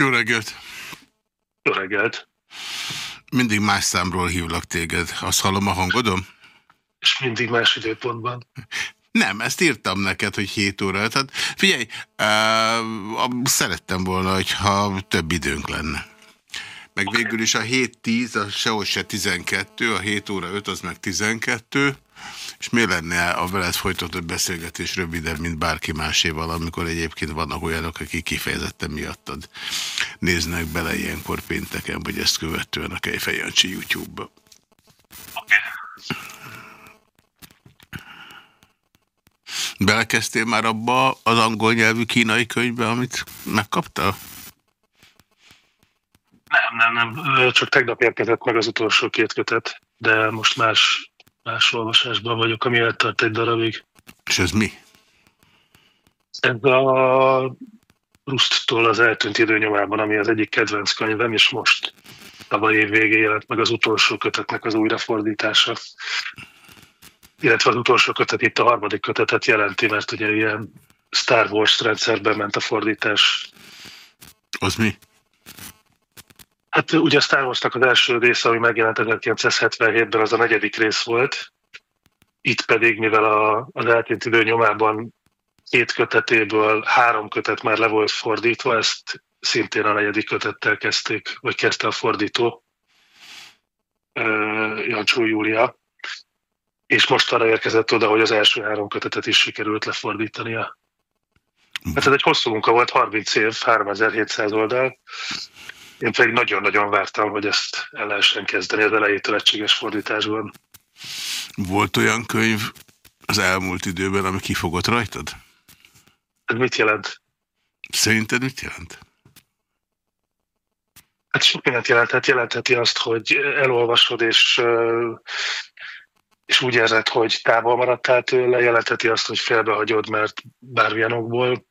Jó reggelt. Jó reggelt. Mindig más számról hívlak téged. Azt hallom a hangodom? És mindig más időpontban. Nem, ezt írtam neked, hogy 7 óra. Tehát figyelj, uh, szerettem volna, hogyha több időnk lenne. Meg okay. végül is a 7-10, a sehol se 12, a 7 óra 5 az meg 12, és mi lenne a veled folytatott beszélgetés rövidebb, mint bárki máséval, amikor egyébként vannak olyanok, akik kifejezetten miattad néznek bele ilyenkor pénteken, vagy ezt követően a Kejfej Jancsi YouTube-ba. Okay. Belekezdtél már abba az angol nyelvű kínai könyvbe, amit megkaptál? Nem, nem, nem. Csak tegnap érkezett meg az utolsó két kötet, de most más más olvasásban vagyok, ami eltart egy darabig. És ez mi? Ez a Rusttól az eltűnt időnyomában, ami az egyik kedvenc könyvem, és most tavaly év végén jelent meg az utolsó kötetnek az újrafordítása. Illetve az utolsó kötet itt a harmadik kötetet jelenti, mert ugye ilyen Star Wars rendszerben ment a fordítás. Az mi? Hát ugye a Star wars az első része, ami megjelent 1977-ben, az a negyedik rész volt. Itt pedig, mivel a, az eltűnt idő nyomában két kötetéből három kötet már le volt fordítva, ezt szintén a negyedik kötettel kezdték, vagy kezdte a fordító, Jancsó Júlia. És most arra érkezett oda, hogy az első három kötetet is sikerült lefordítania. Hát ez egy hosszú munka volt, 30 év, 3700 oldal. Én pedig nagyon-nagyon vártam, hogy ezt el lehessen kezdeni az elejétől egységes fordításban. Volt olyan könyv az elmúlt időben, ami kifogott rajtad? Ez mit jelent? Szerinted mit jelent? Hát sok mindent jelenthet. Jelentheti azt, hogy elolvasod, és, és úgy érzed, hogy távol maradtál tőle. Jelentheti azt, hogy félbehagyod, mert bármilyen okból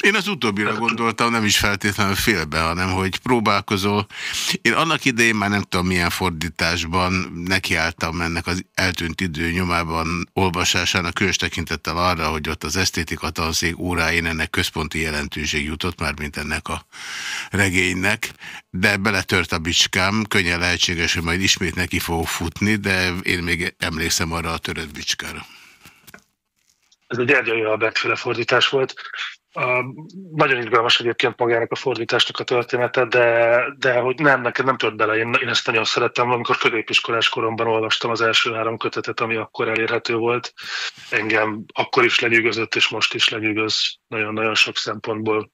én az utóbbira gondoltam, nem is feltétlenül félbe, hanem hogy próbálkozol. Én annak idején már nem tudom milyen fordításban nekiálltam ennek az eltűnt idő nyomában olvasásának, különös tekintettel arra, hogy ott az esztétika tanszék óráin ennek központi jelentőség jutott már, mint ennek a regénynek, de beletört a bicskám, könnyen lehetséges, hogy majd ismét neki fogok futni, de én még emlékszem arra a törött bicskára. Ez egy Erdői Albert fordítás volt. Uh, nagyon izgalmas egyébként magának a fordításnak a története, de, de hogy nem, neked nem tört bele. Én, én ezt nagyon szerettem, amikor középiskolás koromban olvastam az első három kötetet, ami akkor elérhető volt. Engem akkor is lenyűgözött, és most is lenyűgöz nagyon-nagyon sok szempontból.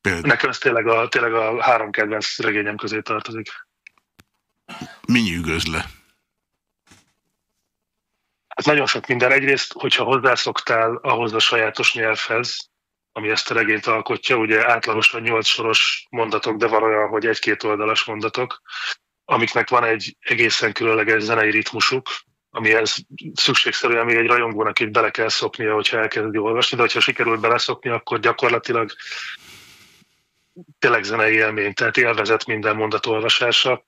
Például. Nekem ez tényleg a, tényleg a három kedvenc regényem közé tartozik. Mi nyűgöz le? Hát nagyon sok minden. Egyrészt, hogyha hozzászoktál ahhoz a sajátos nyelvhez, ami ezt a regényt alkotja, ugye átlagosan nyolc soros mondatok, de van olyan, hogy egy-két oldalas mondatok, amiknek van egy egészen különleges zenei ritmusuk, amihez szükségszerűen még egy rajongónak itt bele kell szoknia, hogyha elkezdi olvasni, de hogyha sikerült beleszokni, akkor gyakorlatilag tényleg zenei élmény, tehát élvezett minden mondat olvasása.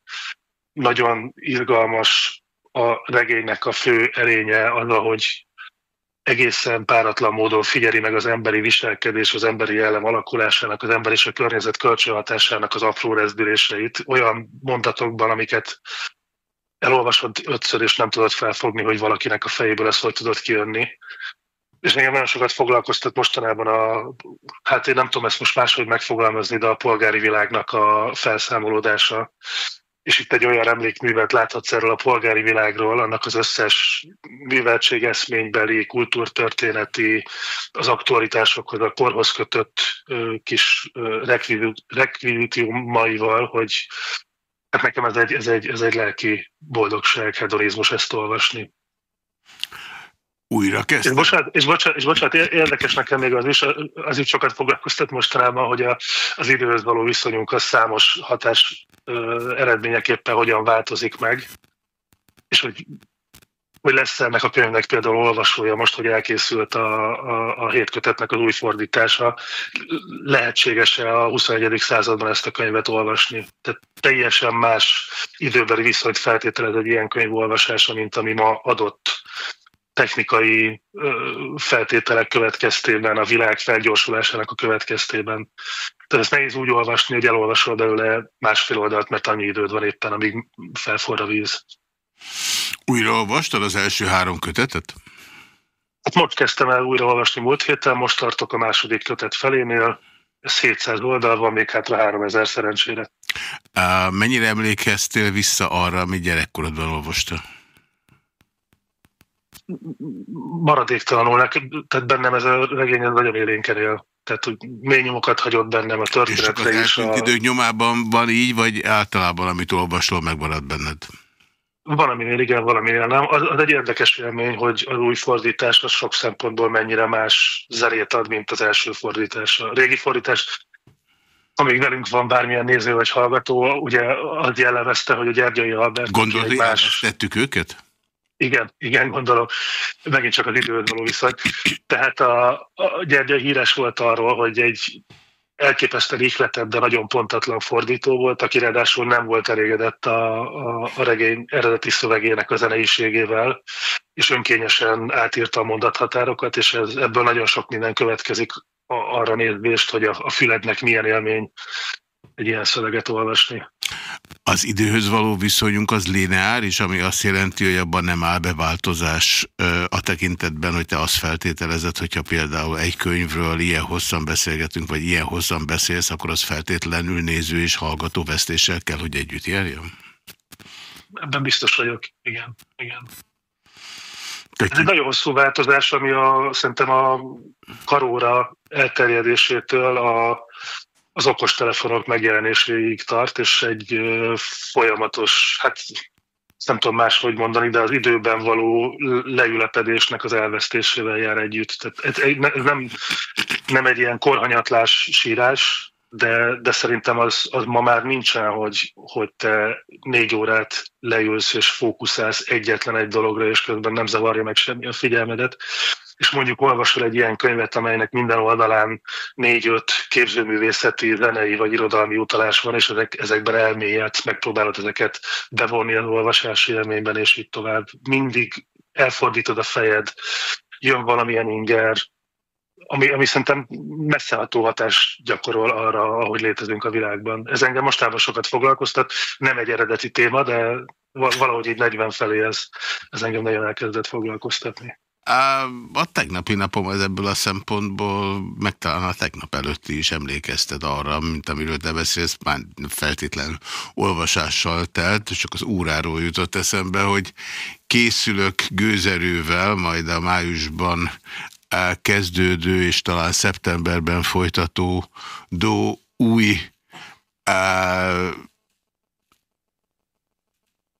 Nagyon irgalmas a regénynek a fő erénye az, hogy egészen páratlan módon figyeli meg az emberi viselkedés, az emberi jellem alakulásának, az ember és a környezet kölcsönhatásának az apró rezdüléseit, olyan mondatokban, amiket elolvasod ötször, és nem tudod felfogni, hogy valakinek a fejéből ezt hogy tudod kijönni. És engem nagyon sokat foglalkoztat mostanában a, hát én nem tudom ezt most máshogy megfogalmazni, de a polgári világnak a felszámolódása és itt egy olyan emlékművet láthatsz erről a polgári világról, annak az összes műveltségeszménybeli, kultúrtörténeti, az aktualitásokhoz, a korhoz kötött kis rekvizitiumaival, hogy hát nekem ez egy, ez, egy, ez egy lelki boldogság, hedonizmus ezt olvasni. Újra kezdtem. És bocsánat, és, bocsánat, és bocsánat, érdekes nekem még az is, az is sokat foglalkoztat mostanában, hogy a, az időhöz való viszonyunk az számos hatás ö, eredményeképpen hogyan változik meg, és hogy, hogy lesz ennek a könyvnek például olvasója most, hogy elkészült a, a, a hétkötetnek az új fordítása, lehetséges-e a 21. században ezt a könyvet olvasni? Tehát teljesen más időbeli viszonyt feltételez egy ilyen könyv olvasása, mint ami ma adott technikai feltételek következtében, a világ felgyorsulásának a következtében. Tehát ezt nehéz úgy olvasni, hogy elolvasol belőle másfél oldalt, mert annyi időd van éppen, amíg felforra a víz. Újra olvastad az első három kötetet? Hát most kezdtem el újra olvasni múlt héten, most tartok a második kötet felénél, ez 700 oldal van, még hátra 3000 szerencsére. Mennyire emlékeztél vissza arra, amit gyerekkorodban olvastál? Maradéktalanul, tehát bennem ez a regény nagyon élénken él. Tehát, hogy mély nyomokat hagyott bennem a történetre És is. A... idők nyomában van így, vagy általában, amit olvasol, megmarad benned? Valaminél igen, valaminél nem. Az, az egy érdekes élmény, hogy az új fordítás az sok szempontból mennyire más zerét ad, mint az első fordítás. A régi fordítás, amíg velünk van bármilyen néző vagy hallgató, ugye az jellemezte, hogy a Gyergyai Albert... Gondolod, hogy más... tettük őket? Igen, igen, gondolom. Megint csak az időhöz való viszony. Tehát a, a Gyergyai híres volt arról, hogy egy elképesztően ihletett, de nagyon pontatlan fordító volt, aki ráadásul nem volt elégedett a, a, a regény eredeti szövegének a zeneiségével, és önkényesen átírta a mondathatárokat, és ez, ebből nagyon sok minden következik arra nézvést, hogy a, a fülednek milyen élmény egy ilyen szöveget olvasni. Az időhöz való viszonyunk az lineáris, ami azt jelenti, hogy abban nem áll be változás a tekintetben, hogy te azt feltételezed, hogyha például egy könyvről ilyen hosszan beszélgetünk, vagy ilyen hosszan beszélsz, akkor az feltétlenül néző és hallgató vesztéssel kell, hogy együtt járjon? Ebben biztos vagyok, igen. igen. Ez egy nagyon hosszú változás, ami a, szerintem a karóra elterjedésétől a az okostelefonok megjelenéséig tart, és egy folyamatos, hát nem tudom máshogy mondani, de az időben való leülepedésnek az elvesztésével jár együtt. Tehát ez nem, nem egy ilyen korhanyatlás sírás, de, de szerintem az, az ma már nincsen, hogy, hogy te négy órát leülsz és fókuszálsz egyetlen egy dologra, és közben nem zavarja meg semmi a figyelmedet és mondjuk olvasol egy ilyen könyvet, amelynek minden oldalán négy-öt képzőművészeti, zenei vagy irodalmi utalás van, és ezek, ezekben elmélyedsz, megpróbálod ezeket bevonni az olvasási élményben, és így tovább. Mindig elfordítod a fejed, jön valamilyen inger, ami, ami szerintem messzeható hatást gyakorol arra, ahogy létezünk a világban. Ez engem mostában sokat foglalkoztat, nem egy eredeti téma, de valahogy így 40 felé ez, ez engem nagyon elkezdett foglalkoztatni. A tegnapi napom az ebből a szempontból, meg talán a tegnap előtti is emlékezted arra, mint amiről te beszélsz, már feltétlen olvasással telt, csak az óráról jutott eszembe, hogy készülök gőzerővel, majd a májusban kezdődő és talán szeptemberben folytató do új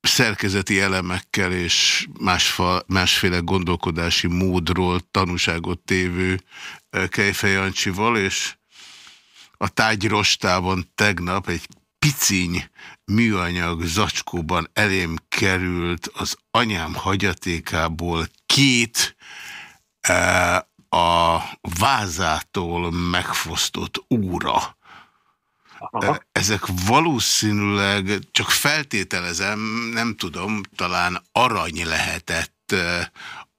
szerkezeti elemekkel és másfa, másféle gondolkodási módról tanúságot tévő eh, Kejfej Jancsival, és a tágyrostában tegnap egy piciny műanyag zacskóban elém került az anyám hagyatékából két a vázától megfosztott óra Aha. Ezek valószínűleg, csak feltételezem, nem tudom, talán arany lehetett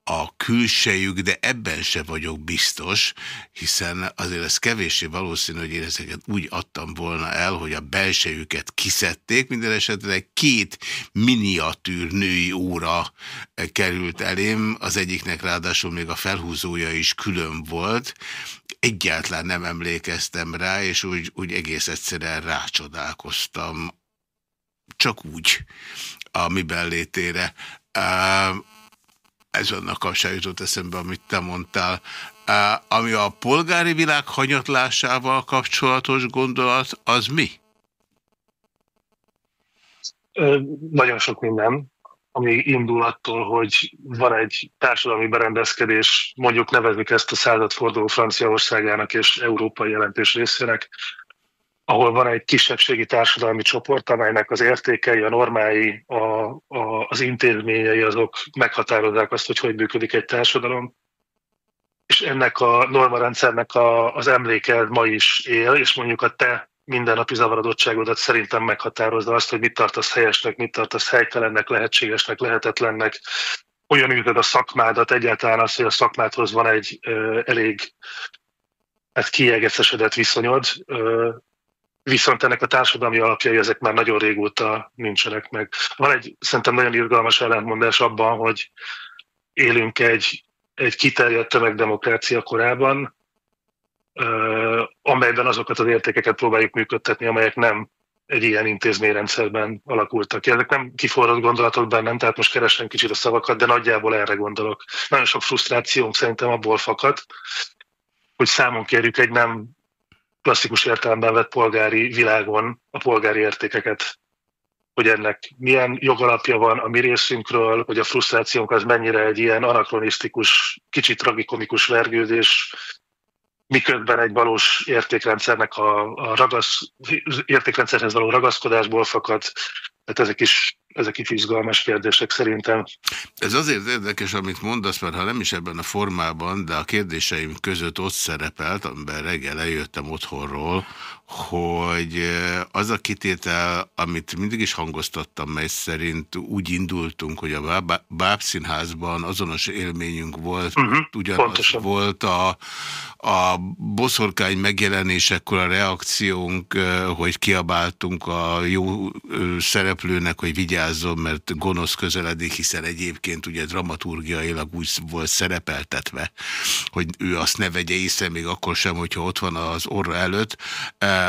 a külsejük, de ebben se vagyok biztos, hiszen azért ez kevéssé valószínű, hogy én ezeket úgy adtam volna el, hogy a belsejüket kiszedték, minden esetre két miniatűr női óra került elém, az egyiknek ráadásul még a felhúzója is külön volt, egyáltalán nem emlékeztem rá, és úgy, úgy egész egyszerűen rácsodálkoztam. Csak úgy a mi bellétére. Ez annak kapcsán jutott eszembe, amit te mondtál. Ami a polgári világ hanyatlásával kapcsolatos gondolat, az mi? Nagyon sok minden ami indul attól, hogy van egy társadalmi berendezkedés, mondjuk nevezzük ezt a századforduló Franciaországának és európai jelentés részének, ahol van egy kisebbségi társadalmi csoport, amelynek az értékei, a normái, a, a, az intézményei azok meghatározzák azt, hogy hogy működik egy társadalom. És ennek a normarendszernek a, az emléke ma is él, és mondjuk a te mindennapi zavarodottságodat szerintem meghatározza azt, hogy mit tartasz helyesnek, mit tartasz helytelennek, lehetségesnek, lehetetlennek, olyan üldöd a szakmádat, egyáltalán az, hogy a szakmádhoz van egy ö, elég hát kiegecesedett viszonyod, viszont ennek a társadalmi alapjai ezek már nagyon régóta nincsenek meg. Van egy szerintem nagyon irgalmas ellentmondás abban, hogy élünk egy, egy kiterjedt tömegdemokrácia korában, amelyben azokat az értékeket próbáljuk működtetni, amelyek nem egy ilyen intézményrendszerben alakultak ki. Ezek nem kiforrott gondolatok bennem, tehát most keresem kicsit a szavakat, de nagyjából erre gondolok. Nagyon sok frusztrációnk szerintem abból fakad, hogy számon kérjük egy nem klasszikus értelemben vett polgári világon a polgári értékeket hogy ennek milyen jogalapja van a mi részünkről, hogy a frusztrációnk az mennyire egy ilyen anakronisztikus, kicsit tragikomikus vergődés, miközben egy valós értékrendszernek a, a ragasz, értékrendszerhez való ragaszkodásból fakad. Tehát ezek is, ezek is izgalmas kérdések szerintem. Ez azért érdekes, amit mondasz, mert ha nem is ebben a formában, de a kérdéseim között ott szerepelt, amiben reggel eljöttem otthonról, hogy az a kitétel, amit mindig is hangoztattam, mely szerint úgy indultunk, hogy a Bábszínházban azonos élményünk volt, uh mhm, -huh, ugyanaz pontosan. volt a, a boszorkány megjelenésekor a reakciónk, hogy kiabáltunk a jó szereplőnek, hogy vigyázzon, mert gonosz közeledik, hiszen egyébként ugye dramaturgiailag úgy volt szerepeltetve, hogy ő azt ne vegye észre, még akkor sem, hogyha ott van az orra előtt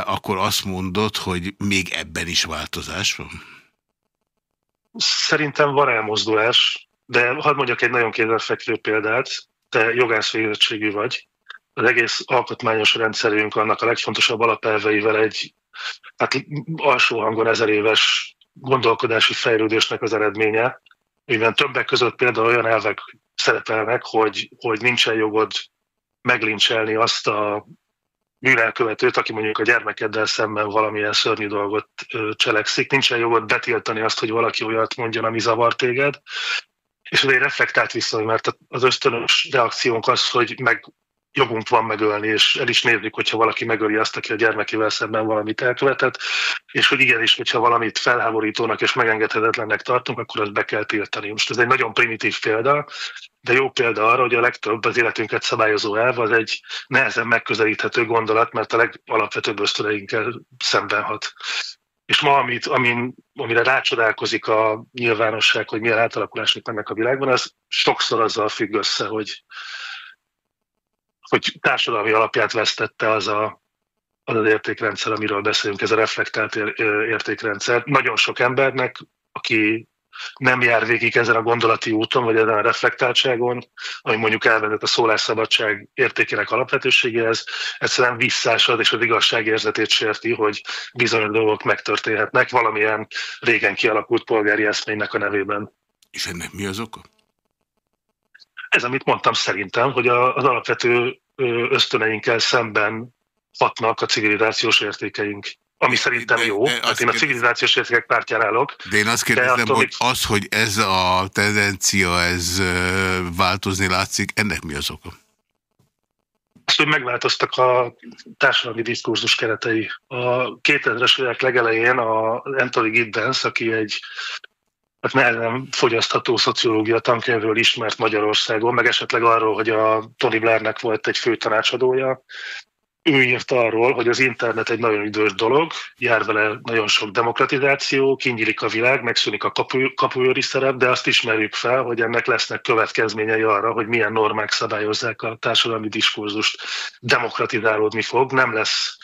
akkor azt mondod, hogy még ebben is változás van? Szerintem van elmozdulás, de hadd mondjak egy nagyon kézzelfekvő példát. Te jogász vagy. Az egész alkotmányos rendszerünk annak a legfontosabb alapelveivel egy hát alsó hangon ezer éves gondolkodási fejlődésnek az eredménye, mivel többek között például olyan elvek szerepelnek, hogy, hogy nincsen jogod meglincselni azt a bűnelkövetőt, aki mondjuk a gyermekeddel szemben valamilyen szörnyű dolgot cselekszik, nincsen jogod betiltani azt, hogy valaki olyat mondjon, ami zavar téged, és ez egy reflektált viszony, mert az ösztönös reakciónk az, hogy meg jogunk van megölni, és el is nézzük, hogyha valaki megöli azt, aki a gyermekével szemben valamit elkövetett, és hogy igenis, hogyha valamit felháborítónak és megengedhetetlennek tartunk, akkor azt be kell tiltani. Most ez egy nagyon primitív példa, de jó példa arra, hogy a legtöbb az életünket szabályozó elv az egy nehezen megközelíthető gondolat, mert a legalapvetőbb ösztöneinkkel szemben hat. És ma, amit, amin, amire rácsodálkozik a nyilvánosság, hogy milyen átalakulások mennek a világban, az sokszor azzal függ össze, hogy, hogy társadalmi alapját vesztette az a, az, az értékrendszer, amiről beszélünk, ez a reflektált értékrendszer. Nagyon sok embernek, aki nem jár végig ezen a gondolati úton, vagy ezen a reflektáltságon, ami mondjuk elvezet a szólásszabadság értékének alapvetőségéhez, egyszerűen visszásad, és az igazságérzetét sérti, hogy bizonyos dolgok megtörténhetnek valamilyen régen kialakult polgári eszménynek a nevében. És ennek mi az oka? Ez, amit mondtam szerintem, hogy az alapvető ösztöneinkkel szemben hatnak a civilizációs értékeink. Ami szerintem jó, de, de hát én a civilizációs értékek pártján állok. De én azt kérdezem, attól, hogy az, hogy ez a tendencia, ez változni látszik, ennek mi az oka? Azt, hogy megváltoztak a társadalmi diskurzus keretei. A 2000-es évek legelején a Anthony Giddens, aki egy hát nehezen fogyasztható szociológia tankönyvről ismert Magyarországon, meg esetleg arról, hogy a Tony Blairnek volt egy fő tanácsadója, ő írt arról, hogy az internet egy nagyon idős dolog, jár vele nagyon sok demokratizáció, kinyílik a világ, megszűnik a kapu, kapuőri szerep, de azt ismerjük fel, hogy ennek lesznek következményei arra, hogy milyen normák szabályozzák a társadalmi diskurzust. Demokratizálódni fog, nem lesz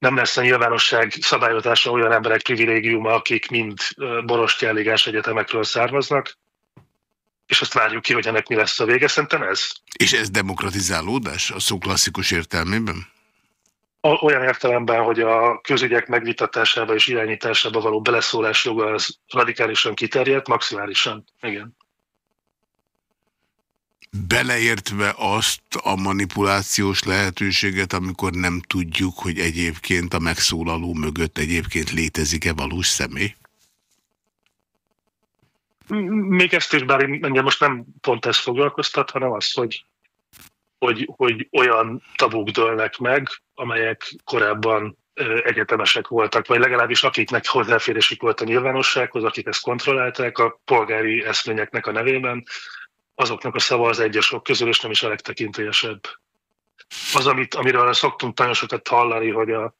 nem lesz a nyilvánosság szabályozása olyan emberek privilégiuma, akik mind borostyáligás egyetemekről származnak, és azt várjuk ki, hogy ennek mi lesz a vége. Szerintem ez. És ez demokratizálódás a szó klasszikus értelmében? Olyan értelemben, hogy a közügyek megvitatásába és irányításába való beleszólás joga az radikálisan kiterjedt, maximálisan. Igen. Beleértve azt a manipulációs lehetőséget, amikor nem tudjuk, hogy egyébként a megszólaló mögött egyébként létezik-e valós személy? Még ezt is, bár engem most nem pont ez foglalkoztat, hanem az, hogy, hogy, hogy olyan tabuk dőlnek meg, amelyek korábban egyetemesek voltak, vagy legalábbis akiknek hozzáférésük volt a nyilvánossághoz, akik ezt kontrollálták a polgári eszményeknek a nevében, azoknak a szava az egyesok közül, és nem is a legtekintélyesebb. Az, amit, amiről szoktunk nagyon sokat hallani, hogy a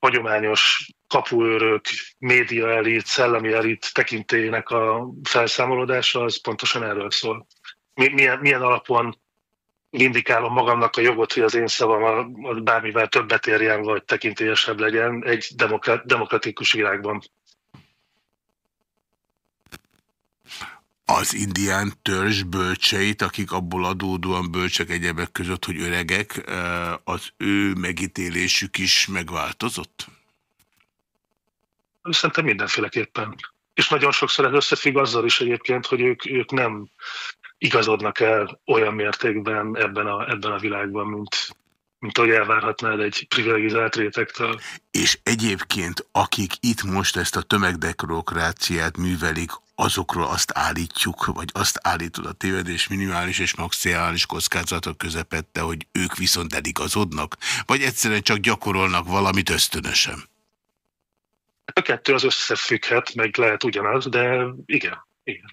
hagyományos kapuőrök, média elit, szellemi elit tekintélyének a felszámolódása, az pontosan erről szól. Milyen, milyen alapon vindikálom magamnak a jogot, hogy az én szavam a, bármivel többet érjen, vagy tekintélyesebb legyen egy demokrat, demokratikus világban. Az indián törzs bölcseit, akik abból adódóan bölcsek egyebek között, hogy öregek, az ő megítélésük is megváltozott? Szerintem mindenféleképpen. És nagyon sokszor ez összefügg azzal is egyébként, hogy ők, ők nem igazodnak el olyan mértékben ebben a, ebben a világban, mint, mint ahogy elvárhatnád egy privilegizált rétegtől. És egyébként, akik itt most ezt a tömegdemokráciát művelik, azokról azt állítjuk, vagy azt állítod a tévedés minimális és maximális kockázatok közepette, hogy ők viszont eligazodnak, vagy egyszerűen csak gyakorolnak valamit ösztönösen? A kettő az összefügghet, meg lehet ugyanaz, de igen, igen.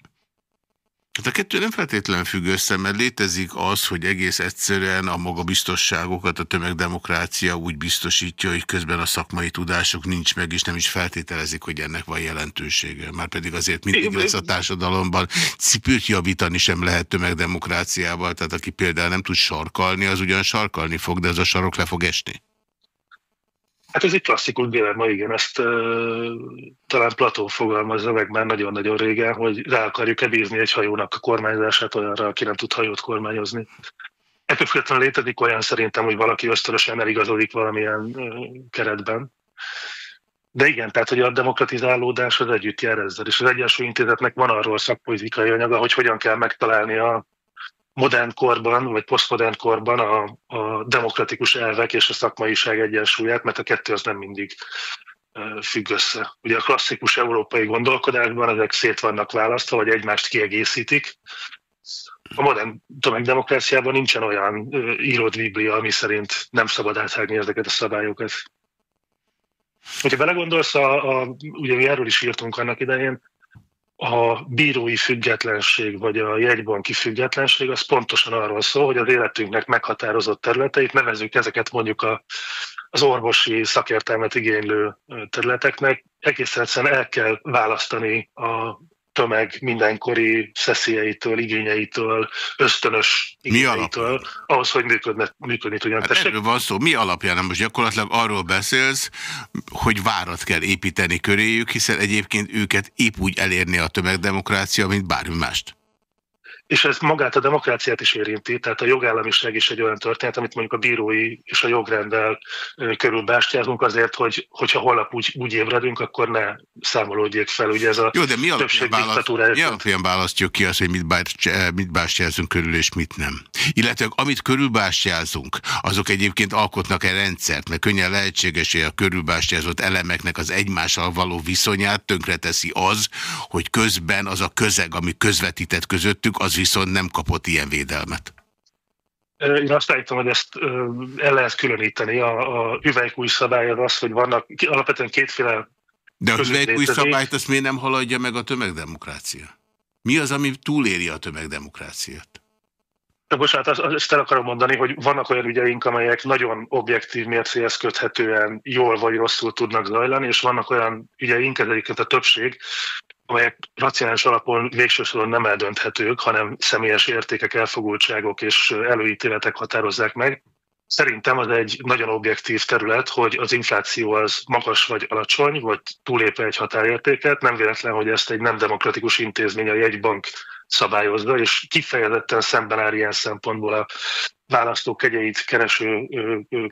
Hát a kettő nem feltétlenül függ össze, mert létezik az, hogy egész egyszerűen a magabiztosságokat a tömegdemokrácia úgy biztosítja, hogy közben a szakmai tudások nincs meg, és nem is feltételezik, hogy ennek van jelentősége. Már pedig azért mindig lesz a társadalomban cipőt javítani sem lehet tömegdemokráciával, tehát aki például nem tud sarkalni, az ugyan sarkalni fog, de ez a sarok le fog esni. Hát ez egy klasszikus dilemma, igen, ezt uh, talán Plató fogalmazza meg már nagyon-nagyon régen, hogy rá akarjuk-e bízni egy hajónak a kormányzását olyanra, aki nem tud hajót kormányozni. Ettől függetlenül létezik olyan szerintem, hogy valaki ösztönösen eligazodik valamilyen uh, keretben. De igen, tehát hogy a demokratizálódás az együtt jár ezzel, és az Egyensúly van arról szakpolitikai anyaga, hogy hogyan kell megtalálni a modern korban, vagy posztmodern korban a, a demokratikus elvek és a szakmaiság egyensúlyát, mert a kettő az nem mindig függ össze. Ugye a klasszikus európai gondolkodásban ezek szét vannak választva, vagy egymást kiegészítik. A modern tömegdemokráciában nincsen olyan írott biblia, ami szerint nem szabad áthágni ezeket a szabályokat. Hogyha belegondolsz, a, a, ugye mi erről is írtunk annak idején, a bírói függetlenség, vagy a jegybanki függetlenség, az pontosan arról szól, hogy az életünknek meghatározott területeit, nevezünk ezeket mondjuk a, az orvosi szakértelmet igénylő területeknek, egészen egyszerűen el kell választani a tömeg mindenkori szeszélyeitől, igényeitől, ösztönös igényeitől, ahhoz, hogy működne, működni tudjon. Hát erről van szó. Mi alapján most gyakorlatilag arról beszélsz, hogy várat kell építeni köréjük, hiszen egyébként őket épp úgy elérni a tömegdemokrácia, mint bármi mást. És ez magát a demokráciát is érinti, tehát a jogállamiság is egy olyan történet, amit mondjuk a bírói és a jogrenddel körülbástyázunk azért, hogy hogyha holnap úgy, úgy ébredünk, akkor ne számolódjék fel. Ugye ez a Jó, de mi alapján, választ, mi alapján választjuk ki azt, hogy mit, mit bástyázunk körül és mit nem? Illetve amit körülbástyázunk, azok egyébként alkotnak egy rendszert, mert könnyen lehetséges, hogy a körülbástyázott elemeknek az egymással való viszonyát tönkreteszi az, hogy közben az a közeg, ami közvetített közöttük, az viszont nem kapott ilyen védelmet. Én azt állítom, hogy ezt el lehet különíteni. A, a üvelykúj szabály az az, hogy vannak alapvetően kétféle De a üvelykúj szabályt azt miért nem haladja meg a tömegdemokrácia? Mi az, ami túléri a tömegdemokráciát? De bocsánat, azt el akarom mondani, hogy vannak olyan ügyeink, amelyek nagyon objektív mércéhez köthetően jól vagy rosszul tudnak zajlani, és vannak olyan ügyeink, ez egyébként a többség, amelyek racionális alapon végső soron nem eldönthetők, hanem személyes értékek, elfogultságok és előítéletek határozzák meg. Szerintem az egy nagyon objektív terület, hogy az infláció az magas vagy alacsony, vagy túlépe egy határértéket. Nem véletlen, hogy ezt egy nem demokratikus intézmény, a jegybank szabályozza, és kifejezetten szemben áll ilyen szempontból a választók kegyeit kereső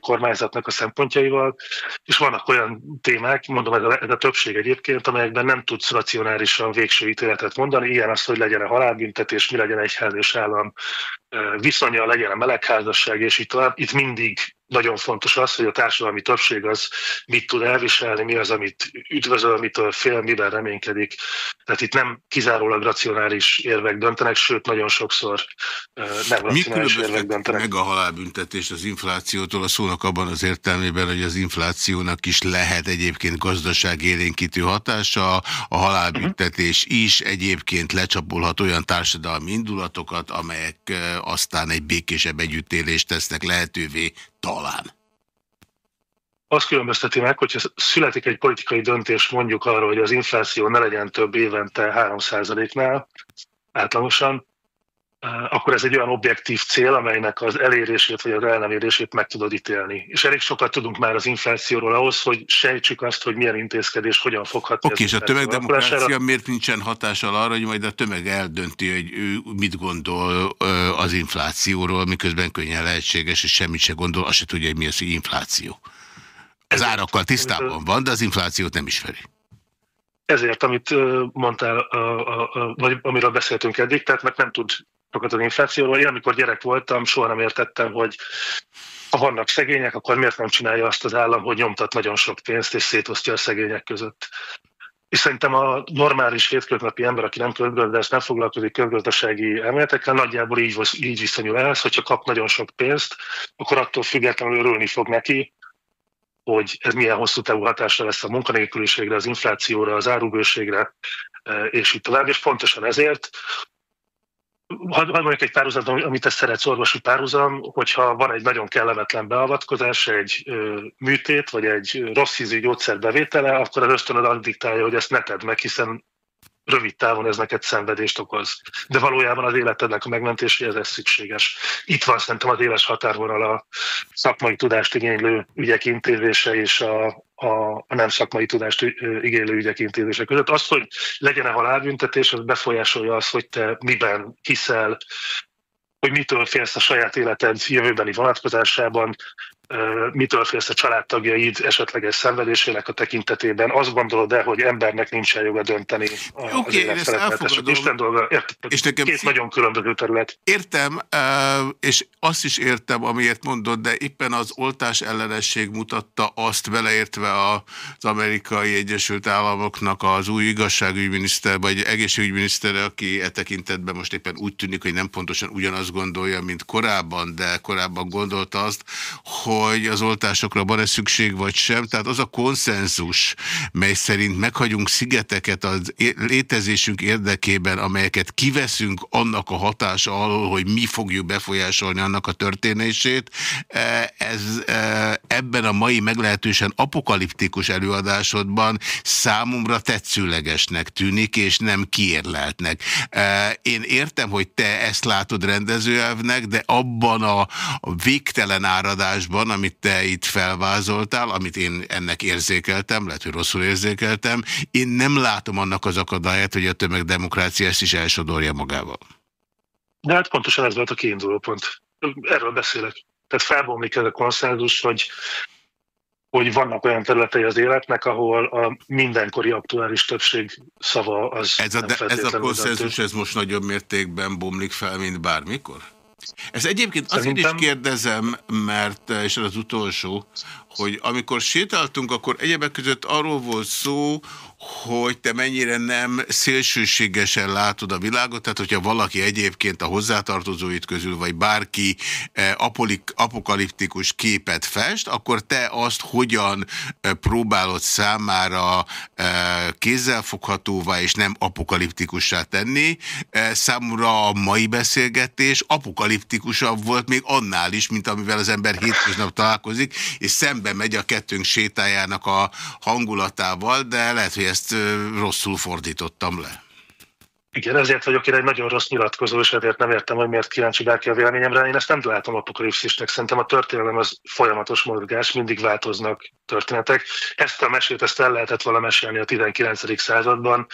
kormányzatnak a szempontjaival, és vannak olyan témák, mondom, ez a, ez a többség egyébként, amelyekben nem tudsz racionálisan végső ítéletet mondani, ilyen az, hogy legyen a halálbüntetés, mi legyen egyház és állam viszonya, legyen a melegházasság, és itt, itt mindig nagyon fontos az, hogy a társadalmi többség az mit tud elviselni, mi az, amit üdvözöl, mitől fél, miben reménykedik. Tehát itt nem kizárólag racionális érvek döntenek, sőt, nagyon sokszor nem racionális érvek döntenek. meg a halálbüntetés az inflációtól a szónak abban az értelmében, hogy az inflációnak is lehet egyébként gazdaság élénkítő hatása, a halálbüntetés uh -huh. is egyébként lecsapolhat olyan társadalmi indulatokat, amelyek aztán egy békésebb együttélést tesznek lehetővé talán. Azt különbözteti meg, hogyha születik egy politikai döntés mondjuk arra, hogy az infláció ne legyen több évente 3%-nál átlagosan, akkor ez egy olyan objektív cél, amelynek az elérését vagy az el nem érését meg tudod ítélni. És elég sokat tudunk már az inflációról ahhoz, hogy sejtsük azt, hogy milyen intézkedés hogyan foghat. Oké, és a tömegdemokrácia miért nincsen hatással arra, hogy majd a tömeg eldönti, hogy ő mit gondol az inflációról, miközben könnyen lehetséges, és semmit se gondol, azt se tudja, hogy mi az, hogy infláció. Az árakkal tisztában van, de az inflációt nem ismeri ezért, amit mondtál, vagy amiről beszéltünk eddig, tehát meg nem tud sokat az inflációról. Én amikor gyerek voltam, soha nem értettem, hogy ha vannak szegények, akkor miért nem csinálja azt az állam, hogy nyomtat nagyon sok pénzt és szétosztja a szegények között. És szerintem a normális hétköznapi ember, aki nem közgazdász, nem foglalkozik közgazdasági elméletekkel, nagyjából így, így viszonyul ehhez, hogyha kap nagyon sok pénzt, akkor attól függetlenül örülni fog neki, hogy ez milyen hosszú távú hatása lesz a munkanélküliségre, az inflációra, az árubőségre, és így tovább. És pontosan ezért hadd mondjuk egy párhuzam, amit te szeretsz, orvosi párhuzam, hogyha van egy nagyon kellemetlen beavatkozás, egy ö, műtét, vagy egy rossz ízű gyógyszer bevétele, akkor az ösztönöd azt diktálja, hogy ezt ne tedd meg, hiszen rövid távon ez neked szenvedést okoz. De valójában az életednek a megmentéséhez ez szükséges. Itt van szerintem az éles határvonal a szakmai tudást igénylő ügyek intézése és a, a, a nem szakmai tudást igénylő ügyek intézése között. Az, hogy legyen-e halálbüntetés, az befolyásolja az, hogy te miben hiszel, hogy mitől félsz a saját életed jövőbeni vonatkozásában, mitől félsz a családtagjaid esetleges szenvedésének a tekintetében? Azt gondolod-e, hogy embernek nincsen joga dönteni az okay, élet Isten dolga, és nekem két nagyon különböző terület. Értem, és azt is értem, amiért mondod, de éppen az oltás ellenesség mutatta azt beleértve az amerikai Egyesült Államoknak az új igazságügyminiszter, vagy egészségügyminiszter, aki e tekintetben most éppen úgy tűnik, hogy nem pontosan ugyanazt gondolja, mint korábban, de korábban gondolta azt, hogy hogy az oltásokra van-e szükség vagy sem. Tehát az a konszenzus, mely szerint meghagyunk szigeteket az létezésünk érdekében, amelyeket kiveszünk annak a hatása alól, hogy mi fogjuk befolyásolni annak a történését, e, ez e, ebben a mai meglehetősen apokaliptikus előadásodban számomra tetszőlegesnek tűnik, és nem kiérleltnek. E, én értem, hogy te ezt látod rendezőelvnek, de abban a végtelen áradásban, amit te itt felvázoltál, amit én ennek érzékeltem, lehet, hogy rosszul érzékeltem, én nem látom annak az akadályát, hogy a tömegdemokrácia ezt is elsodorja magával. De hát pontosan ez volt a kiinduló pont. Erről beszélek. Tehát felbomlik ez a konszenzus, hogy hogy vannak olyan területei az életnek, ahol a mindenkori aktuális többség szava az Ez a, de, ez a konszenzus, ez most nagyobb mértékben bomlik fel, mint bármikor? Ez egyébként Szerintem... azért is kérdezem, mert, és az utolsó, hogy amikor sétáltunk, akkor egyebek között arról volt szó, hogy te mennyire nem szélsőségesen látod a világot, tehát hogyha valaki egyébként a hozzátartozóit közül, vagy bárki eh, apolik, apokaliptikus képet fest, akkor te azt hogyan eh, próbálod számára eh, kézzelfoghatóvá és nem apokaliptikussá tenni. Számomra a mai beszélgetés apokaliptikusabb volt még annál is, mint amivel az ember hétköznap találkozik, és szembe megy a kettőnk sétájának a hangulatával, de lehet, hogy ezt rosszul fordítottam le. Igen, ezért vagyok én egy nagyon rossz nyilatkozó, és ezért nem értem, hogy miért kíváncsi bárki a véleményemre. Én ezt nem látom apokalipszisnek. Szerintem a történelem az folyamatos mozgás, mindig változnak történetek. Ezt a mesét ezt el lehetett volna mesélni a 19. században.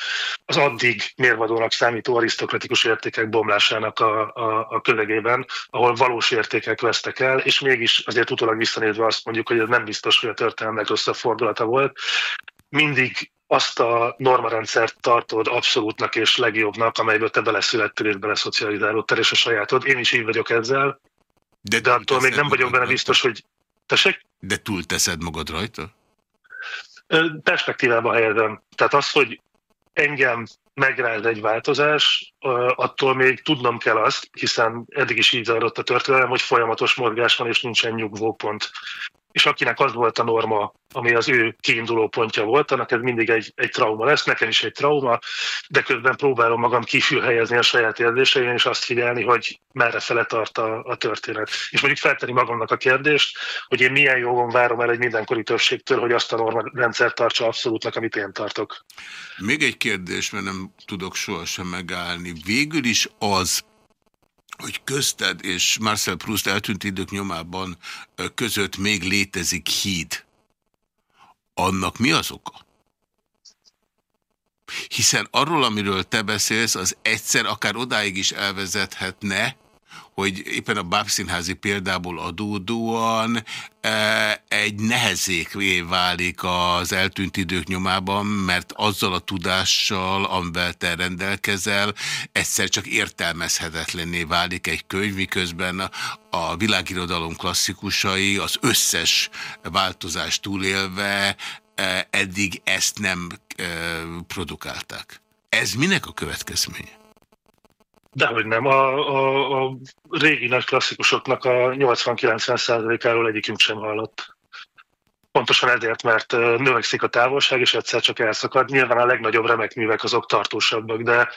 Az addig mérvadónak számító arisztokratikus értékek bomlásának a, a, a kövegében, ahol valós értékek vesztek el, és mégis azért utólag visszanézve azt mondjuk, hogy ez nem biztos, hogy a történelemnek fordulata volt mindig azt a normarendszert tartod abszolútnak és legjobbnak, amelyből te beleszülettél és beleszocializálódtál, és a sajátod. Én is így vagyok ezzel, de, de attól még nem vagyok benne biztos, hogy Tessék? De túl teszed magad rajta? Perspektívába helyezem. Tehát az, hogy engem megráz egy változás, attól még tudnom kell azt, hiszen eddig is így zajlott a történelem, hogy folyamatos mozgás van és nincsen nyugvópont és akinek az volt a norma, ami az ő kiinduló pontja volt, annak ez mindig egy, egy trauma lesz, nekem is egy trauma, de közben próbálom magam kifül helyezni a saját érzéseim, és azt figyelni, hogy merre fele tart a, a történet. És mondjuk feltenni magamnak a kérdést, hogy én milyen jogon várom el egy mindenkori többségtől, hogy azt a norma rendszer tartsa abszolútnak, amit én tartok. Még egy kérdés, mert nem tudok sohasem megállni. Végül is az, hogy közted és Marcel Proust eltűnt idők nyomában között még létezik híd. Annak mi az oka? Hiszen arról, amiről te beszélsz, az egyszer akár odáig is elvezethetne, hogy éppen a bábszínházi példából adódóan e, egy nehezékvé válik az eltűnt idők nyomában, mert azzal a tudással, amivel te rendelkezel, egyszer csak értelmezhetetlenné válik egy könyv, miközben a világirodalom klasszikusai az összes változást túlélve e, eddig ezt nem e, produkálták. Ez minek a következménye? Dehogy nem. A, a, a régi nagy klasszikusoknak a 80-90%-áról egyikünk sem hallott. Pontosan ezért, mert növekszik a távolság, és egyszer csak elszakad. Nyilván a legnagyobb remek művek azok tartósabbak, de,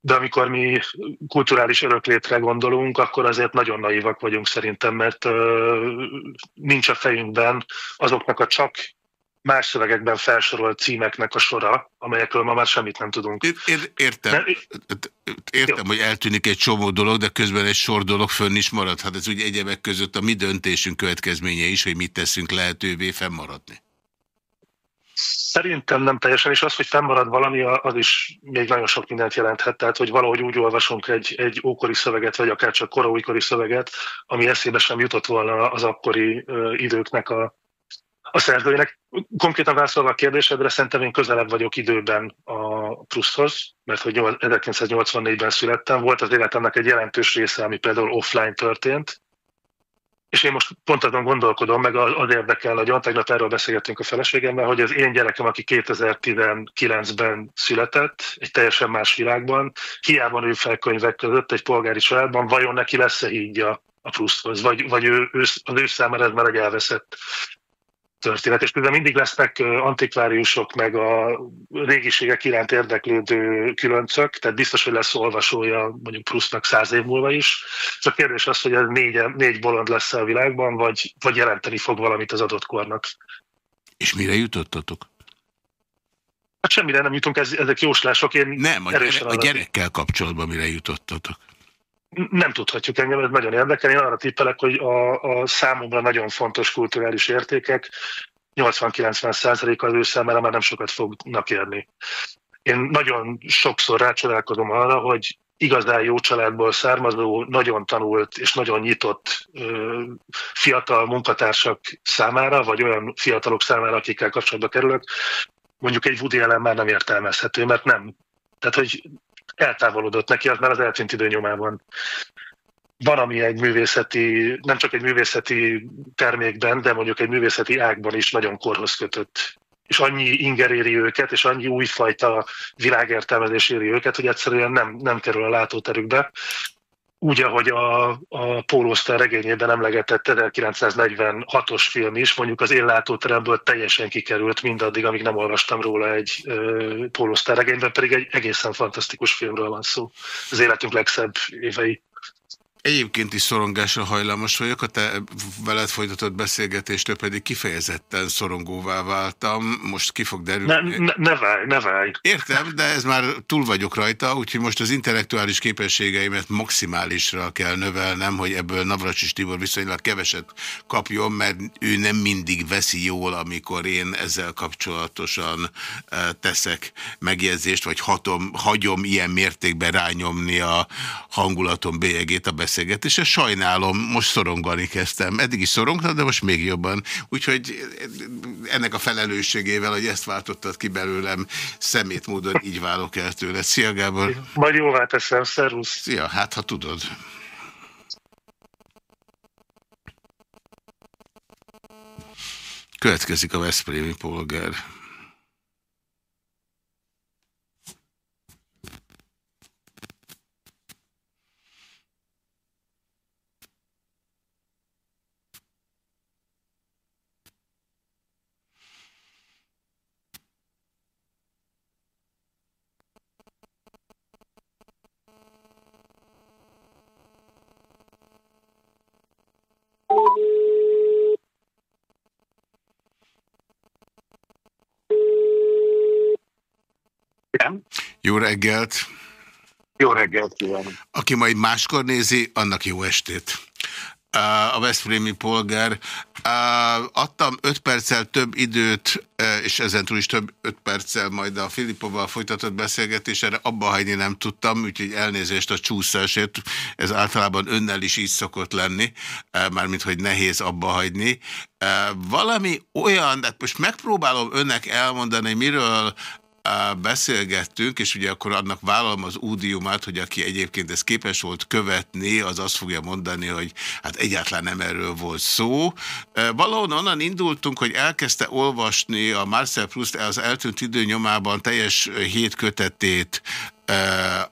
de amikor mi kulturális öröklétre gondolunk, akkor azért nagyon naívak vagyunk szerintem, mert nincs a fejünkben azoknak a csak más szövegekben felsorolt címeknek a sora, amelyekről ma már semmit nem tudunk. Ér, értem, De, értem jó. hogy eltűnik egy csomó dolog, de közben egy sor dolog fönn is marad. Hát ez ugye egyebek között a mi döntésünk következménye is, hogy mit teszünk lehetővé fennmaradni. Szerintem nem teljesen, és az, hogy fennmarad valami, az is még nagyon sok mindent jelenthet. Tehát, hogy valahogy úgy olvasunk egy, egy ókori szöveget, vagy akár csak koraújkori szöveget, ami eszébe sem jutott volna az akkori ö, időknek a, a szerzőjének. Konkrétan válaszolva a kérdésedre, szerintem én közelebb vagyok időben a Prousthoz, mert hogy 1984-ben születtem, volt az életemnek egy jelentős része, ami például offline történt, és én most pont azon gondolkodom, meg az érdekel nagyon, tegnap erről beszélgettünk a feleségemmel, hogy az én gyerekem, aki 2019-ben született, egy teljesen más világban, hiába ő fel könyvek között, egy polgári családban, vajon neki lesz-e hídja a Prousthoz, vagy, vagy ő, ő, az ő számára ez már egy elveszett történet, és például mindig lesznek antikváriusok, meg a régiségek iránt érdeklődő különcök, tehát biztos, hogy lesz olvasója mondjuk Proustnak száz év múlva is. Csak kérdés az, hogy ez négy, négy bolond lesz a világban, vagy, vagy jelenteni fog valamit az adott kornak. És mire jutottatok? Hát semmire nem jutunk, ez, ezek jóslások. Én nem, a, gyere, a gyerekkel kapcsolatban mire jutottatok? Nem tudhatjuk engem, ez nagyon érdekel. Én arra tippelek, hogy a, a számomra nagyon fontos kulturális értékek 80-90 százalék az ő számára már nem sokat fognak érni. Én nagyon sokszor rácsodálkozom arra, hogy igazán jó családból származó, nagyon tanult és nagyon nyitott ö, fiatal munkatársak számára, vagy olyan fiatalok számára, akikkel kapcsolatba kerülök, mondjuk egy Woody Allen már nem értelmezhető, mert nem. Tehát, hogy eltávolodott neki, az már az eltűnt idő nyomában. Van, ami egy művészeti, nem csak egy művészeti termékben, de mondjuk egy művészeti ágban is nagyon korhoz kötött és annyi inger éri őket, és annyi újfajta világértelmezés éri őket, hogy egyszerűen nem, nem kerül a látóterükbe úgy, ahogy a, a Pólósztár regényében emlegetett 1946-os film is, mondjuk az én látóteremből teljesen kikerült mindaddig, amíg nem olvastam róla egy Pólósztár regényben, pedig egy egészen fantasztikus filmről van szó. Az életünk legszebb évei. Egyébként is szorongásra hajlamos vagyok, a te veled folytatott beszélgetéstől pedig kifejezetten szorongóvá váltam. Most ki fog derülni. Ne, ne, ne válj, ne válj. Értem, de ez már túl vagyok rajta, úgyhogy most az intellektuális képességeimet maximálisra kell növelnem, hogy ebből Navracsis Tibor viszonylag keveset kapjon, mert ő nem mindig veszi jól, amikor én ezzel kapcsolatosan eh, teszek megjegyzést, vagy hatom, hagyom ilyen mértékben rányomni a hangulatom bélyegét a beszélgetésre beszélgetésre. Sajnálom, most szorongani kezdtem. Eddig is szorongtam, de most még jobban. Úgyhogy ennek a felelősségével, hogy ezt váltottad ki belőlem, szemét módon így válok el tőle. Szia Gábor! Majd jóvá teszem, szervusz! Szia, hát ha tudod. Következik a Veszprémi polgár. Jó reggelt! Jó reggelt kívánok! Aki majd máskor nézi, annak jó estét. A Veszprémi polgár. Adtam 5 perccel több időt, és ezentúl is több 5 perccel majd a Filipovval folytatott beszélgetésre, abba hagyni nem tudtam, úgyhogy elnézést a csúszásért. Ez általában önnel is így szokott lenni, mármint hogy nehéz abba hagyni. Valami olyan, de most megpróbálom önnek elmondani, miről beszélgettünk, és ugye akkor annak vállalom az údiumát, hogy aki egyébként ezt képes volt követni, az azt fogja mondani, hogy hát egyáltalán nem erről volt szó. Valahol onnan indultunk, hogy elkezdte olvasni a Marcel Proust az eltűnt idő nyomában teljes hét kötetét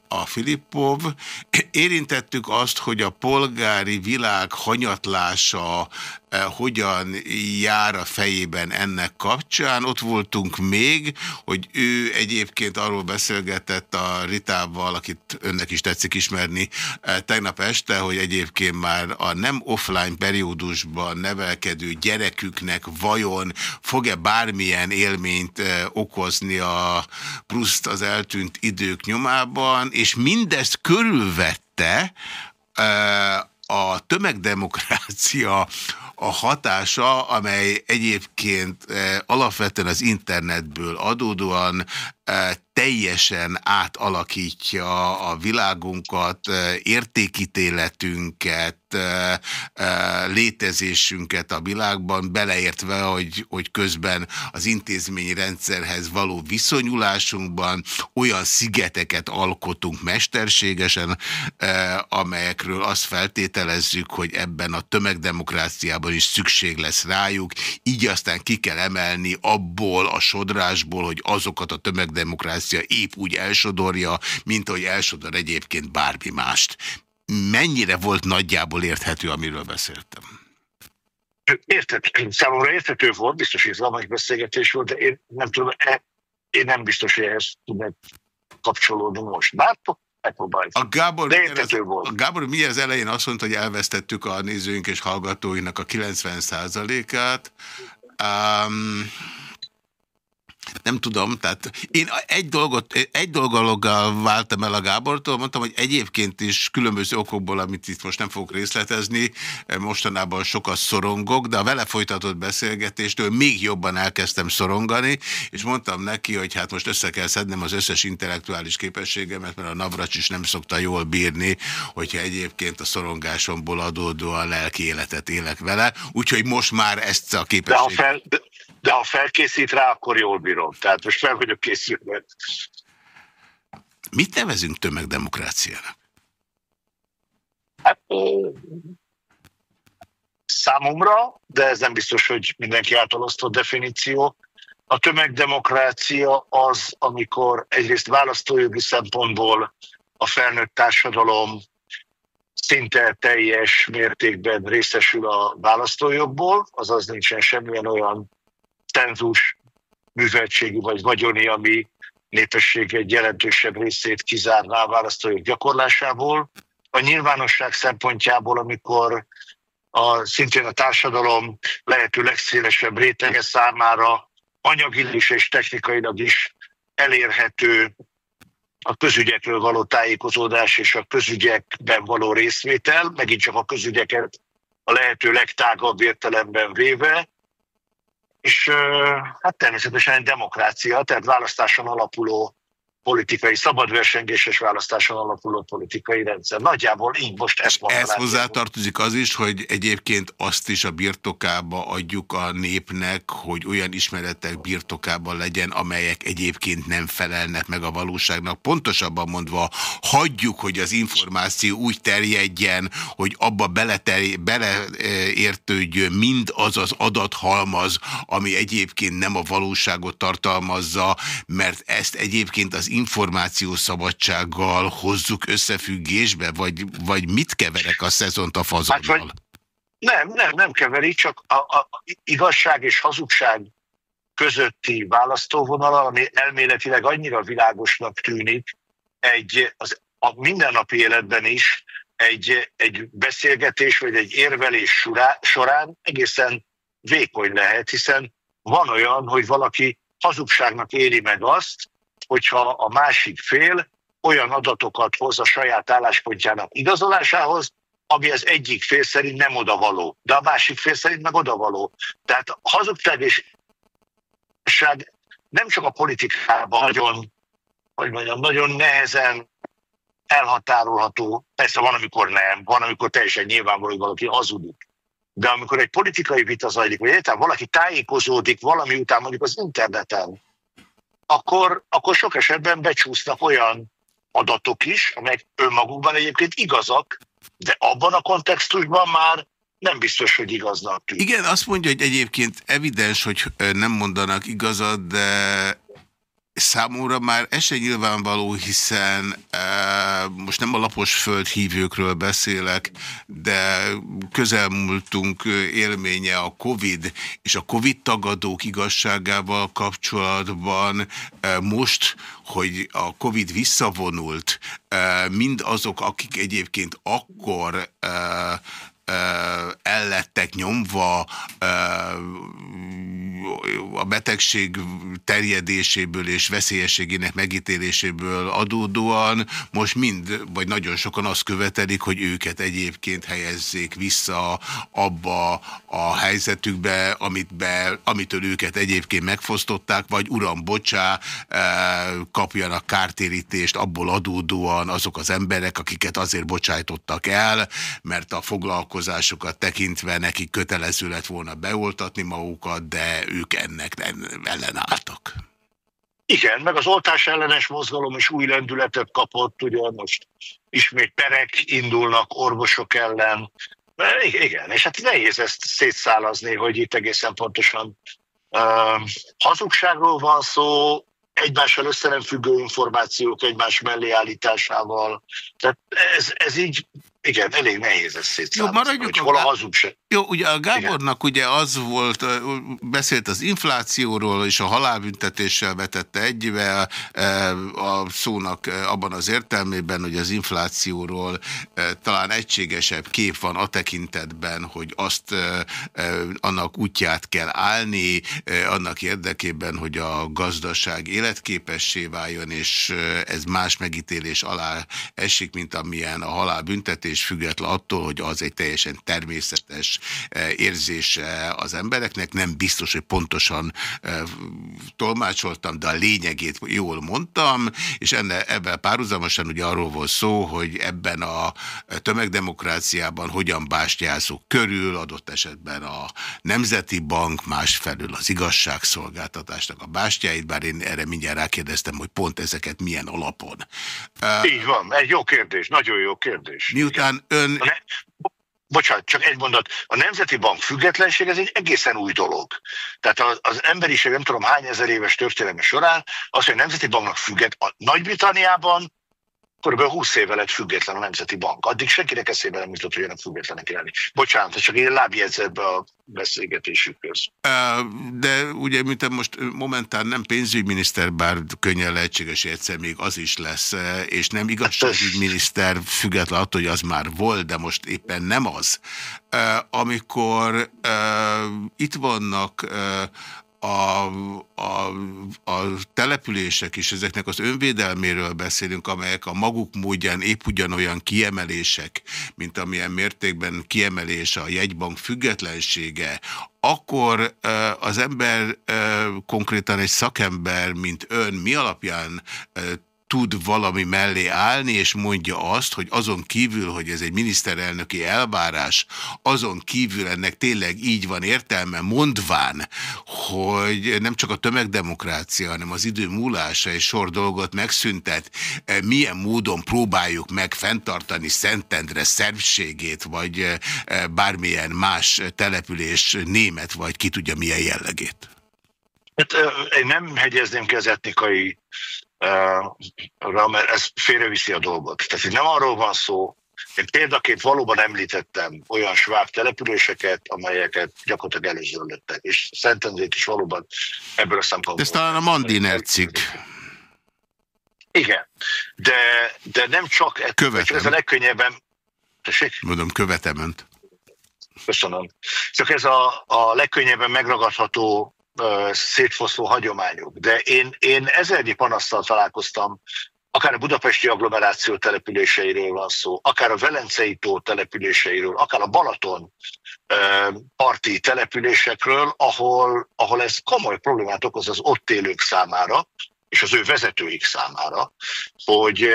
a Filippov. Érintettük azt, hogy a polgári világ hanyatlása hogyan jár a fejében ennek kapcsán. Ott voltunk még, hogy ő egyébként arról beszélgetett a Ritával, akit önnek is tetszik ismerni, tegnap este, hogy egyébként már a nem offline periódusban nevelkedő gyereküknek vajon fog-e bármilyen élményt okozni a Proust az eltűnt idők nyomában, és mindezt körülvette a tömegdemokrácia a hatása, amely egyébként alapvetően az internetből adódóan teljesen átalakítja a világunkat, értékítéletünket, létezésünket a világban, beleértve, hogy, hogy közben az intézményrendszerhez való viszonyulásunkban olyan szigeteket alkotunk mesterségesen, amelyekről azt feltételezzük, hogy ebben a tömegdemokráciában is szükség lesz rájuk, így aztán ki kell emelni abból a sodrásból, hogy azokat a tömegdemokrácia épp úgy elsodorja, mint ahogy elsodor egyébként bármi mást mennyire volt nagyjából érthető, amiről beszéltem? Érthető, számomra érthető volt, biztos izgalmas beszélgetés volt, de én nem tudom, e, én nem biztos, hogy ehhez tudnék kapcsolódni most. Bár a Gábor, de volt. A Gábor mi az elején azt mondta, hogy elvesztettük a nézőink és hallgatóinak a 90%-át. Um, nem tudom, tehát én egy, dolgot, egy dolggal váltam el a Gábortól, mondtam, hogy egyébként is különböző okokból, amit itt most nem fogok részletezni, mostanában sokat szorongok, de a vele folytatott beszélgetéstől még jobban elkezdtem szorongani, és mondtam neki, hogy hát most össze kell szednem az összes intellektuális képességemet, mert a Navracs is nem szokta jól bírni, hogyha egyébként a szorongásomból adódóan lelki életet élek vele, úgyhogy most már ezt a képességet... De ha, fel, de, de ha felkészít rá, akkor jól bírom. Tehát most fel vagyok készülve. Mit nevezünk tömegdemokráciának? Hát, számomra, de ez nem biztos, hogy mindenki által osztott definíció. A tömegdemokrácia az, amikor egyrészt választójogi szempontból a felnőtt társadalom szinte teljes mértékben részesül a választójogból, azaz nincsen semmilyen olyan cenzus műveltségű vagy vagyoni, ami népesség egy jelentősebb részét kizárná a választójog gyakorlásából. A nyilvánosság szempontjából, amikor a, szintén a társadalom lehető legszélesebb rétege számára anyagilag is és technikailag is elérhető a közügyekről való tájékozódás és a közügyekben való részvétel, megint csak a közügyeket a lehető legtágabb értelemben véve, és hát természetesen egy demokrácia, tehát választáson alapuló politikai, szabadversengéses választáson alapuló politikai rendszer. Nagyjából így most ezt mondanám. Ez hozzátartozik az is, hogy egyébként azt is a birtokába adjuk a népnek, hogy olyan ismeretek birtokában legyen, amelyek egyébként nem felelnek meg a valóságnak. Pontosabban mondva, hagyjuk, hogy az információ úgy terjedjen, hogy abba beleértődjön bele mind az az adathalmaz, ami egyébként nem a valóságot tartalmazza, mert ezt egyébként az információszabadsággal hozzuk összefüggésbe, vagy, vagy mit keverek a szezont a fazonnal? Hát, nem, nem, nem keveri, csak a, a igazság és hazugság közötti választóvonala, ami elméletileg annyira világosnak tűnik, egy, az, a mindennapi életben is egy, egy beszélgetés vagy egy érvelés során egészen vékony lehet, hiszen van olyan, hogy valaki hazugságnak éri meg azt, hogyha a másik fél olyan adatokat hoz a saját álláspontjának igazolásához, ami az egyik fél szerint nem odavaló, de a másik fél szerint meg odavaló. Tehát hazugság és nem csak a politikában nagyon, hogy mondjam, nagyon nehezen elhatárolható, persze van, amikor nem, van, amikor teljesen nyilvánvaló, hogy valaki hazudik. De amikor egy politikai vita zajlik, vagy egyáltalán valaki tájékozódik valami után mondjuk az interneten, akkor, akkor sok esetben becsúsznak olyan adatok is, amelyek önmagukban egyébként igazak, de abban a kontextusban már nem biztos, hogy igaznak Igen, azt mondja, hogy egyébként evidens, hogy nem mondanak igazat, de Számomra már ez se nyilvánvaló, hiszen e, most nem a lapos földhívőkről beszélek, de közelmúltunk élménye a Covid és a Covid tagadók igazságával kapcsolatban. E, most, hogy a Covid visszavonult, e, mind azok, akik egyébként akkor e, ellettek nyomva a betegség terjedéséből és veszélyességének megítéléséből adódóan most mind, vagy nagyon sokan azt követelik, hogy őket egyébként helyezzék vissza abba a helyzetükbe, amit be, amitől őket egyébként megfosztották, vagy uram, bocsá, kapjanak kártérítést. Abból adódóan azok az emberek, akiket azért bocsájtottak el, mert a foglalkozás foglalkozásokat tekintve nekik kötelező lett volna beoltatni magukat, de ők ennek ellenálltak. Igen, meg az oltás ellenes mozgalom is új lendületet kapott, ugye most ismét perek indulnak orvosok ellen. Igen, és hát nehéz ezt szétszálazni, hogy itt egészen pontosan uh, hazugságról van szó, egymással össze nem függő információk egymás mellé állításával. Tehát ez, ez így igen, elég nehéz ez szétszámozni, Jó, maradjuk hogy hol a hazugság. Jó, ugye a Gábornak Igen. ugye az volt, beszélt az inflációról és a halálbüntetéssel vetette egybe a szónak abban az értelmében, hogy az inflációról talán egységesebb kép van a tekintetben, hogy azt annak útját kell állni, annak érdekében, hogy a gazdaság életképessé váljon, és ez más megítélés alá esik, mint amilyen a halálbüntetés, független attól, hogy az egy teljesen természetes E, érzése az embereknek. Nem biztos, hogy pontosan e, tolmácsoltam, de a lényegét jól mondtam, és enne, ebben párhuzamosan ugye arról volt szó, hogy ebben a tömegdemokráciában hogyan bástyázunk körül, adott esetben a Nemzeti Bank, másfelől az igazságszolgáltatásnak a bástyáit, bár én erre mindjárt rákérdeztem, hogy pont ezeket milyen alapon. Így van, egy jó kérdés, nagyon jó kérdés. Miután ön bocsánat, csak egy mondat, a Nemzeti Bank függetlenség ez egy egészen új dolog. Tehát az, az emberiség nem tudom hány ezer éves történelme során az, hogy a Nemzeti Banknak függet a Nagy-Britanniában Körülbelül 20 éve lett független a Nemzeti Bank. Addig senkinek eszébe nem jutott, hogy ennek függetlenek lenni. Bocsánat, csak egy lábjegyzetbe a beszélgetésükhöz. De ugye, mint most momentán nem pénzügyminiszter, bár könnyen lehetséges, hogy egyszer még az is lesz, és nem igazságügyminiszter, független attól, hogy az már volt, de most éppen nem az. Amikor itt vannak a, a, a települések is, ezeknek az önvédelméről beszélünk, amelyek a maguk módján épp ugyanolyan kiemelések, mint amilyen mértékben kiemelés a jegybank függetlensége, akkor az ember konkrétan egy szakember, mint ön, mi alapján tud valami mellé állni, és mondja azt, hogy azon kívül, hogy ez egy miniszterelnöki elvárás, azon kívül ennek tényleg így van értelme, mondván, hogy nem csak a tömegdemokrácia, hanem az idő múlása és sor dolgot megszüntet, eh, milyen módon próbáljuk meg fenntartani Szentendre szervségét, vagy eh, bármilyen más település német, vagy ki tudja milyen jellegét. Hát, én nem hegyezném ki az etnikai mert ez félreviszi a dolgot. Tehát nem arról van szó, én példaként valóban említettem olyan sváb településeket, amelyeket gyakorlatilag előzőlöttek, és Szentendrét is valóban ebből a szempontból. Ez talán a Mandiner cikk. Igen, de, de nem csak e- Követem. ez a legkönnyebben... Tessék? Mondom, követem önt. Köszönöm. Csak ez a, a legkönnyebben megragadható szétfoszló hagyományok. De én, én ezernyi panasztal találkoztam, akár a budapesti agglomeráció településeiről van szó, akár a Velencei tó településeiről, akár a Balaton parti településekről, ahol, ahol ez komoly problémát okoz az ott élők számára, és az ő vezetőik számára, hogy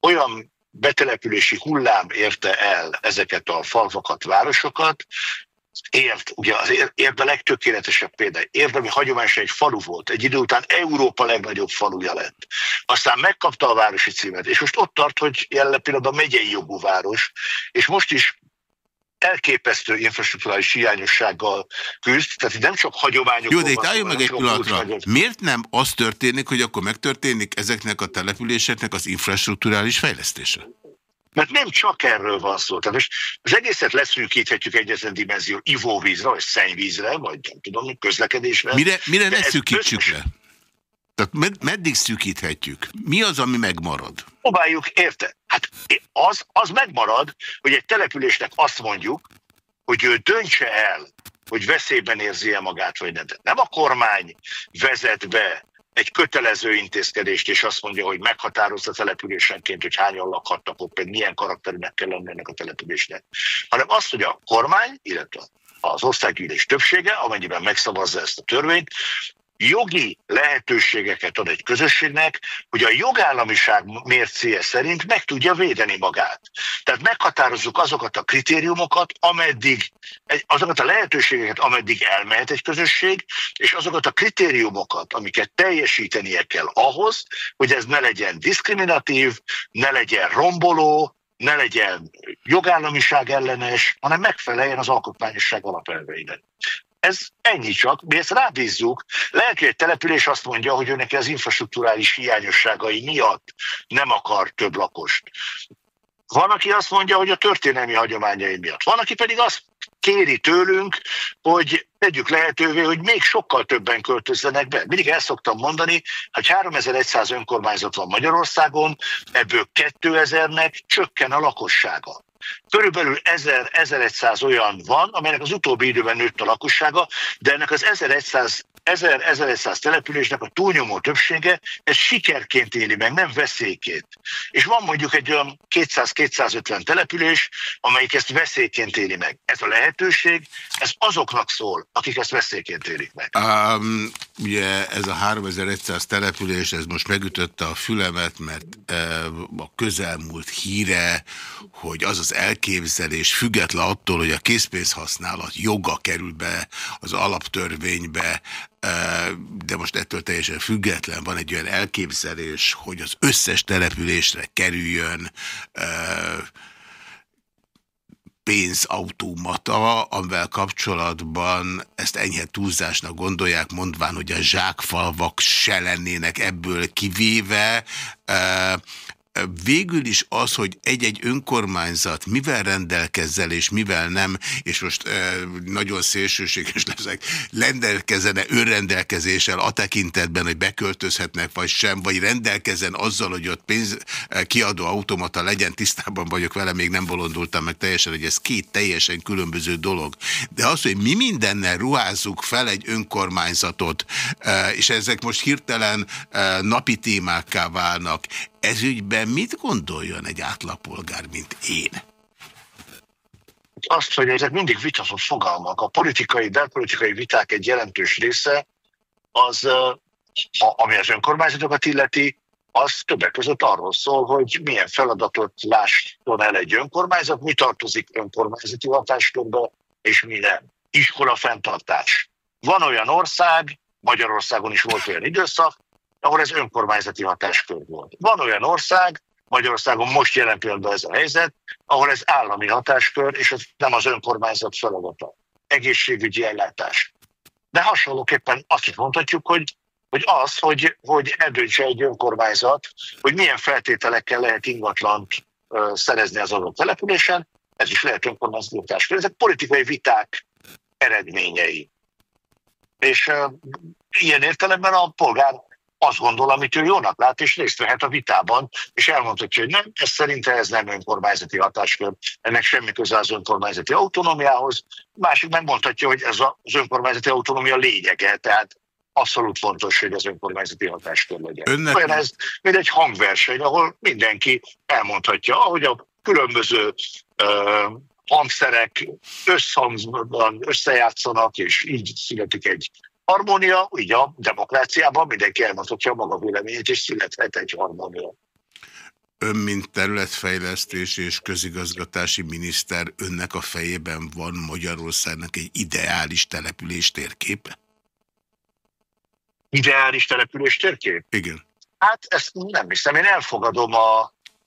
olyan betelepülési hullám érte el ezeket a falvakat, városokat, Ért, ugye az Ért a legtökéletesebb példa. Ért, ami hagyományosan egy falu volt, egy idő után Európa legnagyobb faluja lett. Aztán megkapta a városi címet, és most ott tart, hogy jelen pillanatban megyei jogú város, és most is elképesztő infrastruktúrális hiányossággal küzd, tehát nem csak hagyományok. Jó, de itt álljunk meg egy pillanatra. Miért nem az történik, hogy akkor megtörténik ezeknek a településeknek az infrastruktúrális fejlesztése? Mert nem csak erről van szó. Tehát most az egészet leszűkíthetjük egyetlen dimenzió ivóvízre, vagy szennyvízre, vagy nem tudom, közlekedésre. Mire, mire ne szűkítsük összes... le? Tehát med meddig szűkíthetjük? Mi az, ami megmarad? Próbáljuk, érte? Hát az, az megmarad, hogy egy településnek azt mondjuk, hogy ő döntse el, hogy veszélyben érzi-e magát, vagy nem. Nem a kormány vezet be egy kötelező intézkedést, és azt mondja, hogy meghatározza településenként, hogy hányan lakhatnak ott, például milyen karakterűnek kell lenni ennek a településnek, hanem azt, hogy a kormány, illetve az országgyűlés többsége, amennyiben megszavazza ezt a törvényt, jogi lehetőségeket ad egy közösségnek, hogy a jogállamiság mércéje szerint meg tudja védeni magát. Tehát meghatározzuk azokat a kritériumokat, ameddig, azokat a lehetőségeket, ameddig elmehet egy közösség, és azokat a kritériumokat, amiket teljesítenie kell ahhoz, hogy ez ne legyen diszkriminatív, ne legyen romboló, ne legyen jogállamiság ellenes, hanem megfeleljen az alkotmányosság alapelveinek. Ez ennyi csak, mi ezt rábízzuk. Lehet, hogy egy település azt mondja, hogy őnek az infrastruktúrális hiányosságai miatt nem akar több lakost. Van, aki azt mondja, hogy a történelmi hagyományai miatt. Van, aki pedig azt kéri tőlünk, hogy tegyük lehetővé, hogy még sokkal többen költözzenek be. Mindig el szoktam mondani, hogy 3100 önkormányzat van Magyarországon, ebből 2000-nek csökken a lakossága. Körülbelül 1000-1100 olyan van, amelynek az utóbbi időben nőtt a lakossága, de ennek az 1100 1000-1100 településnek a túlnyomó többsége ez sikerként éli meg, nem veszélyként. És van mondjuk egy olyan 200-250 település, amelyik ezt veszélyként éli meg. Ez a lehetőség, ez azoknak szól, akik ezt veszélyként élik meg. Um, ugye ez a 3100 település, ez most megütötte a fülemet, mert uh, a közelmúlt híre, hogy az az elképzelés független attól, hogy a készpénzhasználat joga kerül be az alaptörvénybe, de most ettől teljesen független van egy olyan elképzelés, hogy az összes településre kerüljön pénzautomata, amivel kapcsolatban ezt enyhe túlzásnak gondolják, mondván, hogy a zsákfalvak se lennének ebből kivéve végül is az, hogy egy-egy önkormányzat mivel rendelkezzel és mivel nem, és most e, nagyon szélsőséges leszek, rendelkezene önrendelkezéssel a tekintetben, hogy beköltözhetnek vagy sem, vagy rendelkezen azzal, hogy ott pénz kiadó automata legyen, tisztában vagyok vele, még nem bolondultam meg teljesen, hogy ez két teljesen különböző dolog. De az, hogy mi mindennel ruházzuk fel egy önkormányzatot, és ezek most hirtelen napi témákká válnak, ezügyben mit gondoljon egy átlagpolgár, mint én? Azt, hogy ezek mindig vitatott fogalmak. A politikai, belpolitikai viták egy jelentős része, az, ha, ami az önkormányzatokat illeti, az többek között arról szól, hogy milyen feladatot lásson el egy önkormányzat, mi tartozik önkormányzati hatáskörbe, és mi nem. Iskola fenntartás. Van olyan ország, Magyarországon is volt olyan időszak, ahol ez önkormányzati hatáskör volt. Van olyan ország, Magyarországon most jelen pillanatban ez a helyzet, ahol ez állami hatáskör, és ez nem az önkormányzat feladata. Egészségügyi ellátás. De hasonlóképpen azt is mondhatjuk, hogy, hogy az, hogy, hogy eldöntse egy önkormányzat, hogy milyen feltételekkel lehet ingatlant uh, szerezni az adott településen, ez is lehet önkormányzati hatáskör. Ezek politikai viták eredményei. És uh, ilyen értelemben a polgár azt gondol, amit ő jónak lát, és részt vehet a vitában, és elmondhatja, hogy nem, ez szerinte ez nem önkormányzati hatáskör, ennek semmi köze az önkormányzati autonómiához. Másik megmondhatja, hogy ez az önkormányzati autonómia lényege, tehát abszolút fontos, hogy az önkormányzati hatáskör legyen. Önnek... Olyan ez, mint egy hangverseny, ahol mindenki elmondhatja, ahogy a különböző uh, hangszerek összhangban összejátszanak, és így születik egy harmónia, ugye a demokráciában mindenki elmondhatja a maga véleményét, és születhet egy harmónia. Ön, mint területfejlesztés és közigazgatási miniszter, önnek a fejében van Magyarországnak egy ideális település térképe? Ideális település térkép? Igen. Hát ezt nem hiszem. Én elfogadom a,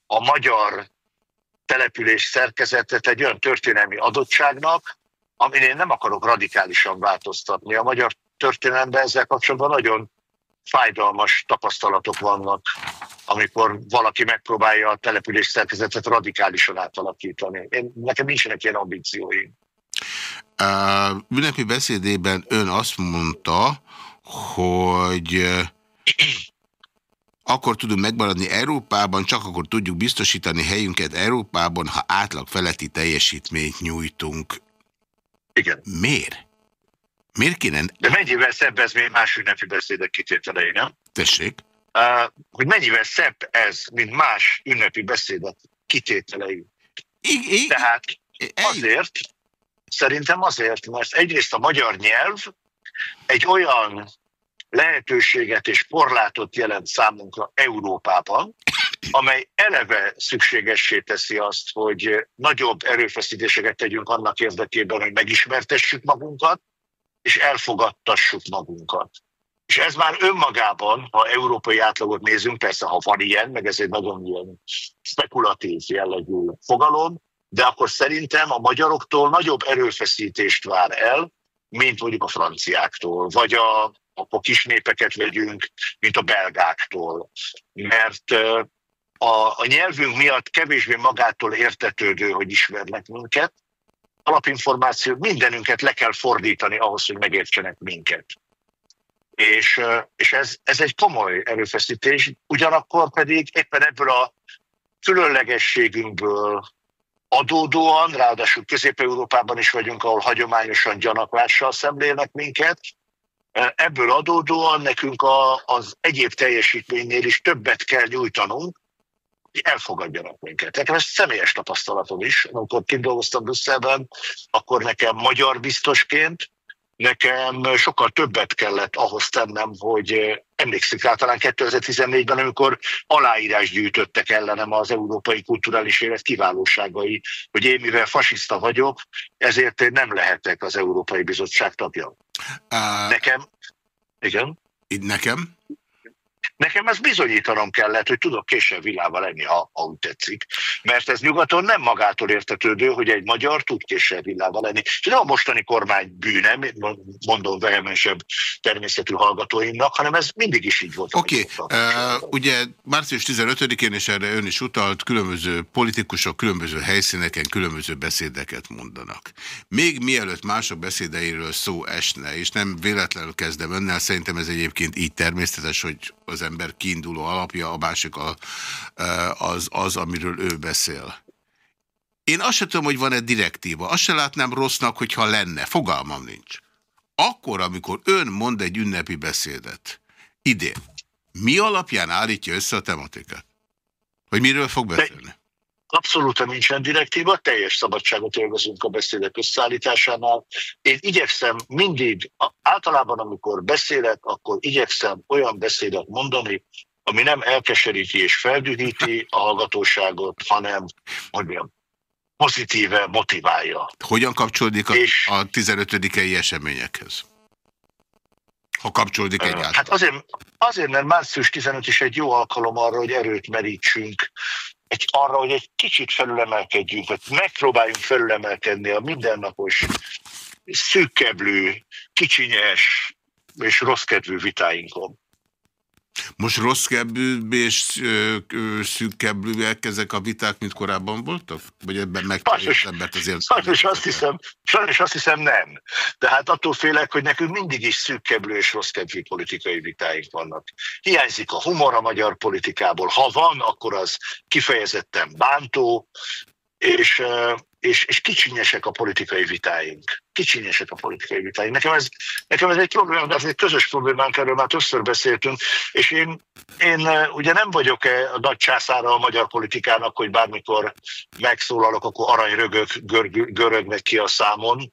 a magyar település szerkezetet egy olyan történelmi adottságnak, amin én nem akarok radikálisan változtatni. A magyar történelemben ezzel kapcsolatban nagyon fájdalmas tapasztalatok vannak, amikor valaki megpróbálja a település szerkezetet radikálisan átalakítani. Én, nekem nincsenek ilyen ambícióim. Uh, ünnepi beszédében ön azt mondta, hogy akkor tudunk megmaradni Európában, csak akkor tudjuk biztosítani helyünket Európában, ha átlag feletti teljesítményt nyújtunk. Igen. Miért? Miért kéne... De mennyivel szebb ez még más ünnepi beszédek kitételei, nem? Tessék? Uh, hogy mennyivel szebb ez, mint más ünnepi beszédek kitételei. I I Tehát azért, szerintem azért, mert egyrészt a magyar nyelv egy olyan lehetőséget és korlátot jelent számunkra Európában, amely eleve szükségessé teszi azt, hogy nagyobb erőfeszítéseket tegyünk annak érdekében, hogy megismertessük magunkat, és elfogadtassuk magunkat. És ez már önmagában, ha európai átlagot nézünk, persze ha van ilyen, meg ez egy nagyon ilyen spekulatív jellegű fogalom, de akkor szerintem a magyaroktól nagyobb erőfeszítést vár el, mint mondjuk a franciáktól, vagy a, a kis népeket vegyünk, mint a belgáktól. Mert a, a nyelvünk miatt kevésbé magától értetődő, hogy ismernek minket, alapinformáció, mindenünket le kell fordítani ahhoz, hogy megértsenek minket. És, és ez, ez egy komoly erőfeszítés, ugyanakkor pedig éppen ebből a különlegességünkből adódóan, ráadásul Közép-Európában is vagyunk, ahol hagyományosan gyanakvással szemlélnek minket, ebből adódóan nekünk a, az egyéb teljesítménynél is többet kell nyújtanunk, elfogadjanak minket. Nekem ez személyes tapasztalatom is. Amikor kidolgoztam Brüsszelben, akkor nekem magyar biztosként, nekem sokkal többet kellett ahhoz tennem, hogy emlékszik általán 2014-ben, amikor aláírás gyűjtöttek ellenem az európai kulturális élet kiválóságai, hogy én mivel fasiszta vagyok, ezért én nem lehetek az Európai Bizottság tagja. Uh, nekem, igen? Nekem? Nekem ezt bizonyítanom kellett, hogy tudok később világban lenni, ha, ha úgy tetszik. Mert ez nyugaton nem magától értetődő, hogy egy magyar tud később világban lenni. És nem a mostani kormány bűne, mondom vehemensebb természetű hallgatóimnak, hanem ez mindig is így volt. Oké, okay. uh, ugye március 15-én, és erre ön is utalt, különböző politikusok különböző helyszíneken különböző beszédeket mondanak. Még mielőtt mások beszédeiről szó esne, és nem véletlenül kezdem önnel, szerintem ez egyébként így természetes, hogy az ember kiinduló alapja, a másik a, az, az, amiről ő beszél. Én azt sem tudom, hogy van-e direktíva. Azt sem látnám rossznak, hogyha lenne. Fogalmam nincs. Akkor, amikor ön mond egy ünnepi beszédet, idén, mi alapján állítja össze a tematikát? Hogy miről fog beszélni? Abszolút nincsen direktíva, teljes szabadságot élvezünk a beszédek összeállításánál. Én igyekszem mindig, általában amikor beszélek, akkor igyekszem olyan beszédet mondani, ami nem elkeseríti és feldühíti a hallgatóságot, hanem, mondjam, pozitíve motiválja. Hogyan kapcsolódik a, és, a 15-i eseményekhez? Ha kapcsolódik egyáltalán. Hát azért, azért, mert március 15 is egy jó alkalom arra, hogy erőt merítsünk, egy, arra, hogy egy kicsit felülemelkedjünk, vagy megpróbáljunk felülemelkedni a mindennapos szűkkeblő, kicsinyes és rosszkedvű vitáinkon. Most rossz és szűkkebbűek ezek a viták, mint korábban voltak? Vagy ebben megtalálja embert azért? Sajnos azt, hiszem, sajnos azt hiszem nem. Tehát attól félek, hogy nekünk mindig is szűkkeblő és rosszkedvű politikai vitáink vannak. Hiányzik a humor a magyar politikából. Ha van, akkor az kifejezetten bántó, és és, és kicsinyesek a politikai vitáink. Kicsinyesek a politikai vitáink. Nekem ez, nekem ez egy probléma, de ez egy közös problémánk, erről már többször beszéltünk, és én, én ugye nem vagyok -e a nagy császára a magyar politikának, hogy bármikor megszólalok, akkor aranyrögök gör, görögnek ki a számon.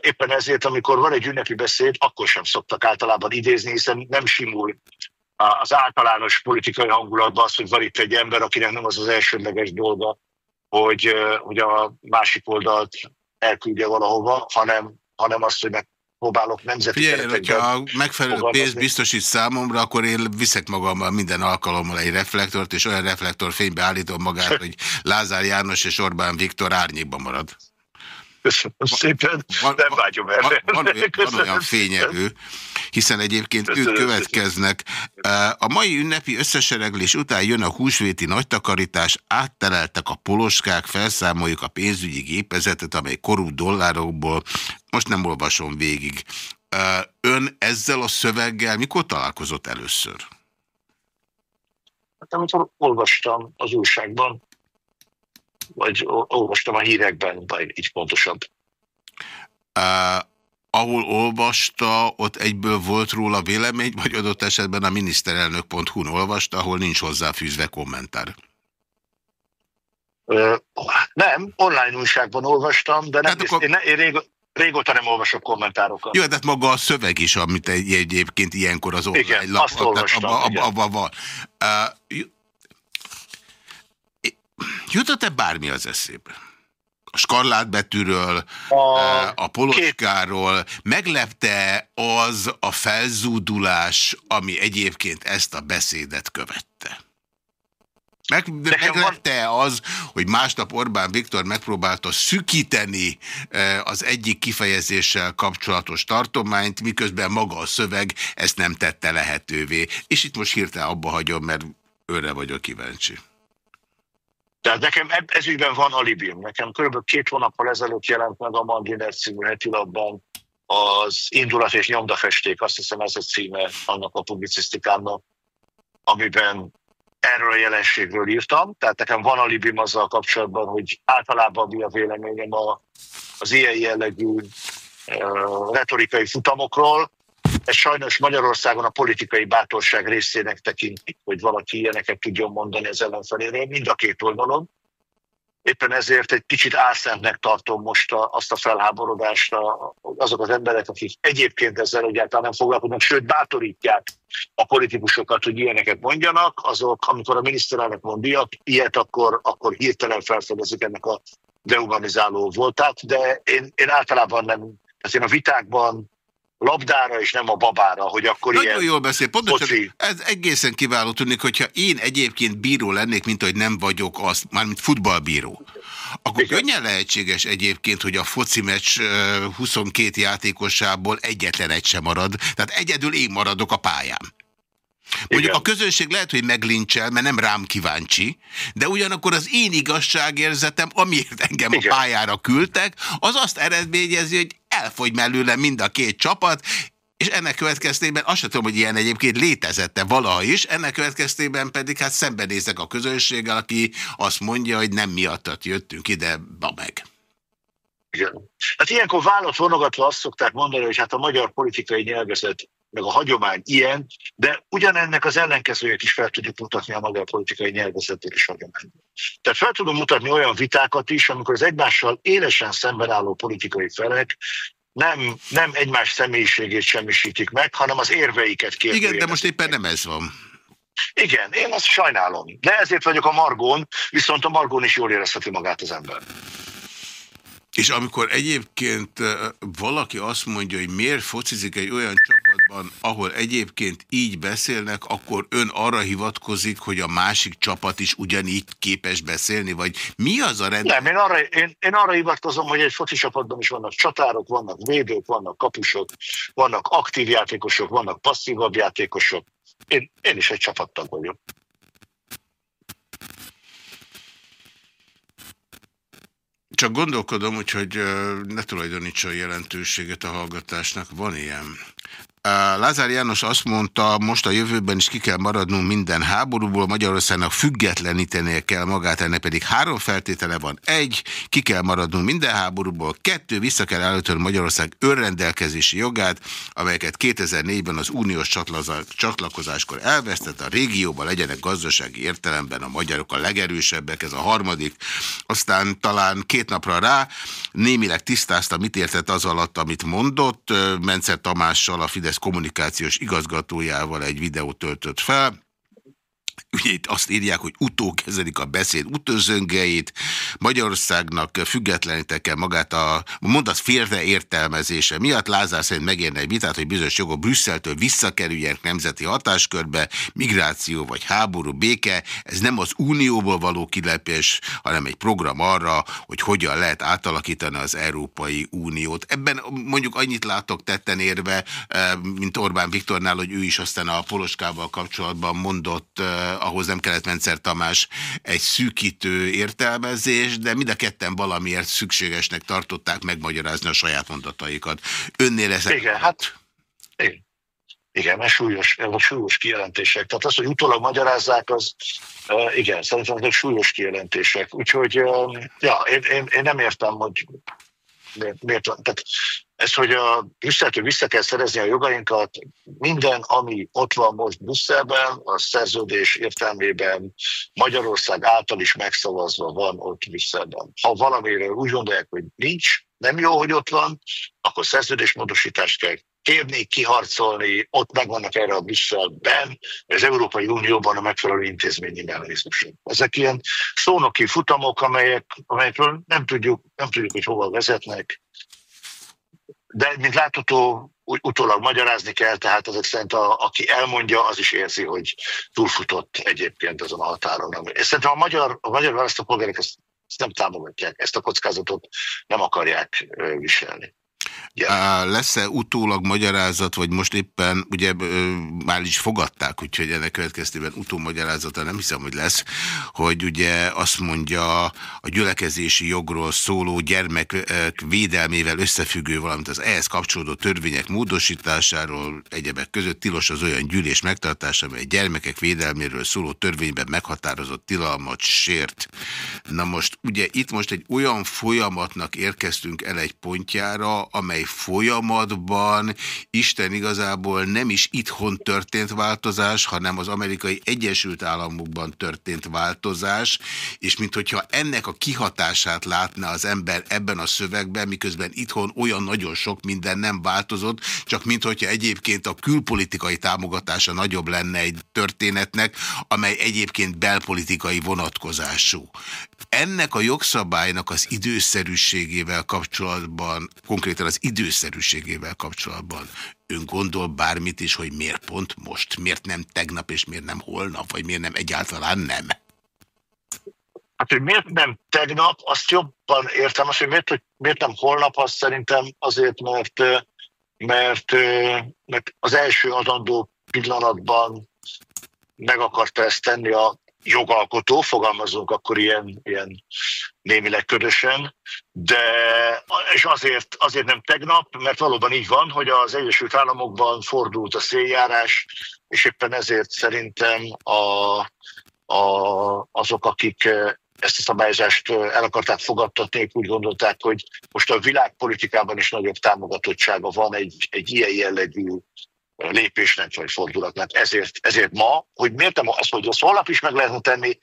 Éppen ezért, amikor van egy ünnepi beszéd, akkor sem szoktak általában idézni, hiszen nem simul az általános politikai hangulatban az, hogy van itt egy ember, akinek nem az az elsődleges dolga, hogy, hogy a másik oldalt elküldje valahova, hanem, hanem azt, hogy megpróbálok nemzeti Figyelj, hogyha megfelelő pénzt biztosít számomra, akkor én viszek magammal minden alkalommal egy reflektort, és olyan reflektorfénybe állítom magát, hogy Lázár János és Orbán Viktor árnyékban marad. Köszönöm szépen, van, nem vágyom erre. Van, van, olyan, van olyan fényerő, hiszen egyébként Köszönöm ők következnek. A mai ünnepi összesereglés után jön a húsvéti nagytakarítás, átteleltek a poloskák, felszámoljuk a pénzügyi gépezetet, amely korú dollárokból, most nem olvasom végig. Ön ezzel a szöveggel mikor találkozott először? Hát amikor olvastam az újságban, vagy olvastam a hírekben, vagy így pontosabb. Uh, ahol olvasta, ott egyből volt róla vélemény, vagy adott esetben a miniszterelnök.hu-n olvasta, ahol nincs hozzáfűzve kommentár? Uh, nem, online újságban olvastam, de nem hát akkor... én, én rég, régóta nem olvasok kommentárokat. Jó, de hát maga a szöveg is, amit egy, egyébként ilyenkor az online igen, lap, azt olvastam, abba, abba, abba van. Uh, Jutott-e bármi az eszébe? A skarlátbetűről, a, eh, a poloskáról, meglepte az a felzúdulás, ami egyébként ezt a beszédet követte? Meg, meglepte az, hogy másnap Orbán Viktor megpróbálta szükíteni eh, az egyik kifejezéssel kapcsolatos tartományt, miközben maga a szöveg ezt nem tette lehetővé. És itt most hirtelen abba hagyom, mert őre vagyok kíváncsi. Tehát nekem ez ügyben van alibim. Nekem kb. két hónappal ezelőtt jelent meg a Mandiner című hetilapban az Indulat és nyomdafesték, azt hiszem ez a címe annak a publicisztikának, amiben erről a jelenségről írtam, tehát nekem van alibim azzal kapcsolatban, hogy általában mi a véleményem a, az ilyen jellegű uh, retorikai futamokról, ez sajnos Magyarországon a politikai bátorság részének tekintik, hogy valaki ilyeneket tudjon mondani az ellenfeléről, mind a két oldalon. Éppen ezért egy kicsit álszentnek tartom most a, azt a felháborodást a, azok az emberek, akik egyébként ezzel egyáltalán nem foglalkoznak, sőt bátorítják a politikusokat, hogy ilyeneket mondjanak, azok, amikor a miniszterelnök mond ilyet, akkor, akkor hirtelen felfedezik ennek a dehumanizáló voltát, de én, én általában nem, tehát én a vitákban labdára, és nem a babára, hogy akkor Nagyon ilyen... jól beszél, pontosan ez egészen kiváló tudnék, hogyha én egyébként bíró lennék, mint hogy nem vagyok az, mármint futballbíró, akkor Igen. könnyen lehetséges egyébként, hogy a foci meccs 22 játékosából egyetlen egy sem marad, tehát egyedül én maradok a pályán. Mondjuk Igen. a közönség lehet, hogy meglincsel, mert nem rám kíváncsi, de ugyanakkor az én igazságérzetem, amiért engem Igen. a pályára küldtek, az azt eredményezi, hogy elfogy mellőle mind a két csapat, és ennek következtében, azt sem tudom, hogy ilyen egyébként létezette valaha is, ennek következtében pedig hát szembenézek a közönséggel, aki azt mondja, hogy nem miattat jöttünk ide, ba meg. Igen. Hát ilyenkor vállat vonogatva azt szokták mondani, hogy hát a magyar politikai nyelvezet meg a hagyomány ilyen, de ugyanennek az ellenkezőjét is fel tudjuk mutatni a magyar politikai nyelvezetét és hagyományban. Tehát fel tudom mutatni olyan vitákat is, amikor az egymással élesen szemben álló politikai felek nem, nem egymás személyiségét semmisítik meg, hanem az érveiket kérdőjelezik. Igen, de most éppen nem ez van. Igen, én azt sajnálom. De ezért vagyok a Margón, viszont a Margón is jól érezheti magát az ember. És amikor egyébként valaki azt mondja, hogy miért focizik egy olyan csapatban, ahol egyébként így beszélnek, akkor ön arra hivatkozik, hogy a másik csapat is ugyanígy képes beszélni, vagy mi az a rend? Nem, én arra, én, én arra hivatkozom, hogy egy foci csapatban is vannak csatárok, vannak védők, vannak kapusok, vannak aktív játékosok, vannak passzívabb játékosok. Én, én is egy csapattag vagyok. Csak gondolkodom, hogy ne tulajdonítsa jelentőséget a hallgatásnak. Van ilyen. Lázár János azt mondta, most a jövőben is ki kell maradnunk minden háborúból, Magyarországnak függetlenítenie kell magát, ennek pedig három feltétele van. Egy, ki kell maradnunk minden háborúból, kettő, vissza kell állítani Magyarország önrendelkezési jogát, amelyeket 2004-ben az uniós csatlakozáskor elvesztett, a régióban legyenek gazdasági értelemben a magyarok a legerősebbek, ez a harmadik. Aztán talán két napra rá némileg tisztázta, mit értett az alatt, amit mondott, Mencer Tamással a Fidesz Fidesz kommunikációs igazgatójával egy videót töltött fel, itt azt írják, hogy utókezelik a beszéd utőzöngeit, Magyarországnak függetleníte kell magát a mondat félre értelmezése miatt. Lázár szerint megérne egy vitát, hogy bizonyos jogok Brüsszeltől visszakerüljenek nemzeti hatáskörbe, migráció vagy háború, béke. Ez nem az unióból való kilepés, hanem egy program arra, hogy hogyan lehet átalakítani az Európai Uniót. Ebben mondjuk annyit látok tetten érve, eh, mint Orbán Viktornál, hogy ő is aztán a Poloskával kapcsolatban mondott eh, ahhoz nem kellett Mencer Tamás egy szűkítő értelmezés, de mind a ketten valamiért szükségesnek tartották megmagyarázni a saját mondataikat. Önnél ezek... Igen, hát igen. Igen, mert súlyos, súlyos kijelentések. Tehát az, hogy utólag magyarázzák, az igen, szerintem ezek súlyos kijelentések. Úgyhogy ja, én, én, én nem értem, hogy miért, miért. Tehát ez, hogy a Brüsszeltől vissza kell szerezni a jogainkat, minden, ami ott van most Brüsszelben, a szerződés értelmében Magyarország által is megszavazva van ott Brüsszelben. Ha valamiről úgy gondolják, hogy nincs, nem jó, hogy ott van, akkor szerződésmódosítást kell kérni, kiharcolni, ott megvannak erre a Brüsszelben, az Európai Unióban a megfelelő intézményi mechanizmusok. Ezek ilyen szónoki futamok, amelyek, amelyekről nem tudjuk, nem tudjuk, hogy hova vezetnek, de mint látható, utólag magyarázni kell, tehát ezek szerint a, aki elmondja, az is érzi, hogy túlfutott egyébként azon a határon. Szerintem a magyar, a magyar választópolgárok ezt, ezt nem támogatják, ezt a kockázatot nem akarják viselni. Yeah. Lesz-e utólag magyarázat, vagy most éppen, ugye már is fogadták, úgyhogy ennek következtében utómagyarázata nem hiszem, hogy lesz, hogy ugye azt mondja a gyülekezési jogról szóló gyermek védelmével összefüggő, valamint az ehhez kapcsolódó törvények módosításáról egyebek között tilos az olyan gyűlés megtartása, amely gyermekek védelméről szóló törvényben meghatározott tilalmat sért. Na most ugye itt most egy olyan folyamatnak érkeztünk el egy pontjára, amely folyamatban Isten igazából nem is itthon történt változás, hanem az amerikai Egyesült Államokban történt változás, és mint hogyha ennek a kihatását látná az ember ebben a szövegben, miközben itthon olyan nagyon sok minden nem változott, csak mint hogyha egyébként a külpolitikai támogatása nagyobb lenne egy történetnek, amely egyébként belpolitikai vonatkozású. Ennek a jogszabálynak az időszerűségével kapcsolatban, konkrétan az időszerűségével kapcsolatban ön gondol bármit is, hogy miért pont most, miért nem tegnap és miért nem holnap, vagy miért nem egyáltalán nem? Hát, hogy miért nem tegnap, azt jobban értem, azt, hogy miért, hogy miért nem holnap, azt szerintem azért, mert, mert, mert az első adandó pillanatban meg akarta ezt tenni a jogalkotó, fogalmazunk akkor ilyen, ilyen némileg ködösen, de és azért, azért nem tegnap, mert valóban így van, hogy az Egyesült Államokban fordult a széljárás, és éppen ezért szerintem a, a, azok, akik ezt a szabályozást el akarták fogadtatni, úgy gondolták, hogy most a világpolitikában is nagyobb támogatottsága van egy, egy ilyen jellegű lépésnek vagy fordulatnak. Ezért, ezért ma, hogy miért nem azt, hogy azt holnap is meg lehetne tenni,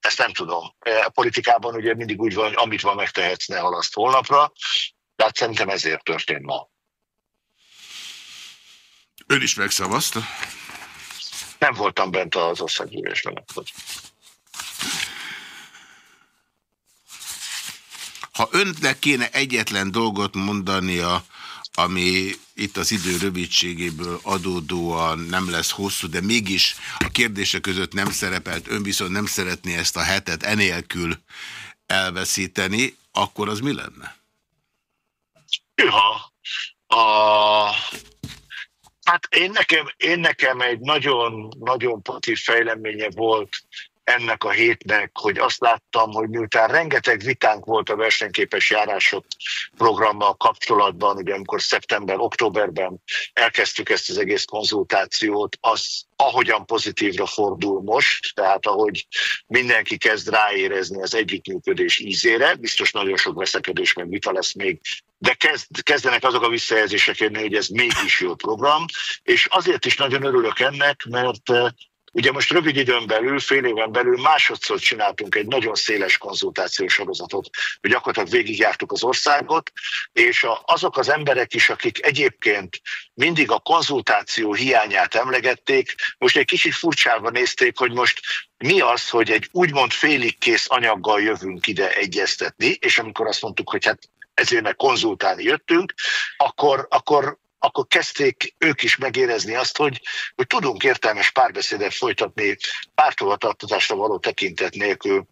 ezt nem tudom. E, a politikában ugye mindig úgy van, hogy amit van megtehetsz, ne halaszt holnapra, tehát szerintem ezért történt ma. Ön is megszavazta? Nem voltam bent az országgyűlésben. Ha önnek kéne egyetlen dolgot mondania, ami itt az idő rövidségéből adódóan nem lesz hosszú, de mégis a kérdések között nem szerepelt, ön viszont nem szeretné ezt a hetet enélkül elveszíteni, akkor az mi lenne? Hűha, a... Hát én nekem, én nekem egy nagyon-nagyon pozitív fejleménye volt ennek a hétnek, hogy azt láttam, hogy miután rengeteg vitánk volt a versenyképes járások programmal kapcsolatban, ugye amikor szeptember-októberben elkezdtük ezt az egész konzultációt, az ahogyan pozitívra fordul most, tehát ahogy mindenki kezd ráérezni az együttműködés ízére, biztos nagyon sok veszekedés meg vita lesz még, de kezd, kezdenek azok a visszajelzések jönni, hogy ez mégis jó program, és azért is nagyon örülök ennek, mert Ugye most rövid időn belül, fél éven belül másodszor csináltunk egy nagyon széles konzultációs sorozatot, hogy gyakorlatilag végigjártuk az országot, és azok az emberek is, akik egyébként mindig a konzultáció hiányát emlegették, most egy kicsit furcsáva nézték, hogy most mi az, hogy egy úgymond félig kész anyaggal jövünk ide egyeztetni, és amikor azt mondtuk, hogy hát ezért meg konzultálni jöttünk, akkor, akkor akkor kezdték ők is megérezni azt, hogy, hogy tudunk értelmes párbeszédet folytatni pártolvatartozásra való tekintet nélkül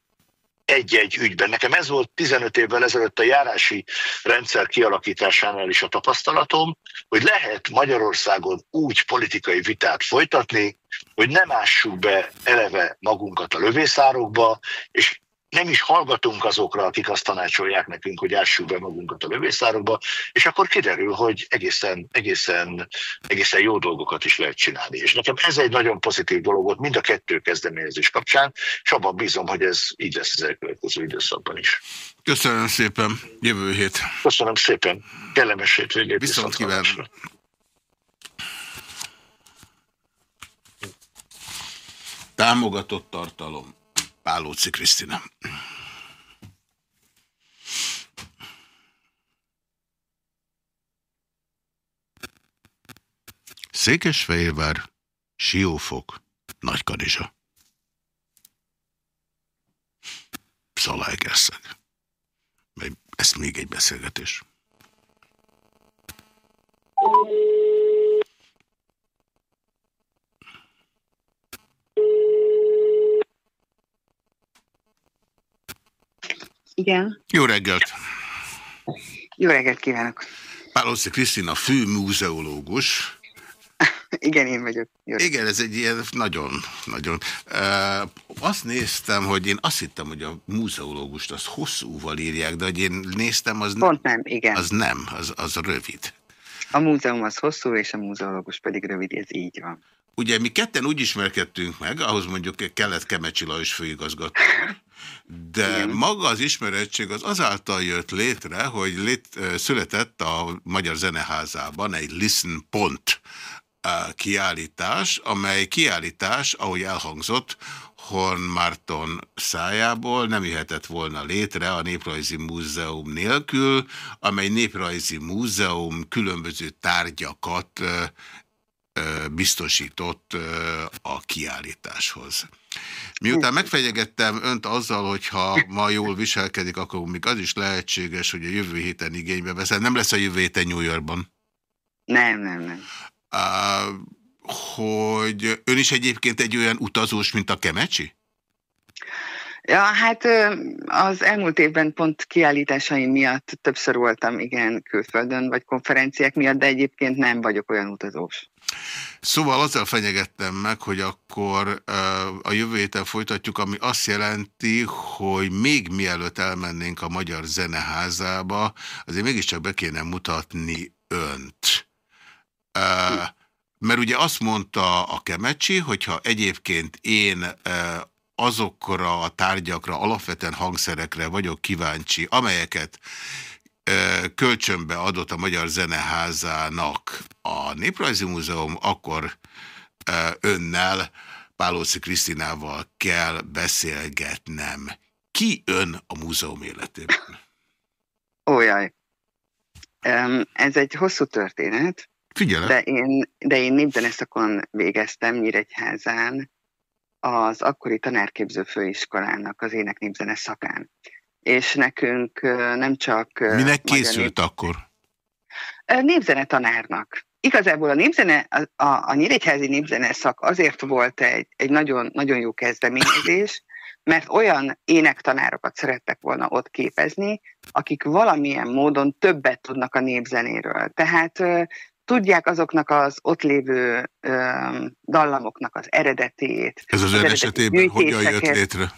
egy-egy ügyben. Nekem ez volt 15 évvel ezelőtt a járási rendszer kialakításánál is a tapasztalatom, hogy lehet Magyarországon úgy politikai vitát folytatni, hogy nem ássuk be eleve magunkat a lövészárokba, és nem is hallgatunk azokra, akik azt tanácsolják nekünk, hogy ássuk be magunkat a lövészárokba, és akkor kiderül, hogy egészen, egészen, egészen jó dolgokat is lehet csinálni. És nekem ez egy nagyon pozitív dolog volt mind a kettő kezdeményezés kapcsán, és abban bízom, hogy ez így lesz az elkövetkező időszakban is. Köszönöm szépen, jövő hét. Köszönöm szépen, kellemes hétvégét. Viszont kívánom. Támogatott tartalom. Pálóci Krisztina. Székesfehérvár, Siófok, Nagykanizsa. Szalaegerszeg. Ez még egy beszélgetés. Igen. Jó reggelt! Jó reggelt kívánok! Páloszi Krisztina, fő múzeológus. Igen, én vagyok. Jó. Igen, ez egy ilyen nagyon, nagyon. Uh, azt néztem, hogy én azt hittem, hogy a múzeológust az hosszúval írják, de hogy én néztem, az Pont nem, igen. Az nem, az, az rövid. A múzeum az hosszú, és a múzeológus pedig rövid, ez így van. Ugye mi ketten úgy ismerkedtünk meg, ahhoz mondjuk kellett Kemecsi Lajos főigazgató, de Igen. maga az ismerettség az azáltal jött létre, hogy lét, született a Magyar Zeneházában egy Listen Pont kiállítás, amely kiállítás, ahogy elhangzott, Horn Marton szájából nem jöhetett volna létre a Néprajzi Múzeum nélkül, amely Néprajzi Múzeum különböző tárgyakat biztosított a kiállításhoz. Miután megfegyegettem önt azzal, hogy ha ma jól viselkedik, akkor még az is lehetséges, hogy a jövő héten igénybe veszel. Nem lesz a jövő héten New Yorkban? Nem, nem, nem. Uh, hogy ön is egyébként egy olyan utazós, mint a Kemecsi? Ja, hát az elmúlt évben pont kiállításaim miatt többször voltam, igen, külföldön, vagy konferenciák miatt, de egyébként nem vagyok olyan utazós. Szóval azzal fenyegettem meg, hogy akkor a jövő héten folytatjuk, ami azt jelenti, hogy még mielőtt elmennénk a Magyar Zeneházába, azért mégiscsak be kéne mutatni önt. Mert ugye azt mondta a Kemecsi, hogyha egyébként én azokra a tárgyakra, alapvetően hangszerekre vagyok kíváncsi, amelyeket kölcsönbe adott a Magyar Zeneházának a Néprajzi Múzeum, akkor önnel, Pálóci Krisztinával kell beszélgetnem. Ki ön a múzeum életében? Ójaj. Ez egy hosszú történet. Figyelek. De én, de én népzeneszakon végeztem Nyíregyházán, az akkori tanárképző főiskolának az ének népzene szakán. És nekünk nem csak... Minek készült nép... akkor? Népzene tanárnak. Igazából a népzene, a, a, a Nyíregyházi népzene szak azért volt egy, egy nagyon, nagyon jó kezdeményezés, mert olyan énektanárokat szerettek volna ott képezni, akik valamilyen módon többet tudnak a népzenéről. Tehát tudják azoknak az ott lévő ö, dallamoknak az eredetét. Ez az, az ön esetében hogyan jött létre?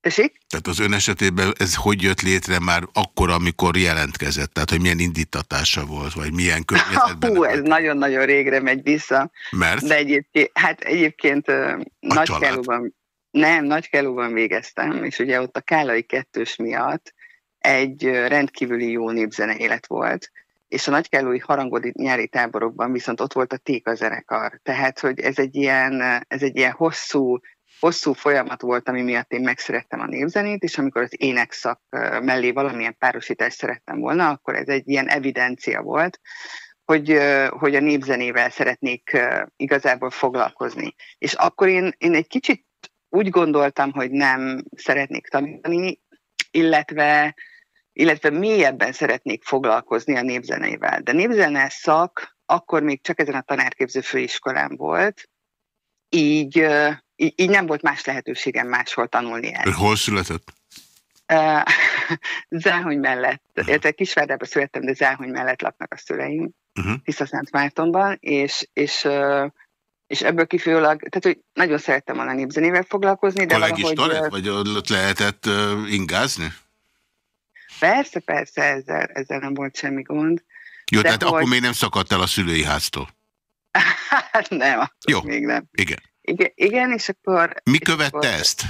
Tessék? Tehát az ön esetében ez hogy jött létre már akkor, amikor jelentkezett? Tehát, hogy milyen indítatása volt, vagy milyen környezetben? Hú, ez nagyon-nagyon régre megy vissza. Mert? De egyébként, hát egyébként Nagykelóban, nem, Nagykelóban végeztem, és ugye ott a Kálai kettős miatt egy rendkívüli jó népzene élet volt és a nagykellói harangodi nyári táborokban viszont ott volt a Téka zenekar. Tehát, hogy ez egy ilyen, ez egy ilyen hosszú, hosszú folyamat volt, ami miatt én megszerettem a népzenét, és amikor az énekszak mellé valamilyen párosítást szerettem volna, akkor ez egy ilyen evidencia volt, hogy, hogy a népzenével szeretnék igazából foglalkozni. És akkor én, én egy kicsit úgy gondoltam, hogy nem szeretnék tanítani, illetve illetve mélyebben szeretnék foglalkozni a népzenével. De népzene szak akkor még csak ezen a tanárképző főiskolán volt, így, így, így nem volt más lehetőségem máshol tanulni el. Hol született? Záhony mellett, uh-huh. illetve Kisvárdában születtem, de Záhony mellett laknak a szüleim, uh-huh. Tisza Szent Mártonban, és, és, és ebből kifolyólag, tehát hogy nagyon szerettem volna népzenével foglalkozni, de valahogy... vagy ott lehetett ingázni? Persze, persze, ezzel, ezzel nem volt semmi gond. Jó, De tehát hogy... akkor még nem szakadt el a szülői háztól? hát nem, Jó, még nem. Igen. Igen, igen és akkor... Mi követte akkor, ezt?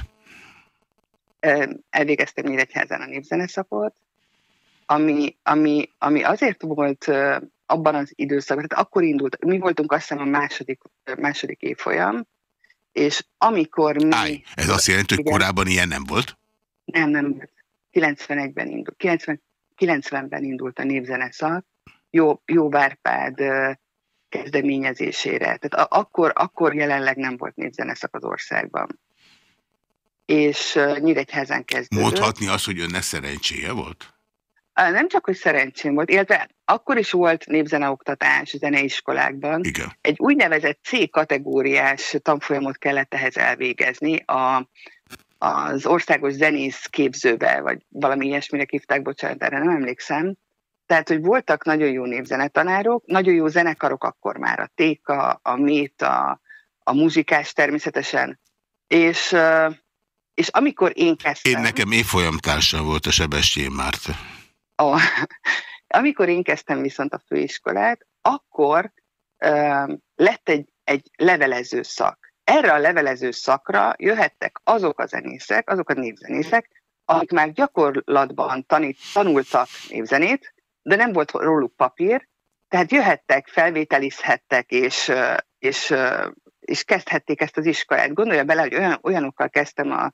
Elvégeztem Nyíregyházán a népzeneszakot, ami, ami, ami azért volt abban az időszakban, tehát akkor indult, mi voltunk azt hiszem a második, második évfolyam, és amikor mi... Állj, ez azt jelenti, hogy igen, korábban ilyen nem volt? Nem, nem volt. 91-ben indult, 90, 90-ben indult a népzeneszak, jó, jó Bárpád kezdeményezésére. Tehát akkor, akkor jelenleg nem volt népzeneszak az országban. És Nyíregyházán kezdődött. Mondhatni azt, hogy önnek szerencséje volt? Nem csak, hogy szerencsém volt, illetve akkor is volt népzeneoktatás zeneiskolákban. Igen. Egy úgynevezett C kategóriás tanfolyamot kellett ehhez elvégezni a az országos zenész képzőbe, vagy valami ilyesmire hívták, bocsánat, erre nem emlékszem. Tehát, hogy voltak nagyon jó névzenetanárok, nagyon jó zenekarok akkor már, a Téka, a Méta, a muzsikás természetesen, és, és amikor én kezdtem... Én nekem évfolyamtársam volt a Sebestyén Márt. A, amikor én kezdtem viszont a főiskolát, akkor uh, lett egy, egy levelező szak erre a levelező szakra jöhettek azok a zenészek, azok a népzenészek, akik már gyakorlatban tanít, tanultak népzenét, de nem volt róluk papír, tehát jöhettek, felvételizhettek, és, és, és kezdhették ezt az iskolát. Gondolja bele, hogy olyan, olyanokkal kezdtem a,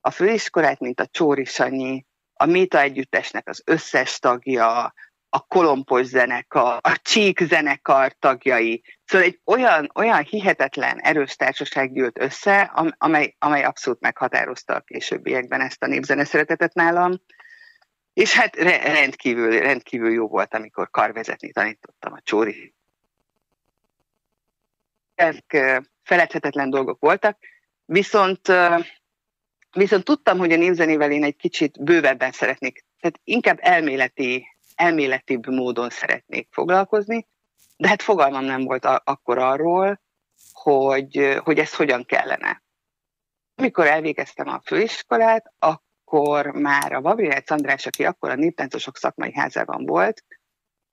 a főiskolát, mint a Csóri Sanyi, a Méta Együttesnek az összes tagja, a kolompos zenekar, a csík zenekar tagjai. Szóval egy olyan, olyan hihetetlen erős társaság gyűlt össze, amely, amely abszolút meghatározta a későbbiekben ezt a népzene szeretetet nálam. És hát rendkívül, rendkívül jó volt, amikor karvezetni tanítottam a csóri. Ezek feledhetetlen dolgok voltak, viszont, viszont tudtam, hogy a népzenével én egy kicsit bővebben szeretnék, tehát inkább elméleti elméletibb módon szeretnék foglalkozni, de hát fogalmam nem volt akkor arról, hogy, hogy ez hogyan kellene. Amikor elvégeztem a főiskolát, akkor már a Vavrihec András, aki akkor a Néptáncosok szakmai házában volt,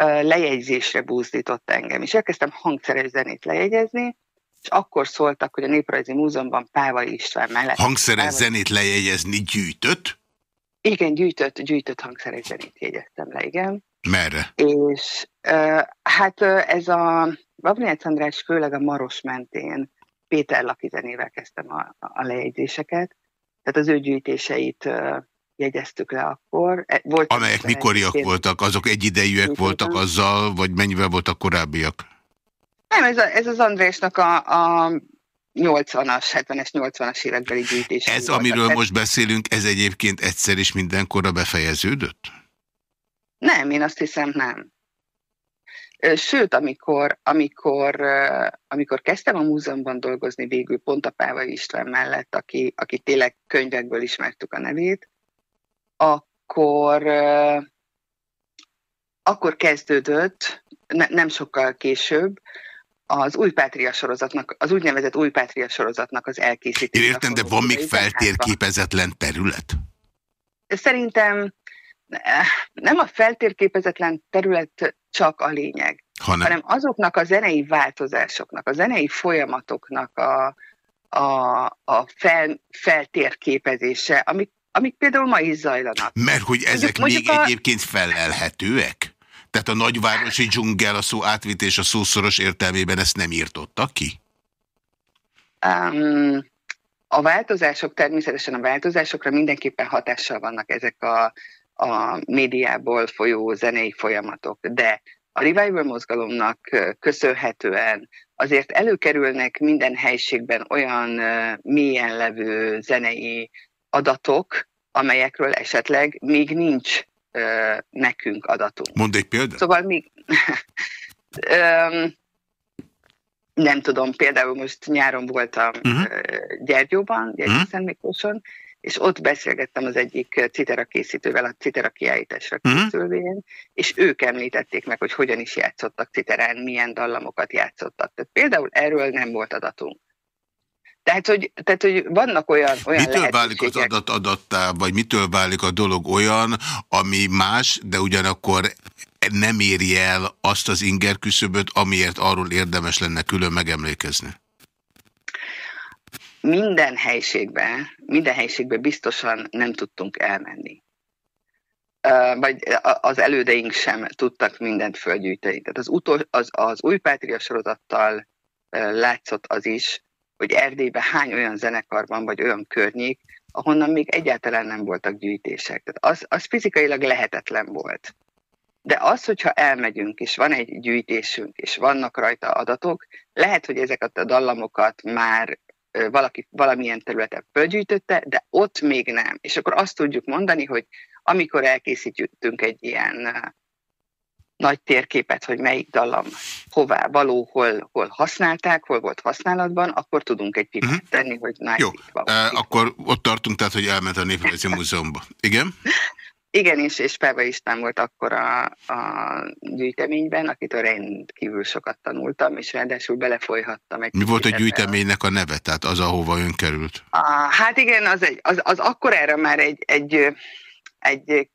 lejegyzésre búzdított engem, és elkezdtem hangszeres zenét lejegyezni, és akkor szóltak, hogy a Néprajzi Múzeumban Páva István mellett... Hangszeres Páva... zenét lejegyezni gyűjtött? Igen, gyűjtött, gyűjtött hangszeres zenét jegyeztem le, igen. Merre? És uh, hát uh, ez a Babrinec András főleg a Maros mentén Péter Laki zenével kezdtem a, a lejegyzéseket, tehát az ő gyűjtéseit uh, jegyeztük le akkor. E, volt Amelyek mikoriak voltak? Azok egyidejűek voltak azzal, vagy mennyivel voltak korábbiak? Nem, ez, a, ez az Andrésnak a, a 80-as, 70-es, 80-as évekbeli gyűjtés. Ez, voltak. amiről most beszélünk, ez egyébként egyszer is mindenkorra befejeződött? Nem, én azt hiszem nem. Sőt, amikor, amikor, amikor kezdtem a múzeumban dolgozni végül pont a Páva István mellett, aki, aki tényleg könyvekből ismertük a nevét, akkor, akkor kezdődött, ne, nem sokkal később, az új pátria sorozatnak, az úgynevezett új pátria sorozatnak az elkészítése. Értem, de van még feltérképezetlen terület? Szerintem eh, nem a feltérképezetlen terület csak a lényeg, hanem, hanem azoknak a zenei változásoknak, a zenei folyamatoknak a, a, a fel, feltérképezése, amik, amik például ma is zajlanak. Mert hogy ezek mondjuk, még a... egyébként felelhetőek? Tehát a nagyvárosi dzsungel a szó átvités a szószoros értelmében ezt nem írtotta ki? Um, a változások, természetesen a változásokra mindenképpen hatással vannak ezek a, a médiából folyó zenei folyamatok, de a revival mozgalomnak köszönhetően azért előkerülnek minden helységben olyan mélyen levő zenei adatok, amelyekről esetleg még nincs ö, nekünk adatunk. Mondd egy példát. Szóval még... ö, nem tudom, például most nyáron voltam uh-huh. Gyergyóban, Gyergyó-Szentmiklóson, uh-huh. és ott beszélgettem az egyik citera készítővel a citera kiállításra uh-huh. készülvén, és ők említették meg, hogy hogyan is játszottak citerán, milyen dallamokat játszottak. Tehát például erről nem volt adatunk. Tehát hogy, tehát, hogy vannak olyan, olyan Mitől válik az adat adattá, vagy mitől válik a dolog olyan, ami más, de ugyanakkor nem éri el azt az inger küszöböt, amiért arról érdemes lenne külön megemlékezni? Minden helységbe, minden helységbe biztosan nem tudtunk elmenni. Vagy az elődeink sem tudtak mindent fölgyűjteni. Tehát az, utol, az, az új Pátria sorozattal látszott az is, hogy Erdélyben hány olyan zenekar van, vagy olyan környék, ahonnan még egyáltalán nem voltak gyűjtések. Tehát az, az fizikailag lehetetlen volt. De az, hogyha elmegyünk, és van egy gyűjtésünk, és vannak rajta adatok, lehet, hogy ezeket a dallamokat már valaki valamilyen területen fölgyűjtötte, de ott még nem. És akkor azt tudjuk mondani, hogy amikor elkészítünk egy ilyen nagy térképet, hogy melyik dallam hová való, hol, hol használták, hol volt használatban, akkor tudunk egy pipát uh mhm. -huh. tenni, hogy na, Jó, uh, akkor ott tartunk, tehát, hogy elment a Néprajzi Múzeumba. Igen? Igen, és, és Páva István volt akkor a, a gyűjteményben, akitől rendkívül sokat tanultam, és ráadásul belefolyhattam. Egy Mi volt a gyűjteménynek a neve, tehát az, ahova ön került? A, hát igen, az, egy, az, az akkor erre már egy, egy, egy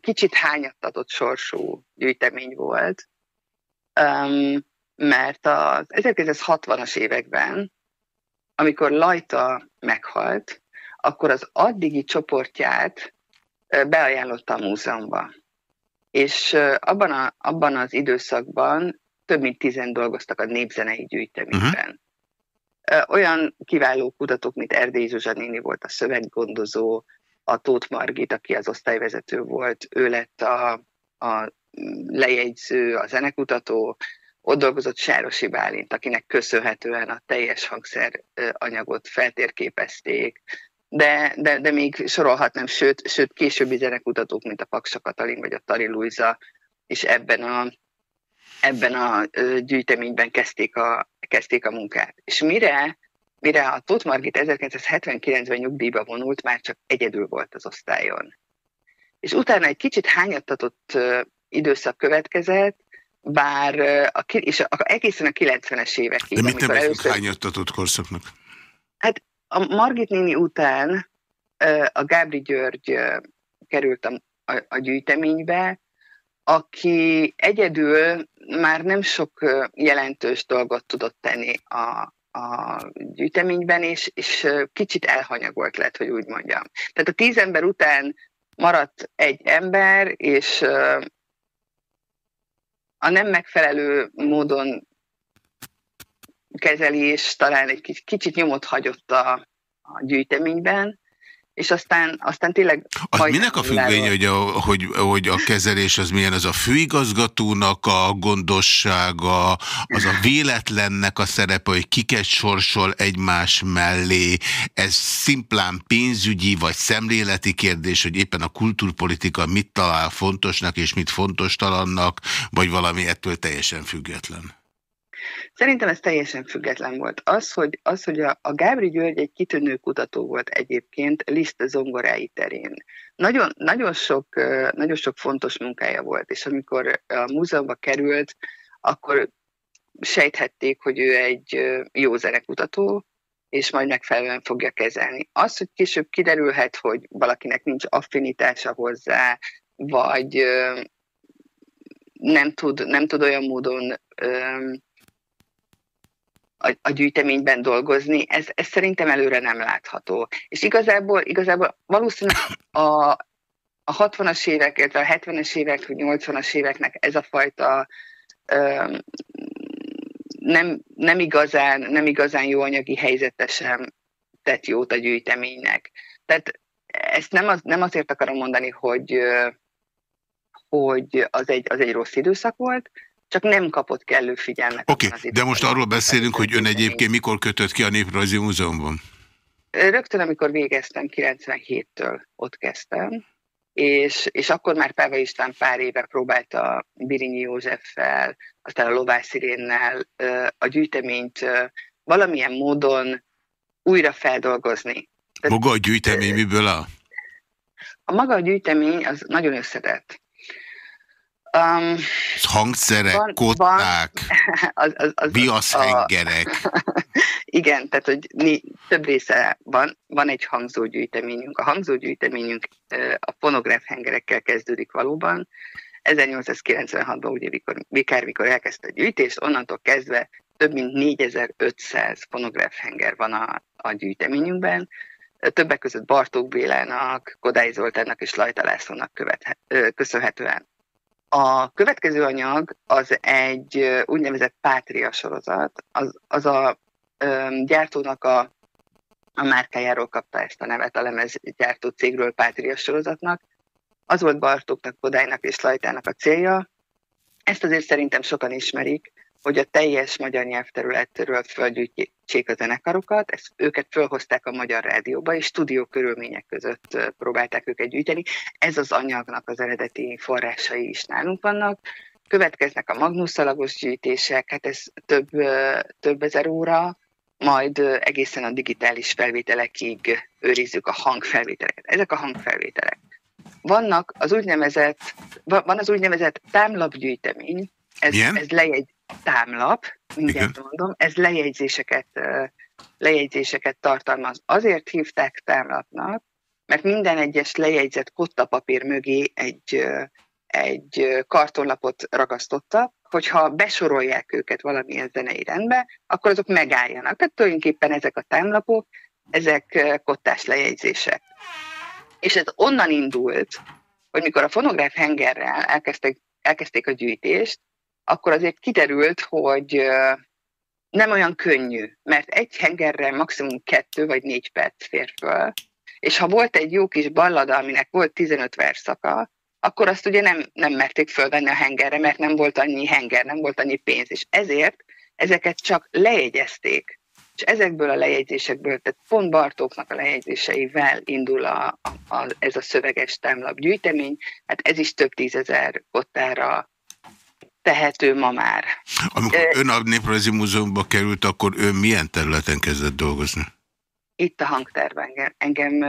kicsit hányattatott sorsú gyűjtemény volt, um, mert az 1960-as években, amikor Lajta meghalt, akkor az addigi csoportját beajánlotta a múzeumba. És abban, a, abban az időszakban több mint tizen dolgoztak a népzenei gyűjteményben. Uh-huh. Olyan kiváló kutatók, mint Erdély Zsuzsa néni volt a szöveggondozó, a Tóth Margit, aki az osztályvezető volt, ő lett a, a lejegyző, a zenekutató, ott dolgozott Sárosi Bálint, akinek köszönhetően a teljes hangszer anyagot feltérképezték, de, de, de még sorolhatnám, sőt, sőt későbbi zenekutatók, mint a Paksa Katalin vagy a Tari Luisa, és ebben a, ebben a gyűjteményben kezdték a, kezdték a munkát. És mire Mire a Tóth Margit 1979-ben nyugdíjba vonult, már csak egyedül volt az osztályon. És utána egy kicsit hányattatott időszak következett, bár a, és a, egészen a 90-es évekig. De mit nem először... hányattatott korszaknak? Hát a Margit néni után a Gábri György került a, a, a gyűjteménybe, aki egyedül már nem sok jelentős dolgot tudott tenni a, a gyűjteményben, és, és kicsit elhanyagolt lett, hogy úgy mondjam. Tehát a tíz ember után maradt egy ember, és a nem megfelelő módon kezelés talán egy kicsit nyomot hagyott a, a gyűjteményben, és aztán, aztán tényleg... Az minek a függvény, hogy a, hogy, hogy a kezelés az milyen? Az a főigazgatónak a gondossága, az a véletlennek a szerepe, hogy kiket sorsol egymás mellé, ez szimplán pénzügyi vagy szemléleti kérdés, hogy éppen a kulturpolitika mit talál fontosnak és mit fontos talannak, vagy valami ettől teljesen független? Szerintem ez teljesen független volt. Az, hogy, az, hogy a, a Gábri György egy kitűnő kutató volt egyébként Liszt zongorái terén. Nagyon, nagyon, sok, nagyon sok fontos munkája volt, és amikor a múzeumba került, akkor sejthették, hogy ő egy jó zenekutató, és majd megfelelően fogja kezelni. Az, hogy később kiderülhet, hogy valakinek nincs affinitása hozzá, vagy nem tud, nem tud olyan módon a, a gyűjteményben dolgozni, ez, ez szerintem előre nem látható. És igazából, igazából valószínűleg a, a 60-as évek, illetve a 70-es évek, 80-as éveknek ez a fajta ö, nem, nem, igazán, nem igazán jó anyagi helyzete sem tett jót a gyűjteménynek. Tehát ezt nem, az, nem azért akarom mondani, hogy, hogy az egy, az egy rossz időszak volt, csak nem kapott kellő figyelmet. Oké, okay, de most arról beszélünk, hogy ön egyébként mikor kötött ki a Néprajzi Múzeumban? Rögtön, amikor végeztem, 97-től ott kezdtem, és, és akkor már Páva István pár éve próbálta Birinyi Józseffel, aztán a Lovász Szirénnel a gyűjteményt valamilyen módon újra feldolgozni. Maga a gyűjtemény miből áll? A maga a gyűjtemény az nagyon összetett. Um, Hangszerek, van, kották, az, az, az, viaszhengerek. igen, tehát hogy mi, több része van. Van egy hangzógyűjteményünk. A hangzógyűjteményünk a fonográf hengerekkel kezdődik valóban. 1896-ban, ugye, mikor, mikor, mikor elkezdte a gyűjtést, onnantól kezdve több mint 4500 fonográf henger van a, a gyűjteményünkben. Többek között Bartók Bélának, Kodály Zoltánnak és Lajta Lászlónak köszönhetően. A következő anyag az egy úgynevezett pátria sorozat, az, az a ö, gyártónak a, a márkájáról kapta ezt a nevet, a lemezgyártó cégről pátria sorozatnak. Az volt Bartóknak, Kodálynak és Lajtának a célja. Ezt azért szerintem sokan ismerik, hogy a teljes magyar nyelvterületről földgyűjtsék a zenekarokat, ezt, őket fölhozták a Magyar Rádióba, és stúdió körülmények között próbálták őket gyűjteni. Ez az anyagnak az eredeti forrásai is nálunk vannak. Következnek a magnuszalagos gyűjtések, hát ez több, több ezer óra, majd egészen a digitális felvételekig őrizzük a hangfelvételeket. Ezek a hangfelvételek. Vannak az úgynevezett, van az úgynevezett támlapgyűjtemény, ez, ez lejegy, támlap, mindjárt Igen. mondom, ez lejegyzéseket, lejegyzéseket tartalmaz. Azért hívták támlapnak, mert minden egyes lejegyzett kottapapír mögé egy, egy kartonlapot ragasztottak, hogyha besorolják őket valamilyen zenei rendbe, akkor azok megálljanak. Tehát tulajdonképpen ezek a támlapok, ezek kottás lejegyzések. És ez onnan indult, hogy mikor a fonográf hengerrel elkezdték, elkezdték a gyűjtést, akkor azért kiderült, hogy nem olyan könnyű, mert egy hengerre maximum kettő vagy négy perc fér föl, és ha volt egy jó kis ballada, aminek volt 15 verszaka, akkor azt ugye nem, nem merték fölvenni a hengerre, mert nem volt annyi henger, nem volt annyi pénz, és ezért ezeket csak lejegyezték. És ezekből a lejegyzésekből, tehát pont Bartóknak a lejegyzéseivel indul a, a, a, ez a szöveges támlap gyűjtemény, hát ez is több tízezer kottára tehető ma már. Amikor ön a Néprajzi Múzeumban került, akkor ön milyen területen kezdett dolgozni? Itt a hangterben. Engem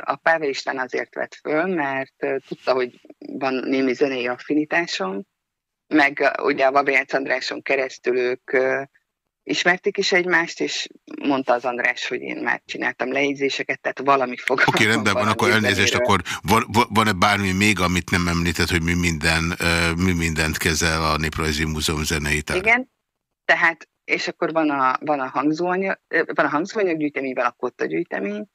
a Pável Isten azért vett föl, mert tudta, hogy van némi zenei affinitásom, meg ugye a Babélyec Andráson keresztül ők ismerték is egymást, és mondta az András, hogy én már csináltam lejegyzéseket, tehát valami fog. Oké, okay, rendben van, akkor elnézést, akkor van-e bármi még, amit nem említett, hogy mi, minden, mi mindent kezel a Néprajzi Múzeum zenei tár? Igen, tehát, és akkor van a, van a hangzóanyag, van a hangzóanyag gyűjtemény, van a kotta gyűjtemény,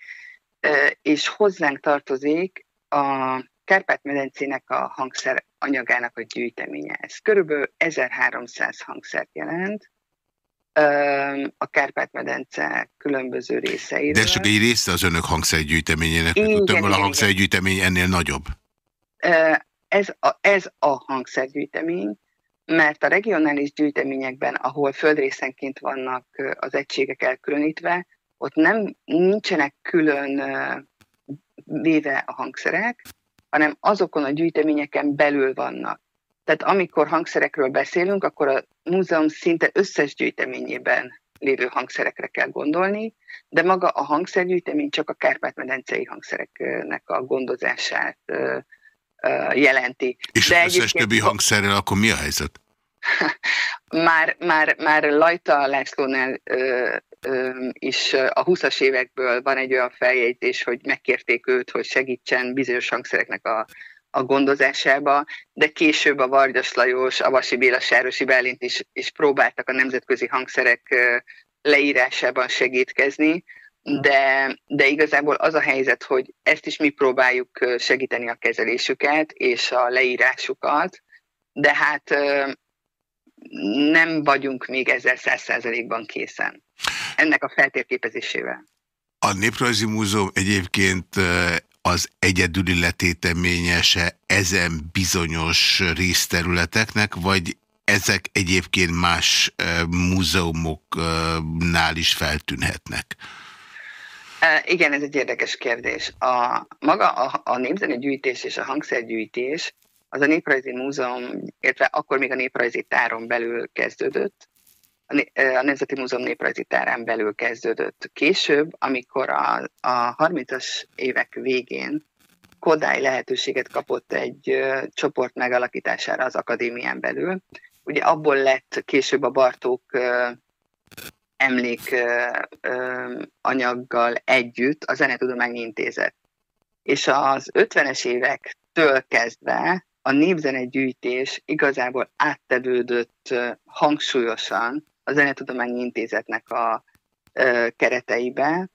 és hozzánk tartozik a Kárpát-medencének a hangszer anyagának a gyűjteménye. Ez körülbelül 1300 hangszert jelent, a Kárpát-medence különböző részeiről. De ez csak egy része az önök hangszergyűjteményének, többől a hangszergyűjtemény ennél nagyobb. Ez a, ez a hangszergyűjtemény, mert a regionális gyűjteményekben, ahol földrészenként vannak az egységek elkülönítve, ott nem nincsenek külön véve a hangszerek, hanem azokon a gyűjteményeken belül vannak. Tehát amikor hangszerekről beszélünk, akkor a múzeum szinte összes gyűjteményében lévő hangszerekre kell gondolni, de maga a hangszergyűjtemény csak a Kárpát-medencei hangszereknek a gondozását jelenti. És de az összes többi hangszerrel akkor mi a helyzet? már, már, már Lajta Lászlónál ö, ö, is a 20-as évekből van egy olyan feljegyzés, hogy megkérték őt, hogy segítsen bizonyos hangszereknek a, a gondozásába, de később a Vargyas Lajos, a Vasi Béla Sárosi Bálint is, is próbáltak a nemzetközi hangszerek leírásában segítkezni, de, de igazából az a helyzet, hogy ezt is mi próbáljuk segíteni a kezelésüket és a leírásukat, de hát nem vagyunk még ezzel száz százalékban készen. Ennek a feltérképezésével. A Néprajzi Múzeum egyébként az egyedüli letéteményese ezen bizonyos részterületeknek, vagy ezek egyébként más múzeumoknál is feltűnhetnek? Igen, ez egy érdekes kérdés. A, maga a, a népzenegyűjtés és a hangszergyűjtés az a Néprajzi Múzeum, illetve akkor még a Néprajzi Táron belül kezdődött, a Nemzeti Múzeum néprajzi tárán belül kezdődött. Később, amikor a, a 30-as évek végén Kodály lehetőséget kapott egy csoport megalakítására az akadémián belül, ugye abból lett később a Bartók emlék anyaggal együtt a Zenetudományi Intézet. És az 50-es évektől kezdve a népzenegyűjtés igazából áttevődött hangsúlyosan a Zenetudományi Intézetnek a kereteibe,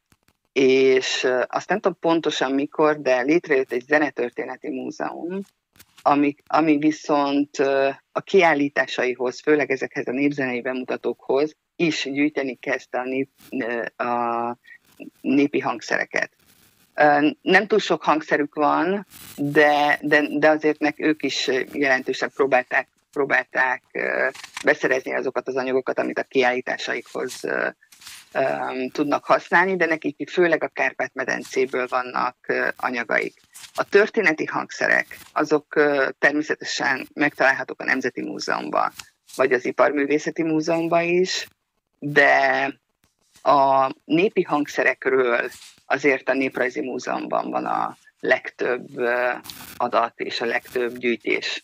és azt nem tudom pontosan mikor, de létrejött egy zenetörténeti múzeum, ami, ami viszont a kiállításaihoz, főleg ezekhez a népzenei bemutatókhoz is gyűjteni kezdte a, nép, a népi hangszereket. Nem túl sok hangszerük van, de, de, de azért ők is jelentősen próbálták, próbálták beszerezni azokat az anyagokat, amit a kiállításaikhoz tudnak használni, de nekik főleg a Kárpát-medencéből vannak anyagaik. A történeti hangszerek, azok természetesen megtalálhatók a Nemzeti Múzeumban, vagy az Iparművészeti Múzeumban is, de a népi hangszerekről azért a Néprajzi Múzeumban van a legtöbb adat és a legtöbb gyűjtés.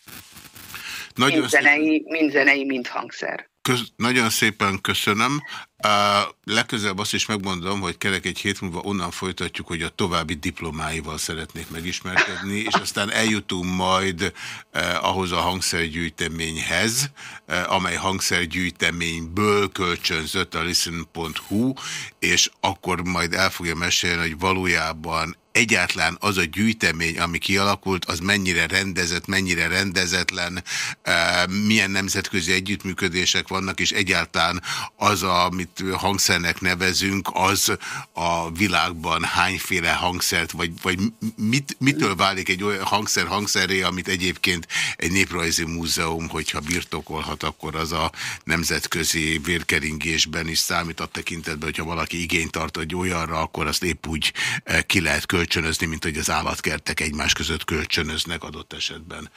Nagyon mind, zenei, mind zenei, mind hangszer. Köz, nagyon szépen köszönöm. Uh, legközelebb azt is megmondom, hogy kerek egy hét múlva onnan folytatjuk, hogy a további diplomáival szeretnék megismerkedni, és aztán eljutunk majd uh, ahhoz a hangszergyűjteményhez, uh, amely hangszergyűjteményből kölcsönzött a listen.hu, és akkor majd el fogja mesélni, hogy valójában egyáltalán az a gyűjtemény, ami kialakult, az mennyire rendezett, mennyire rendezetlen, milyen nemzetközi együttműködések vannak, és egyáltalán az, amit hangszernek nevezünk, az a világban hányféle hangszert, vagy, vagy mit, mitől válik egy olyan hangszer hangszeré, amit egyébként egy néprajzi múzeum, hogyha birtokolhat, akkor az a nemzetközi vérkeringésben is számít a tekintetben, hogyha valaki igényt tart egy olyanra, akkor azt épp úgy ki lehet kölcsönözni kölcsönözni, mint hogy az állatkertek egymás között kölcsönöznek adott esetben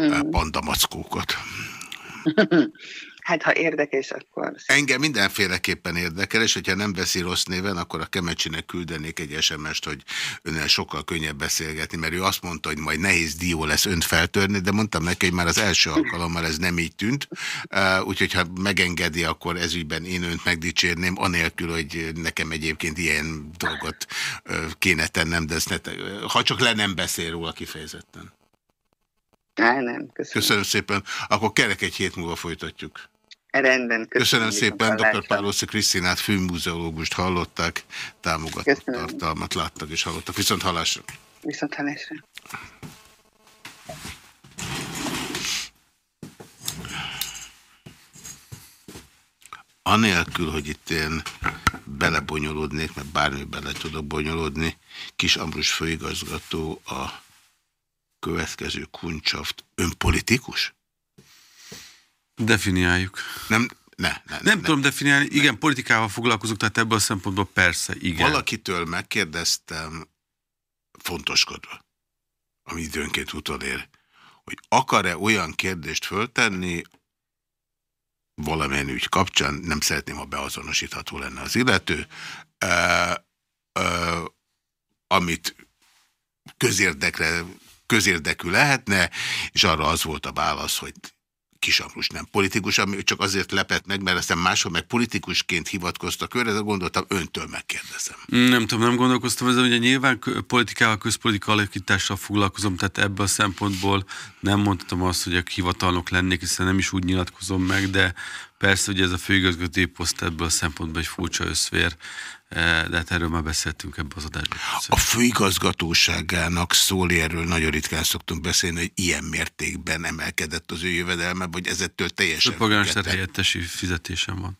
mm. pandamackókat. Hát, ha érdekes, akkor... Engem mindenféleképpen érdekel, és hogyha nem veszi rossz néven, akkor a Kemecsinek küldenék egy SMS-t, hogy önnel sokkal könnyebb beszélgetni, mert ő azt mondta, hogy majd nehéz dió lesz önt feltörni, de mondtam neki, hogy már az első alkalommal ez nem így tűnt, úgyhogy ha megengedi, akkor ezügyben én önt megdicsérném, anélkül, hogy nekem egyébként ilyen dolgot kéne tennem, de ezt ne ha csak le nem beszél róla kifejezetten. Á, nem, köszönöm. Köszönöm szépen. Akkor kerek egy hét múlva folytatjuk. Rendben, köszönöm. Köszönöm szépen, dr. Pálószi Krisztinát, főmúzeológust hallották, támogató köszönöm. tartalmat láttak és hallottak. Viszont hallásra. Viszont hallásra. anélkül, hogy itt én belebonyolódnék, mert bármi bele tudok bonyolódni, Kis Ambrus főigazgató a következő kuncsaft önpolitikus? Definiáljuk. Nem, ne, ne, nem, nem tudom definiálni, igen, politikával foglalkozok, tehát ebből a szempontból persze, igen. Valakitől megkérdeztem, fontoskodva, ami időnként utolér, hogy akar-e olyan kérdést föltenni, valamilyen ügy kapcsán, nem szeretném, ha beazonosítható lenne az illető, uh, uh, amit közérdekre, közérdekű lehetne, és arra az volt a válasz, hogy Kisamrus nem politikus, ami csak azért lepett meg, mert aztán máshol meg politikusként hivatkoztak őre, de gondoltam, öntől megkérdezem. Nem tudom, nem gondolkoztam ezzel, ugye nyilván politikával, közpolitika alakítással foglalkozom, tehát ebből a szempontból nem mondhatom azt, hogy a hivatalnok lennék, hiszen nem is úgy nyilatkozom meg, de persze, hogy ez a főigazgatói poszt ebből a szempontból egy furcsa összvér, de hát erről már beszéltünk ebbe az adásban. A főigazgatóságának szól erről nagyon ritkán szoktunk beszélni, hogy ilyen mértékben emelkedett az ő jövedelme, vagy ezettől teljesen A polgármester helyettesi fizetésem van.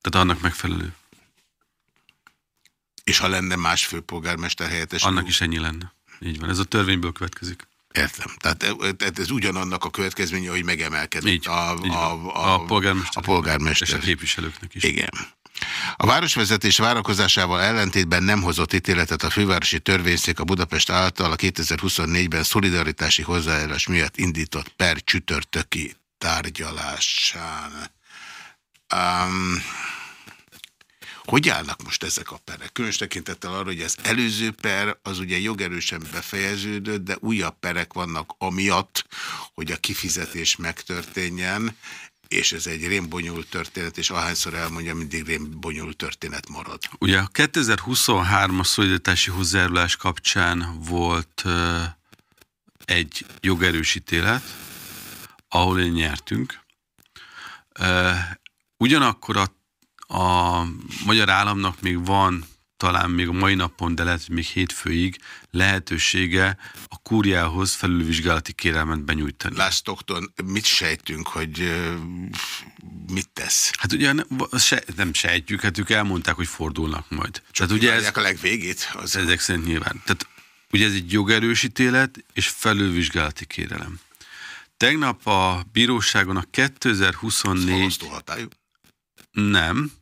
Tehát annak megfelelő. És ha lenne más főpolgármester helyettes? Annak is ennyi lenne. Így van. Ez a törvényből következik. Értem. Tehát, tehát ez ugyanannak a következménye, hogy megemelkedett így, a, így a, a, a, polgármester. A polgármester. És a képviselőknek is. Igen. A városvezetés várakozásával ellentétben nem hozott ítéletet a fővárosi törvényszék a Budapest által a 2024-ben szolidaritási hozzájárás miatt indított per csütörtöki tárgyalásán. Um, hogy állnak most ezek a perek? Különös tekintettel arra, hogy az előző per az ugye jogerősen befejeződött, de újabb perek vannak amiatt, hogy a kifizetés megtörténjen és ez egy rémbonyolult történet, és ahányszor elmondja, mindig rémbonyolult történet marad. Ugye a 2023-as szolidaritási hozzájárulás kapcsán volt uh, egy jogerős ítélet, ahol én nyertünk. Uh, ugyanakkor a, a magyar államnak még van talán még a mai napon, de lehet, hogy még hétfőig lehetősége a kúriához felülvizsgálati kérelmet benyújtani. Lásztoktól mit sejtünk, hogy mit tesz? Hát ugye nem, se, nem sejtjük, hát ők elmondták, hogy fordulnak majd. Csak Tehát ugye ez, a legvégét? Az ezek szerint nyilván. Tehát ugye ez egy jogerősítélet és felülvizsgálati kérelem. Tegnap a bíróságon a 2024... Nem,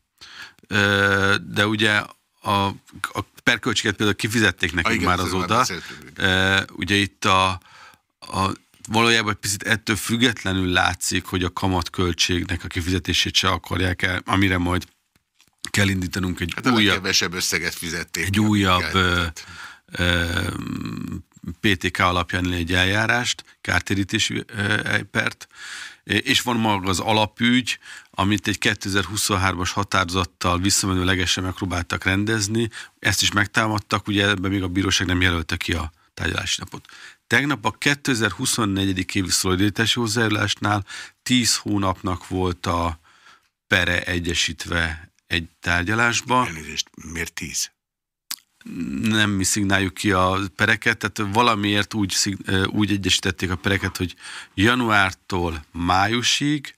de ugye a, a perköltséget például kifizették nekünk már azóta. E, ugye itt a, a valójában egy picit ettől függetlenül látszik, hogy a kamatköltségnek a kifizetését se akarják el, amire majd kell indítanunk egy hát újabb... kevesebb összeget fizették. Egy újabb ö, ö, PTK alapján egy eljárást, kártérítési pert, és van maga az alapügy, amit egy 2023-as határozattal visszamenőlegesen megpróbáltak rendezni, ezt is megtámadtak, ugye ebben még a bíróság nem jelölte ki a tárgyalási napot. Tegnap a 2024. évi szolidaritási hozzájárulásnál 10 hónapnak volt a pere egyesítve egy tárgyalásba. Elnézést, miért 10? nem mi szignáljuk ki a pereket, tehát valamiért úgy, úgy egyesítették a pereket, hogy januártól májusig,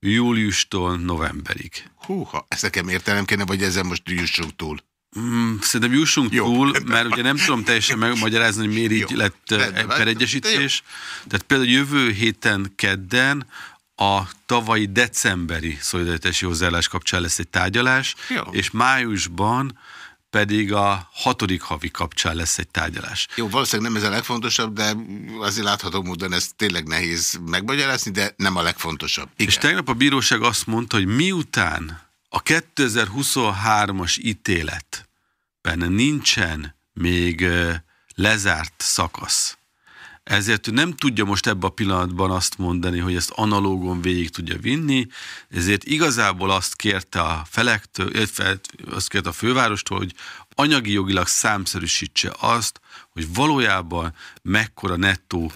júliustól novemberig. Húha, ezt nekem értelem kéne, vagy ezen most jussunk túl? Mm, szerintem jussunk Jó, túl, mert ugye nem tudom teljesen megmagyarázni, hogy miért így Jó, lett peregyesítés. Tehát például jövő héten kedden a tavalyi decemberi szolidaritási hozzáállás kapcsán lesz egy tárgyalás, Jó. és májusban pedig a hatodik havi kapcsán lesz egy tárgyalás. Jó, valószínűleg nem ez a legfontosabb, de azért látható módon ez tényleg nehéz megmagyarázni, de nem a legfontosabb. Igen. És tegnap a bíróság azt mondta, hogy miután a 2023-as ítéletben nincsen még lezárt szakasz, ezért ő nem tudja most ebben a pillanatban azt mondani, hogy ezt analógon végig tudja vinni, ezért igazából azt kérte a felektől, azt kérte a fővárostól, hogy anyagi jogilag számszerűsítse azt, hogy valójában mekkora nettó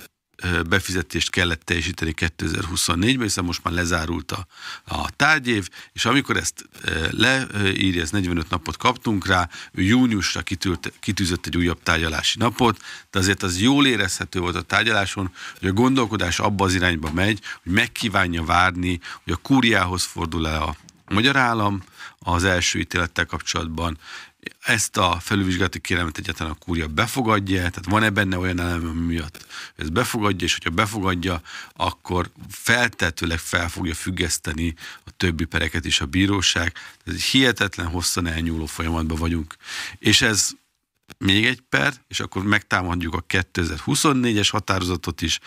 befizetést kellett teljesíteni 2024-ben, hiszen most már lezárult a, a tárgyév, és amikor ezt leírja, ez 45 napot kaptunk rá, ő júniusra kitűrt, kitűzött egy újabb tárgyalási napot, de azért az jól érezhető volt a tárgyaláson, hogy a gondolkodás abba az irányba megy, hogy megkívánja várni, hogy a kúriához fordul el a magyar állam az első ítélettel kapcsolatban ezt a felülvizsgálati kérelmet egyáltalán a kúria befogadja, tehát van-e benne olyan elem, ami miatt ez befogadja, és hogyha befogadja, akkor feltetőleg fel fogja függeszteni a többi pereket is a bíróság. Ez egy hihetetlen hosszan elnyúló folyamatban vagyunk. És ez még egy per, és akkor megtámadjuk a 2024-es határozatot is,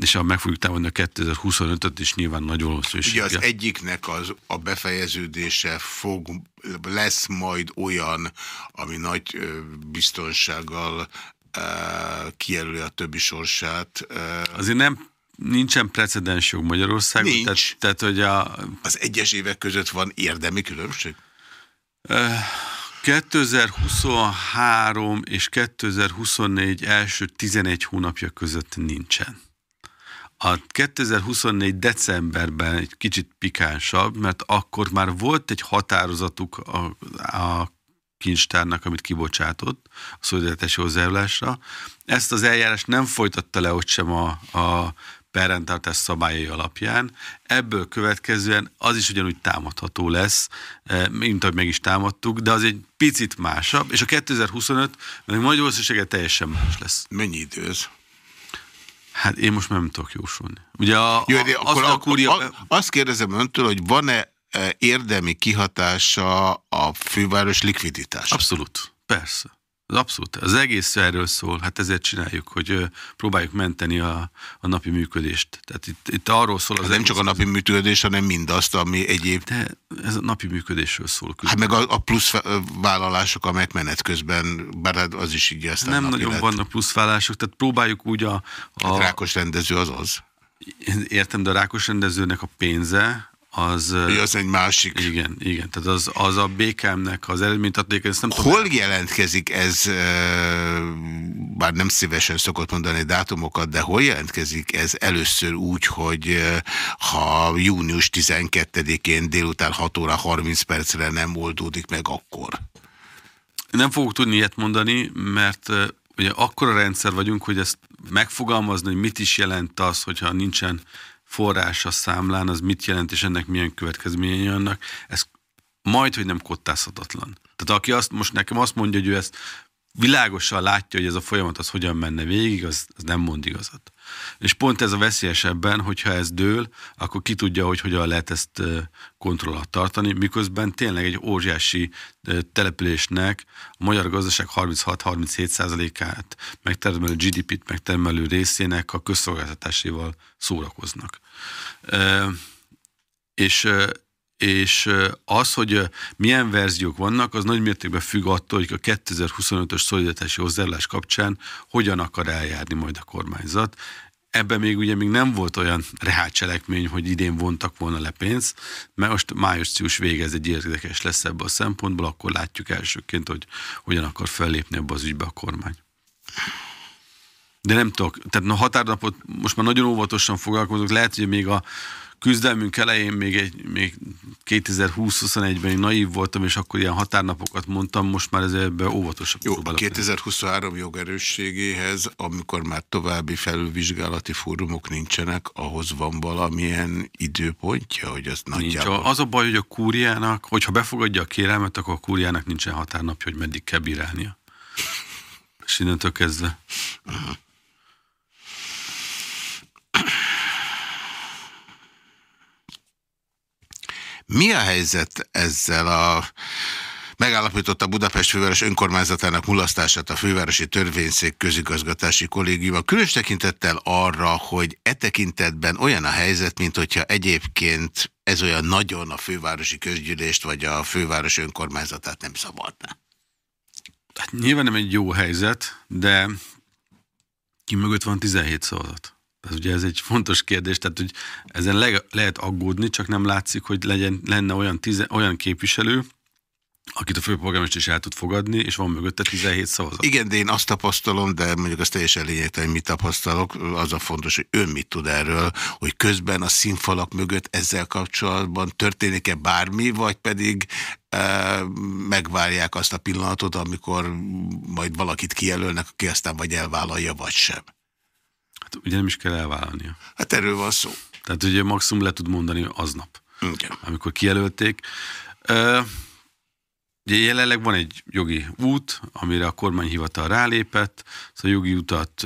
és meg fogjuk támadni a 2025-öt is nyilván nagyon hosszú Ugye az egyiknek az, a befejeződése fog, lesz majd olyan, ami nagy biztonsággal kijelöli a többi sorsát. Azért nem nincsen precedens jog Magyarországon. Nincs. Tehát, tehát, hogy a... Az egyes évek között van érdemi különbség? 2023 és 2024 első 11 hónapja között nincsen. A 2024 decemberben egy kicsit pikánsabb, mert akkor már volt egy határozatuk a, a kincstárnak, amit kibocsátott a szolidaritási hozzájárulásra. Ezt az eljárást nem folytatta le ott sem a, a perrendtartás szabályai alapján. Ebből következően az is ugyanúgy támadható lesz, eh, mint ahogy meg is támadtuk, de az egy picit másabb, és a 2025 meg nagy valószínűséggel teljesen más lesz. Mennyi idő ez? Hát én most nem tudok jósolni. Ugye a, Jó, de akkor, a, kúria... a, azt kérdezem öntől, hogy van-e eh, érdemi kihatása a főváros likviditás? Abszolút, persze. Az abszolút. Az egész erről szól, hát ezért csináljuk, hogy próbáljuk menteni a, a napi működést. Tehát itt, itt arról szól az... Hát nem csak a napi működés, hanem mindazt, ami egyéb... De ez a napi működésről szól. Közben. Hát meg a, a plusz vállalások, amelyek menet közben, bár hát az is így aztán Nem nagyon lett. vannak plusz vállalások, tehát próbáljuk úgy a... a... Hát rákos rendező az az. Értem, de a rákos rendezőnek a pénze, az... Az egy másik. Igen, igen. Tehát az, az a BKM-nek az eredménytartaléka, ezt nem Hol tudom. jelentkezik ez, bár nem szívesen szokott mondani dátumokat, de hol jelentkezik ez először úgy, hogy ha június 12-én délután 6 óra 30 percre nem oldódik meg, akkor? Nem fogok tudni ilyet mondani, mert ugye akkora rendszer vagyunk, hogy ezt megfogalmazni, hogy mit is jelent az, hogyha nincsen forrás a számlán, az mit jelent, és ennek milyen következményei vannak, ez majd, hogy nem kottázhatatlan. Tehát aki azt, most nekem azt mondja, hogy ő ezt világosan látja, hogy ez a folyamat az hogyan menne végig, az, az nem mond igazat. És pont ez a veszélyesebben, hogyha ez dől, akkor ki tudja, hogy hogyan lehet ezt kontroll alatt tartani, miközben tényleg egy óriási településnek a magyar gazdaság 36-37%-át megtermelő GDP-t megtermelő részének a közszolgáltatásával szórakoznak. És és az, hogy milyen verziók vannak, az nagy mértékben függ attól, hogy a 2025-ös szolidaritási hozzáállás kapcsán hogyan akar eljárni majd a kormányzat. Ebben még ugye még nem volt olyan reálcselekmény, hogy idén vontak volna le pénzt, mert most május-cius vége ez egy érdekes lesz ebből a szempontból, akkor látjuk elsőként, hogy hogyan akar fellépni ebbe az ügybe a kormány. De nem tudok, tehát a határnapot most már nagyon óvatosan foglalkozok, lehet, hogy még a küzdelmünk elején még, egy, még 2020-21-ben én naív voltam, és akkor ilyen határnapokat mondtam, most már ezzel óvatosabb Jó, 2023 jogerősségéhez, amikor már további felülvizsgálati fórumok nincsenek, ahhoz van valamilyen időpontja, hogy az nagyjából... Nincs. Az a baj, hogy a kúriának, hogyha befogadja a kérelmet, akkor a kúriának nincsen határnapja, hogy meddig kell bírálnia. És innentől kezdve. Uh -huh. Mi a helyzet ezzel a megállapította Budapest főváros önkormányzatának mulasztását a fővárosi törvényszék közigazgatási kollégiuma. Különös tekintettel arra, hogy e tekintetben olyan a helyzet, mint hogyha egyébként ez olyan nagyon a fővárosi közgyűlést vagy a főváros önkormányzatát nem szabadná. Hát nyilván nem egy jó helyzet, de ki mögött van 17 szavazat. Ez ugye ez egy fontos kérdés, tehát hogy ezen le, lehet aggódni, csak nem látszik, hogy legyen, lenne olyan, tize, olyan képviselő, akit a főpolgármester is el tud fogadni, és van mögötte 17 szavazat. Igen, de én azt tapasztalom, de mondjuk az teljesen lényegtelen, mit tapasztalok, az a fontos, hogy ön mit tud erről, hogy közben a színfalak mögött ezzel kapcsolatban történik-e bármi, vagy pedig e, megvárják azt a pillanatot, amikor majd valakit kijelölnek, aki aztán vagy elvállalja, vagy sem ugye nem is kell elvállalnia. Hát erről van szó. Tehát ugye maximum le tud mondani aznap. Igen. amikor kijelölték. Ugye jelenleg van egy jogi út, amire a kormányhivatal rálépett, szóval a jogi utat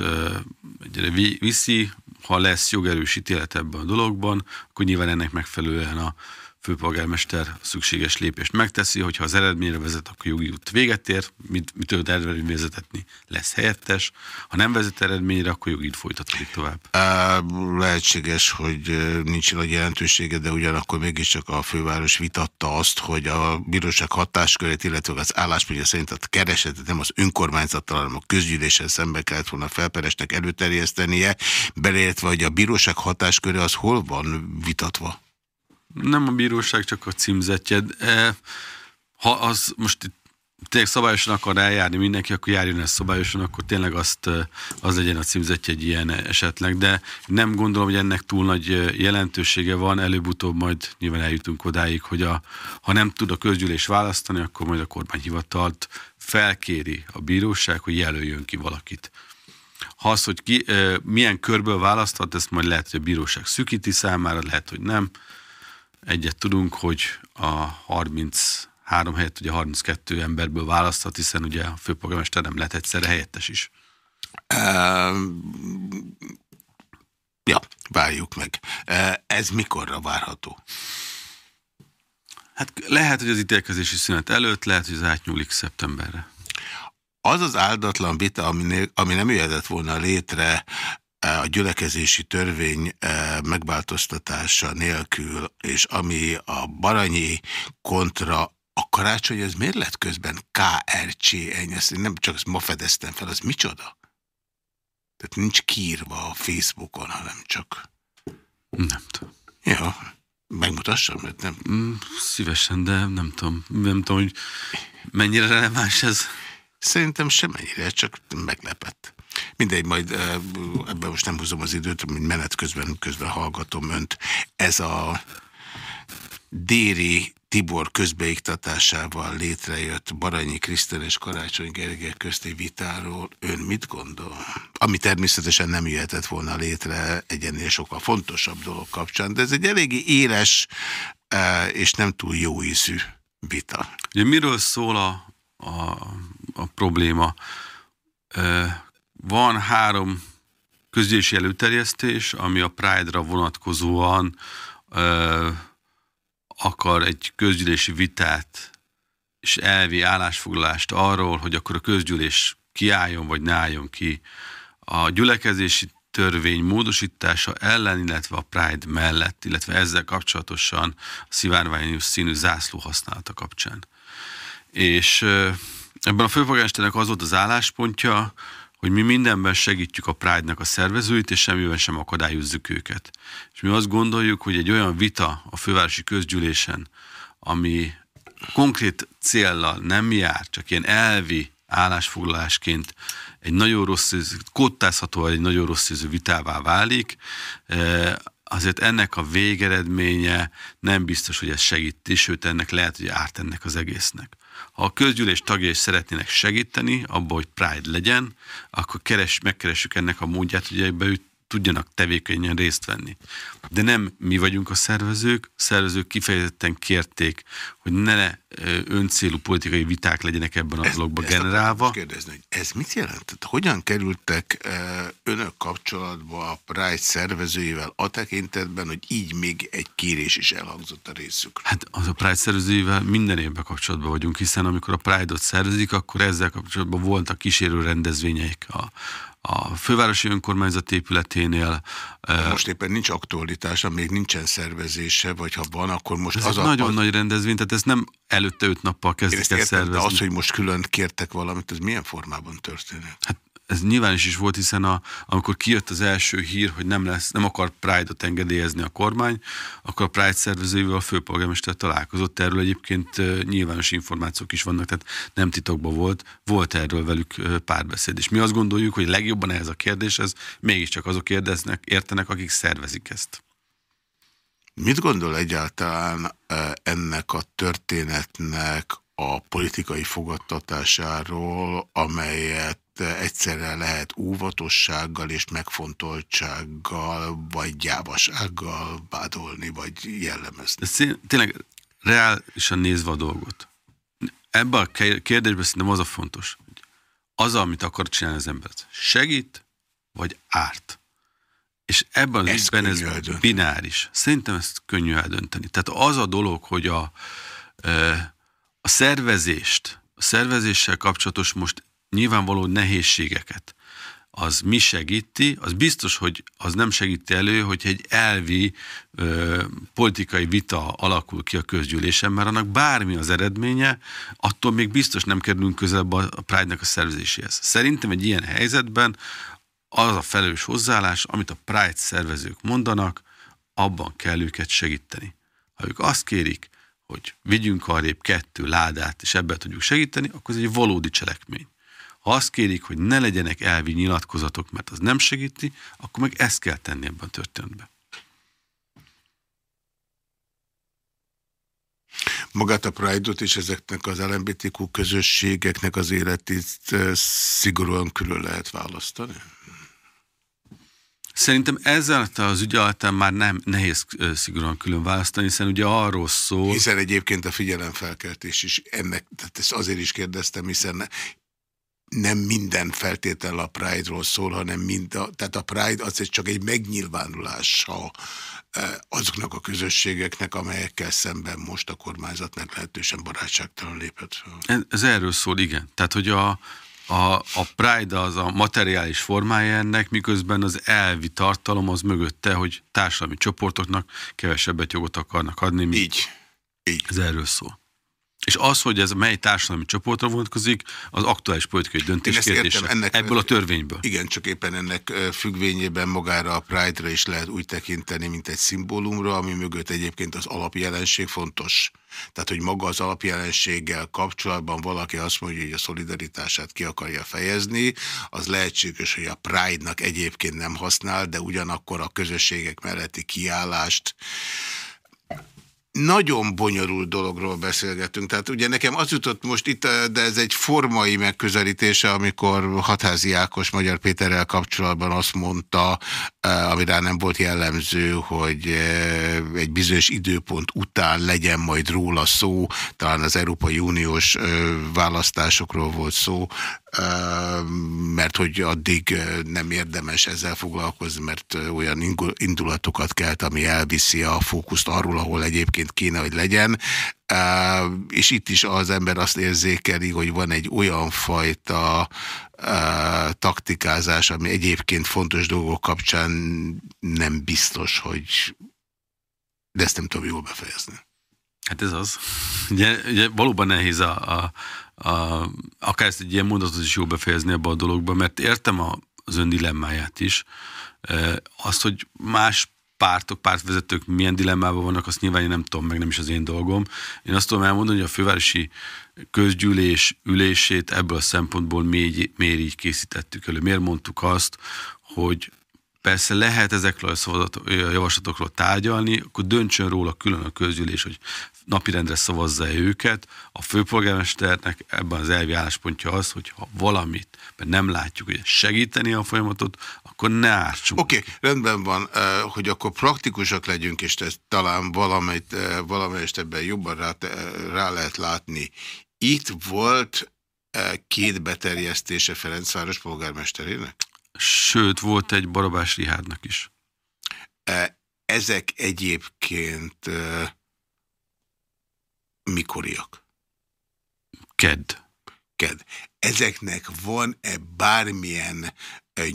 egyre viszi, ha lesz jogerős ítélet ebben a dologban, akkor nyilván ennek megfelelően a főpolgármester szükséges lépést megteszi, hogyha az eredményre vezet, akkor jogi út véget ér, mit, mitől eredmény vezetetni lesz helyettes, ha nem vezet eredményre, akkor jogi folytatódik tovább. Lehetséges, hogy nincs nagy jelentősége, de ugyanakkor mégiscsak a főváros vitatta azt, hogy a bíróság hatáskörét, illetve az álláspontja szerint a keresetet nem az önkormányzattal, hanem a közgyűlésen szembe kellett volna felperesnek előterjesztenie, beleértve, hogy a bíróság hatásköre az hol van vitatva? Nem a bíróság, csak a címzetje. Ha az most itt tényleg szabályosan akar eljárni mindenki, akkor járjon ezt szabályosan, akkor tényleg azt, az legyen a címzetje egy ilyen esetleg, de nem gondolom, hogy ennek túl nagy jelentősége van, előbb-utóbb majd nyilván eljutunk odáig, hogy a, ha nem tud a közgyűlés választani, akkor majd a kormányhivatalt felkéri a bíróság, hogy jelöljön ki valakit. Ha az, hogy ki, milyen körből választhat, ezt majd lehet, hogy a bíróság szükíti számára, lehet, hogy nem, Egyet tudunk, hogy a 33 helyett ugye 32 emberből választhat, hiszen ugye a főpolgármester nem lehet egyszerre helyettes is. Ja, várjuk meg. Ez mikorra várható? Hát lehet, hogy az ítélkezési szünet előtt, lehet, hogy az átnyúlik szeptemberre. Az az áldatlan vita, ami, ami nem jöhetett volna létre a gyülekezési törvény eh, megváltoztatása nélkül, és ami a Baranyi kontra a karácsony, ez miért lett közben KRC? Ezt nem csak ezt ma fedeztem fel, az micsoda? Tehát nincs kiírva a Facebookon, hanem csak... Nem tudom. Ja, megmutassam, mert nem... Mm, szívesen, de nem tudom. Nem tudom, hogy mennyire releváns ez. Szerintem semennyire, csak meglepett. Mindegy, majd ebben most nem húzom az időt, menet közben, közben hallgatom önt. Ez a Déri Tibor közbeiktatásával létrejött Baranyi Krisztel és Karácsony Gergely közti vitáról ön mit gondol? Ami természetesen nem jöhetett volna létre egy ennél sokkal fontosabb dolog kapcsán, de ez egy eléggé éles és nem túl jó ízű vita. Ugye miről szól a, a, a probléma? Van három közgyűlési előterjesztés, ami a Pride-ra vonatkozóan ö, akar egy közgyűlési vitát és elvi állásfoglalást arról, hogy akkor a közgyűlés kiálljon vagy ne álljon ki a gyülekezési törvény módosítása ellen, illetve a Pride mellett, illetve ezzel kapcsolatosan a szivárványos színű zászló használata kapcsán. És ebben a főpolgármesternek az volt az álláspontja, hogy mi mindenben segítjük a Pride-nak a szervezőit, és semmiben sem akadályozzuk őket. És mi azt gondoljuk, hogy egy olyan vita a fővárosi közgyűlésen, ami konkrét céllal nem jár, csak ilyen elvi állásfoglalásként egy nagyon rossz, kottázható egy nagyon rossz ízű vitává válik, eh, azért ennek a végeredménye nem biztos, hogy ez segíti, sőt ennek lehet, hogy árt ennek az egésznek. A közgyűlés tagjai szeretnének segíteni abba, hogy Pride legyen, akkor keres, megkeressük ennek a módját, hogy ebbe tudjanak tevékenyen részt venni. De nem mi vagyunk a szervezők, a szervezők kifejezetten kérték, hogy ne öncélú politikai viták legyenek ebben a dologban generálva. kérdezni, hogy ez mit jelent? Hogyan kerültek önök kapcsolatba a Pride szervezőivel a tekintetben, hogy így még egy kérés is elhangzott a részük? Hát az a Pride szervezőivel minden évben kapcsolatban vagyunk, hiszen amikor a Pride-ot szervezik, akkor ezzel kapcsolatban voltak kísérő rendezvényeik a, a fővárosi önkormányzat épületénél. Most éppen nincs aktualitása, még nincsen szervezése, vagy ha van, akkor most ez az egy a... nagyon az... nagy rendezvény, tehát ez nem előtte öt nappal kezdik el szervezni. De az, hogy most külön kértek valamit, ez milyen formában történik? Hát ez nyilván is, is volt, hiszen a, amikor kijött az első hír, hogy nem lesz, nem akar Pride-ot engedélyezni a kormány, akkor a Pride szervezőivel a főpolgármester találkozott. Erről egyébként nyilvános információk is vannak, tehát nem titokban volt. Volt erről velük párbeszéd. És mi azt gondoljuk, hogy legjobban ehhez a kérdéshez mégiscsak azok kérdeznek, értenek, akik szervezik ezt. Mit gondol egyáltalán ennek a történetnek a politikai fogadtatásáról, amelyet egyszerre lehet óvatossággal és megfontoltsággal, vagy gyávasággal vádolni, vagy jellemezni. Ez tényleg reálisan nézve a dolgot. Ebben a kérdésben szerintem az a fontos, hogy az, amit akar csinálni az ember, segít, vagy árt. És ebben az ügyben ez eldönteni. bináris. Szerintem ezt könnyű eldönteni. Tehát az a dolog, hogy a, a szervezést, a szervezéssel kapcsolatos most nyilvánvaló nehézségeket, az mi segíti, az biztos, hogy az nem segíti elő, hogy egy elvi ö, politikai vita alakul ki a közgyűlésen, mert annak bármi az eredménye, attól még biztos nem kerülünk közelebb a Pride-nek a szervezéséhez. Szerintem egy ilyen helyzetben az a felelős hozzáállás, amit a Pride szervezők mondanak, abban kell őket segíteni. Ha ők azt kérik, hogy vigyünk arrébb kettő ládát, és ebben tudjuk segíteni, akkor ez egy valódi cselekmény. Ha azt kérik, hogy ne legyenek elvi nyilatkozatok, mert az nem segíti, akkor meg ezt kell tenni ebben a történetben. Magát a Pride-ot és ezeknek az LMBTQ közösségeknek az életét eh, szigorúan külön lehet választani? Szerintem ezzel az ügy alatt már nem nehéz szigorúan külön választani, hiszen ugye arról szól... Hiszen egyébként a figyelemfelkeltés is ennek, tehát ezt azért is kérdeztem, hiszen nem minden feltétel a Pride-ról szól, hanem mind a, tehát a Pride az csak egy megnyilvánulása azoknak a közösségeknek, amelyekkel szemben most a kormányzat meglehetősen barátságtalan lépett fel. Ez, erről szól, igen. Tehát, hogy a, a, a Pride az a materiális formája ennek, miközben az elvi tartalom az mögötte, hogy társadalmi csoportoknak kevesebbet jogot akarnak adni. Így. Így. Ez erről szól. És az, hogy ez mely társadalmi csoportra vonatkozik, az aktuális politikai döntés kérdése. Ennek, ebből a törvényből. Igen, csak éppen ennek függvényében magára a Pride-ra is lehet úgy tekinteni, mint egy szimbólumra, ami mögött egyébként az alapjelenség fontos. Tehát, hogy maga az alapjelenséggel kapcsolatban valaki azt mondja, hogy a szolidaritását ki akarja fejezni, az lehetséges, hogy a Pride-nak egyébként nem használ, de ugyanakkor a közösségek melletti kiállást nagyon bonyolult dologról beszélgetünk. Tehát ugye nekem az jutott most itt, de ez egy formai megközelítése, amikor Hatházi Ákos Magyar Péterrel kapcsolatban azt mondta, eh, ami rá nem volt jellemző, hogy eh, egy bizonyos időpont után legyen majd róla szó, talán az Európai Uniós eh, választásokról volt szó, mert hogy addig nem érdemes ezzel foglalkozni, mert olyan indulatokat kelt, ami elviszi a fókuszt arról, ahol egyébként kéne, hogy legyen. És itt is az ember azt érzékeli, hogy van egy olyan fajta taktikázás, ami egyébként fontos dolgok kapcsán nem biztos, hogy de ezt nem tudom jól befejezni. Hát ez az. Ugye, ugye valóban nehéz a, a, a, akár ezt egy ilyen mondatot is jó befejezni ebbe a dologba, mert értem a, az ön dilemmáját is. Azt, hogy más pártok, pártvezetők milyen dilemmában vannak, azt nyilván én nem tudom, meg nem is az én dolgom. Én azt tudom elmondani, hogy a fővárosi közgyűlés ülését ebből a szempontból miért, miért így készítettük elő. Miért mondtuk azt, hogy Persze lehet ezekről a javaslatokról tárgyalni, akkor döntsön róla külön a közgyűlés, hogy napirendre szavazza -e őket. A főpolgármesternek ebben az elvi álláspontja az, hogy ha valamit mert nem látjuk, hogy segíteni a folyamatot, akkor ne ártsunk. Oké, okay, rendben van, hogy akkor praktikusak legyünk, és ez talán valamelyet, valamelyest ebben jobban rá, rá lehet látni. Itt volt két beterjesztése Ferencváros polgármesterének? Sőt, volt egy Barabás Rihádnak is. Ezek egyébként mikoriak? Kedd. Kedd. Ezeknek van-e bármilyen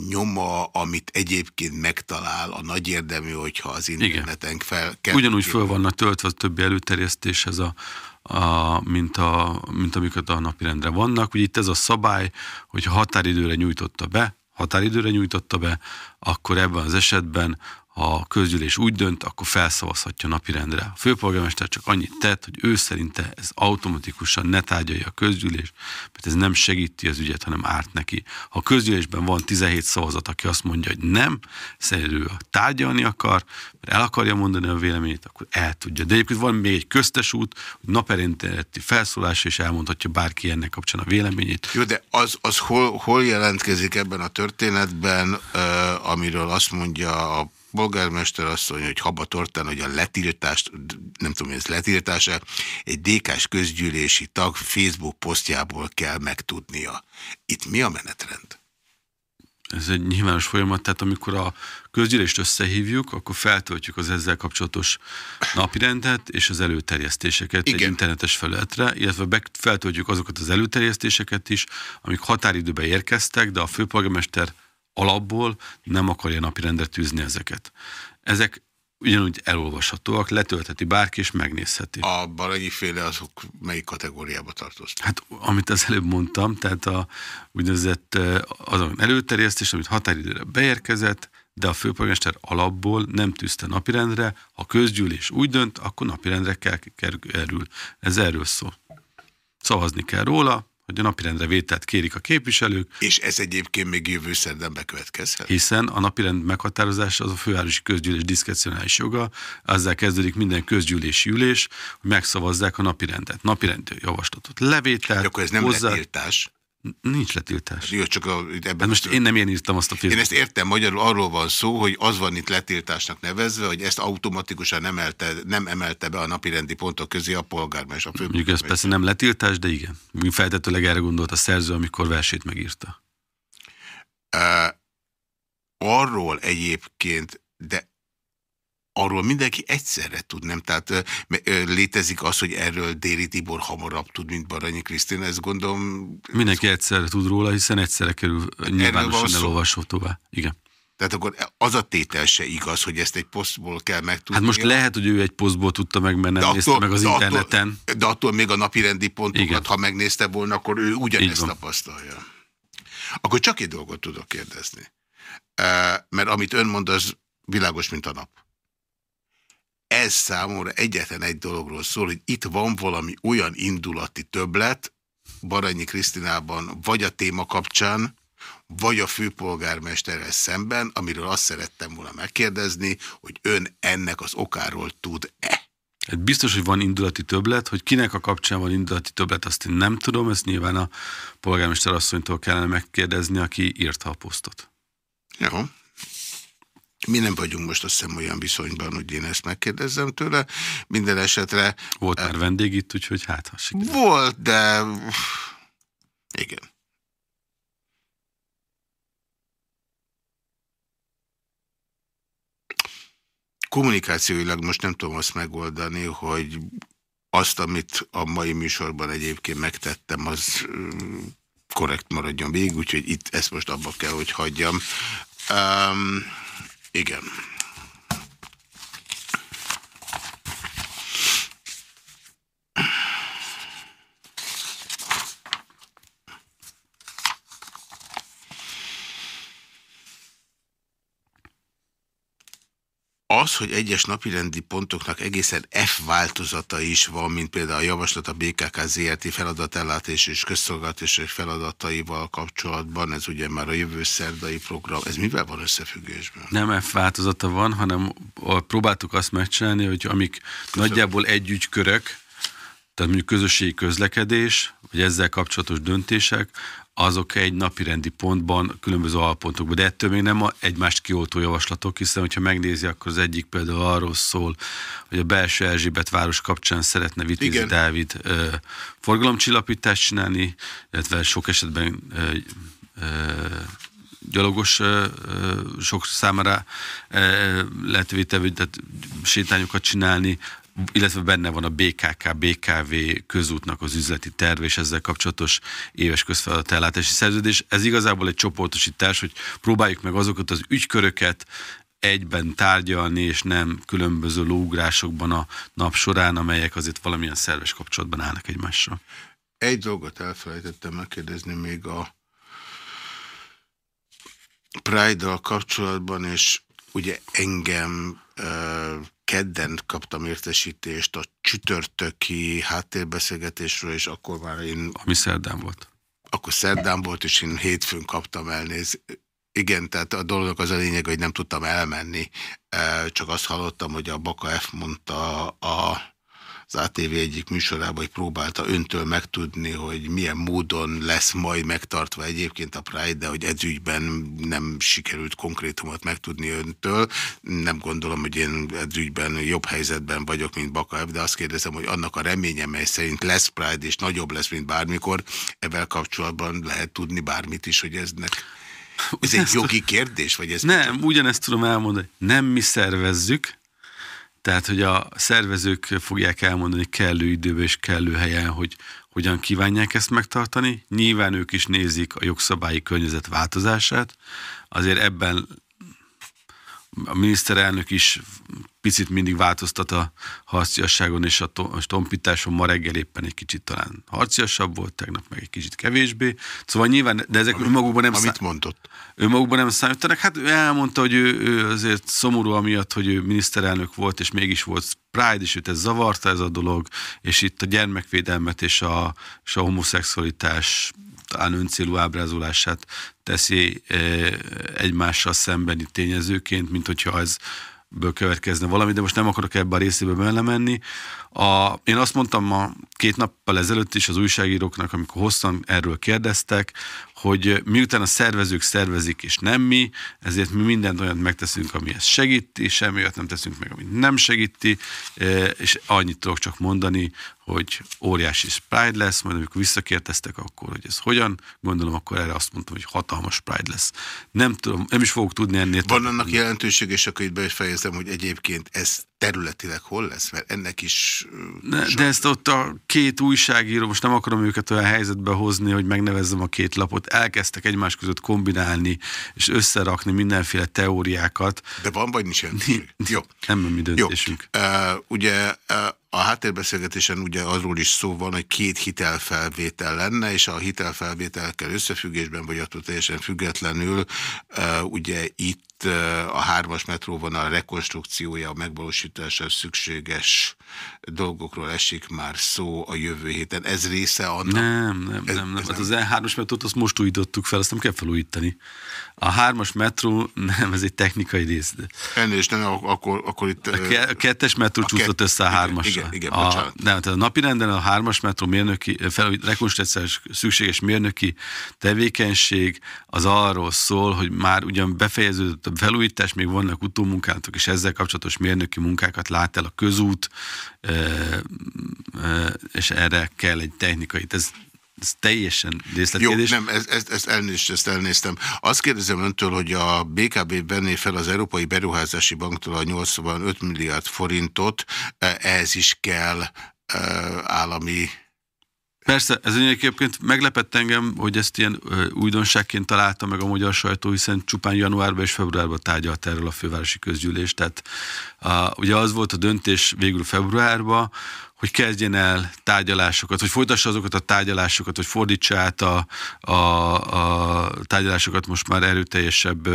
nyoma, amit egyébként megtalál a nagy érdemű, hogyha az interneten fel kell. Ugyanúgy föl vannak töltve a többi előterjesztéshez, a, a, mint, a, mint amiket a napirendre vannak. Ugye itt ez a szabály, hogy határidőre nyújtotta be, határidőre nyújtotta be, akkor ebben az esetben ha a közgyűlés úgy dönt, akkor felszavazhatja napirendre. A főpolgármester csak annyit tett, hogy ő szerinte ez automatikusan ne tárgyalja a közgyűlés, mert ez nem segíti az ügyet, hanem árt neki. Ha a közgyűlésben van 17 szavazat, aki azt mondja, hogy nem, szerint tárgyalni akar, mert el akarja mondani a véleményét, akkor el tudja. De egyébként van még egy köztes út, hogy naperénti felszólás, és elmondhatja bárki ennek kapcsán a véleményét. Jó, de az, az hol, hol jelentkezik ebben a történetben, uh, amiről azt mondja a polgármester asszony, hogy haba tortán, hogy a letiltást, nem tudom, hogy ez letiltása, egy DK-s közgyűlési tag Facebook posztjából kell megtudnia. Itt mi a menetrend? Ez egy nyilvános folyamat, tehát amikor a közgyűlést összehívjuk, akkor feltöltjük az ezzel kapcsolatos napirendet és az előterjesztéseket Igen. egy internetes felületre, illetve feltöltjük azokat az előterjesztéseket is, amik határidőbe érkeztek, de a főpolgármester alapból nem akarja napirendre tűzni ezeket. Ezek ugyanúgy elolvashatóak, letöltheti bárki, és megnézheti. A baranyi féle azok melyik kategóriába tartoznak? Hát, amit az előbb mondtam, tehát a úgynevezett azon előterjesztés, amit határidőre beérkezett, de a főpolgármester alapból nem tűzte napirendre, ha közgyűlés úgy dönt, akkor napirendre kell kerül. Ez erről szól. Szavazni kell róla, hogy a napirendre vételt kérik a képviselők. És ez egyébként még jövő szerdán bekövetkezhet? Hiszen a napirend meghatározása az a fővárosi közgyűlés diszkrecionális joga, ezzel kezdődik minden közgyűlési ülés, hogy megszavazzák a napirendet. Napirend javaslatot levétel. De akkor ez nem hozzá... letiltás? Nincs letiltás. Jó, csak a, ebben hát most én nem én írtam azt a filmet. Én ezt értem, magyarul arról van szó, hogy az van itt letiltásnak nevezve, hogy ezt automatikusan emelte, nem emelte be a napirendi pontok közé a polgármester. A Mondjuk ez persze nem letiltás, de igen. Feltetőleg erre gondolt a szerző, amikor versét megírta. Uh, arról egyébként, de arról mindenki egyszerre tud, nem? Tehát létezik az, hogy erről Déri Tibor hamarabb tud, mint Baranyi Krisztina, ezt gondolom... Mindenki egyszerre tud róla, hiszen egyszerre kerül nyilvánosan elolvashatóvá. Igen. Tehát akkor az a tétel se igaz, hogy ezt egy posztból kell megtudni. Hát most lehet, hogy ő egy posztból tudta meg, mert nem de nézte attól, meg az de interneten. Attól, de attól még a napirendi pontokat, Igen. ha megnézte volna, akkor ő ugyanezt tapasztalja. Akkor csak egy dolgot tudok kérdezni. Mert amit ön mond, az világos, mint a nap ez számomra egyetlen egy dologról szól, hogy itt van valami olyan indulati többlet, Baranyi Krisztinában, vagy a téma kapcsán, vagy a főpolgármesterrel szemben, amiről azt szerettem volna megkérdezni, hogy ön ennek az okáról tud-e? Hát biztos, hogy van indulati többlet, hogy kinek a kapcsán van indulati többlet, azt én nem tudom, ezt nyilván a polgármester asszonytól kellene megkérdezni, aki írta a posztot. Jó. Mi nem vagyunk most azt hiszem olyan viszonyban, hogy én ezt megkérdezzem tőle. Minden esetre... Volt már vendég itt, úgyhogy hát ha sikerül. Volt, de... Igen. Kommunikációilag most nem tudom azt megoldani, hogy azt, amit a mai műsorban egyébként megtettem, az korrekt maradjon végig, úgyhogy itt ezt most abba kell, hogy hagyjam. Um, igen. Az, hogy egyes napirendi pontoknak egészen F változata is van, mint például a javaslat a BKK ZRT feladatellátás és közszolgáltatási feladataival kapcsolatban, ez ugye már a jövő szerdai program, ez mivel van összefüggésben? Nem F változata van, hanem próbáltuk azt megcsinálni, hogy amik Köszönöm. nagyjából egy ügykörök, tehát mondjuk közösségi közlekedés, vagy ezzel kapcsolatos döntések, azok egy napirendi pontban, különböző alpontokban, de ettől még nem a egymást kioltó javaslatok, hiszen hogyha megnézi, akkor az egyik például arról szól, hogy a belső Erzsébet város kapcsán szeretne Vitézi Dávid ö, forgalomcsillapítást csinálni, illetve sok esetben ö, ö, gyalogos sok számára lehetővé tevő, tehát sétányokat csinálni, illetve benne van a BKK, BKV közútnak az üzleti terv és ezzel kapcsolatos éves közfeladatellátási szerződés. Ez igazából egy csoportosítás, hogy próbáljuk meg azokat az ügyköröket egyben tárgyalni, és nem különböző lógrásokban a nap során, amelyek azért valamilyen szerves kapcsolatban állnak egymással. Egy dolgot elfelejtettem megkérdezni még a Pride-dal kapcsolatban, és ugye engem kedden kaptam értesítést a csütörtöki háttérbeszélgetésről, és akkor már én... Ami szerdán volt. Akkor szerdán volt, és én hétfőn kaptam elnéz. Igen, tehát a dolognak az a lényeg, hogy nem tudtam elmenni. Csak azt hallottam, hogy a Baka F mondta a az ATV egyik műsorában, hogy próbálta öntől megtudni, hogy milyen módon lesz majd megtartva egyébként a Pride, de hogy ez ügyben nem sikerült konkrétumot megtudni öntől. Nem gondolom, hogy én ez ügyben jobb helyzetben vagyok, mint Bakaev, de azt kérdezem, hogy annak a reménye, mely szerint lesz Pride, és nagyobb lesz, mint bármikor, ebben kapcsolatban lehet tudni bármit is, hogy eznek... Ez egy jogi kérdés? Vagy ez nem, ugyanezt tudom elmondani. Nem mi szervezzük, tehát, hogy a szervezők fogják elmondani kellő időben és kellő helyen, hogy hogyan kívánják ezt megtartani. Nyilván ők is nézik a jogszabályi környezet változását. Azért ebben a miniszterelnök is picit mindig változtat a harciasságon és a tompításon. Ma reggel éppen egy kicsit talán harciasabb volt, tegnap meg egy kicsit kevésbé. Szóval nyilván, de ezek amit, önmagukban nem... Amit mondott? Önmagukban nem számítanak. Hát ő elmondta, hogy ő, ő azért szomorú amiatt, hogy ő miniszterelnök volt, és mégis volt Pride, és őt ez zavarta ez a dolog, és itt a gyermekvédelmet és a, és a homoszexualitás talán öncélú ábrázolását teszi egymással szembeni tényezőként, mint hogyha ez ből következne valami, de most nem akarok ebbe a részébe belemenni. A, én azt mondtam ma két nappal ezelőtt is az újságíróknak, amikor hosszan erről kérdeztek, hogy miután a szervezők szervezik, és nem mi, ezért mi mindent olyan megteszünk, ami ezt segíti, semmi olyat nem teszünk meg, amit nem segíti, és annyit tudok csak mondani, hogy óriási Pride lesz, majd amikor visszakérdeztek akkor, hogy ez hogyan, gondolom akkor erre azt mondtam, hogy hatalmas Pride lesz. Nem tudom, nem is fogok tudni ennél. Van annak jelentőség, és akkor itt befejezem, hogy egyébként ez területileg hol lesz, mert ennek is... Ne, de ezt ott a két újságíró, most nem akarom őket olyan helyzetbe hozni, hogy megnevezzem a két lapot, elkezdtek egymás között kombinálni, és összerakni mindenféle teóriákat. De van, vagy nincs jelentőség? Jó. Nem mi döntésünk. Jó. Uh, ugye uh, a háttérbeszélgetésen ugye arról is szó van, hogy két hitelfelvétel lenne, és a hitelfelvételkel összefüggésben, vagy attól teljesen függetlenül, uh, ugye itt a hármas metróvonal rekonstrukciója, a megvalósítása szükséges dolgokról esik már szó a jövő héten. Ez része annak? Nem, nem, ez, nem. nem. Ez hát az E3-as metrót azt most újítottuk fel, azt nem kell felújítani. A hármas metró, nem, ez egy technikai rész. Ennél nem, akkor, akkor itt... A, ke, a kettes metró csúszott össze a hármasra. Igen, igen, a, nem, tehát a napi renden a hármas metró mérnöki, fel, rekonstrukciós szükséges mérnöki tevékenység az arról szól, hogy már ugyan befejeződött a felújítás, még vannak utómunkálatok, és ezzel kapcsolatos mérnöki munkákat lát el a közút, és erre kell egy technikai, ez ez teljesen részletkérdés. Jó, nem, ezt, ezt, ezt, elnézést, ezt elnéztem. Azt kérdezem öntől, hogy a BKB venné fel az Európai Beruházási Banktól a 85 milliárd forintot, ehhez is kell állami Persze, ez egyébként meglepett engem, hogy ezt ilyen ö, újdonságként találta meg a magyar sajtó, hiszen csupán januárban és februárban tárgyalt erről a fővárosi közgyűlés. Tehát a, ugye az volt a döntés végül februárban, hogy kezdjen el tárgyalásokat, hogy folytassa azokat a tárgyalásokat, hogy fordítsa át a, a, a tárgyalásokat most már erőteljesebb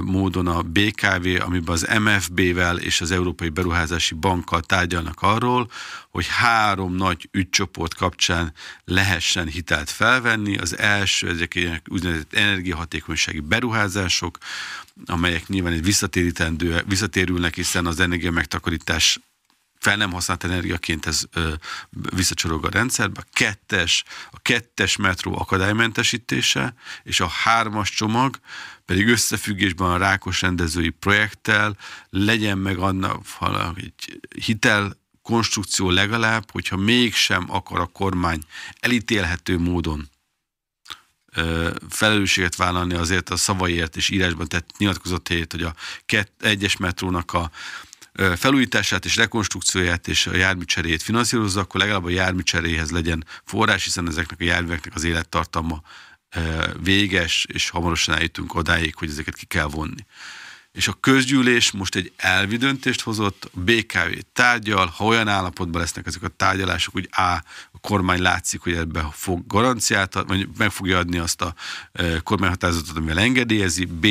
módon a BKV, amiben az MFB-vel és az Európai Beruházási Bankkal tárgyalnak arról, hogy három nagy ügycsoport kapcsán lehessen hitelt felvenni. Az első, ezek egy úgynevezett energiahatékonysági beruházások, amelyek nyilván egy visszatérítendő, visszatérülnek, hiszen az energia megtakarítás fel nem használt energiaként ez ö, visszacsorog a rendszerbe. A kettes, a kettes metró akadálymentesítése, és a hármas csomag pedig összefüggésben a rákos rendezői projekttel legyen meg annak egy hitel konstrukció legalább, hogyha mégsem akar a kormány elítélhető módon felelősséget vállalni azért a szavaiért és írásban tett nyilatkozott helyét, hogy a kett, egyes metrónak a felújítását és rekonstrukcióját és a járműcseréjét finanszírozza, akkor legalább a járműcseréhez legyen forrás, hiszen ezeknek a járműveknek az élettartama véges, és hamarosan eljutunk odáig, hogy ezeket ki kell vonni. És a közgyűlés most egy elvi döntést hozott, a BKV tárgyal, ha olyan állapotban lesznek ezek a tárgyalások, hogy A, a kormány látszik, hogy ebbe fog garanciát, vagy meg fogja adni azt a e, kormányhatározatot, amivel engedélyezi, B,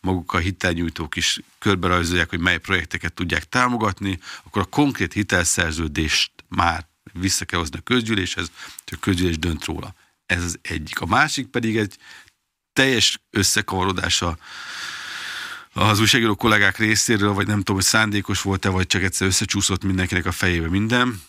maguk a hitelnyújtók is körberajzolják, hogy mely projekteket tudják támogatni, akkor a konkrét hitelszerződést már vissza kell hozni a közgyűléshez, és a közgyűlés dönt róla. Ez az egyik. A másik pedig egy teljes összekavarodása az újságíró kollégák részéről, vagy nem tudom, hogy szándékos volt-e, vagy csak egyszer összecsúszott mindenkinek a fejébe minden.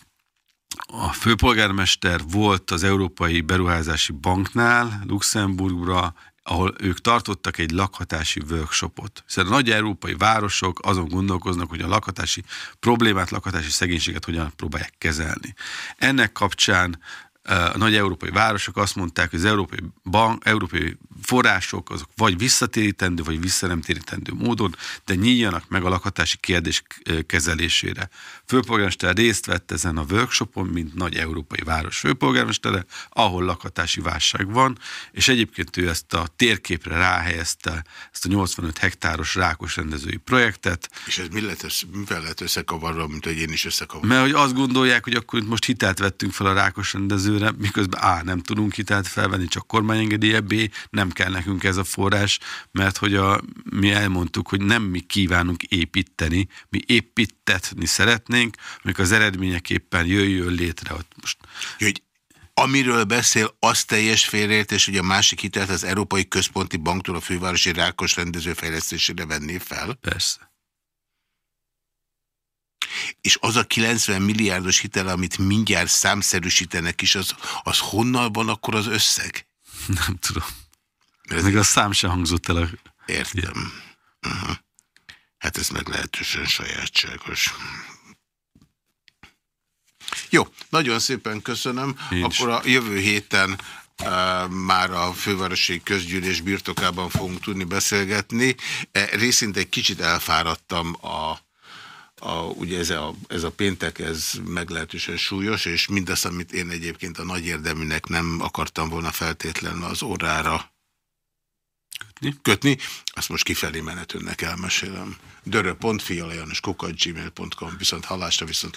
A főpolgármester volt az Európai Beruházási Banknál, Luxemburgra, ahol ők tartottak egy lakhatási workshopot. Hiszen a nagy európai városok azon gondolkoznak, hogy a lakhatási problémát, lakhatási szegénységet hogyan próbálják kezelni. Ennek kapcsán a nagy európai városok azt mondták, hogy az európai, bank, európai források azok vagy visszatérítendő, vagy visszanemtérítendő módon, de nyíljanak meg a lakhatási kérdés kezelésére. Főpolgármester részt vett ezen a workshopon, mint nagy európai város főpolgármestere, ahol lakhatási válság van, és egyébként ő ezt a térképre ráhelyezte ezt a 85 hektáros rákos rendezői projektet. És ez mi lehet, mivel lehet összekavarva, mint hogy én is összekavarom? Mert hogy azt gondolják, hogy akkor most hitelt vettünk fel a rákos rendezőre, miközben A. nem tudunk hitelt felvenni, csak kormányengedélye, B. nem kell nekünk ez a forrás, mert hogy a, mi elmondtuk, hogy nem mi kívánunk építeni, mi építetni szeretnénk, amikor az eredményeképpen jöjjön létre most. Hogy amiről beszél, az teljes félreértés, hogy a másik hitelt az Európai Központi Banktól a fővárosi rákos rendező fejlesztésére venné fel? Persze. És az a 90 milliárdos hitel, amit mindjárt számszerűsítenek is, az, az honnan van akkor az összeg? Nem tudom. Ez Még a szám sem hangzott el. A... Értem. Uh -huh. Hát ez meglehetősen sajátságos. Jó, nagyon szépen köszönöm. Én Akkor a jövő héten uh, már a fővárosi közgyűlés birtokában fogunk tudni beszélgetni. E, részint egy kicsit elfáradtam a a, ugye ez a, ez a péntek, ez meglehetősen súlyos, és mindazt, amit én egyébként a nagy érdeműnek nem akartam volna feltétlenül az órára kötni, kötni azt most kifelé menet önnek elmesélem. Dörö.fi, alajanos kukat, gmail.com, viszont hallásra, viszont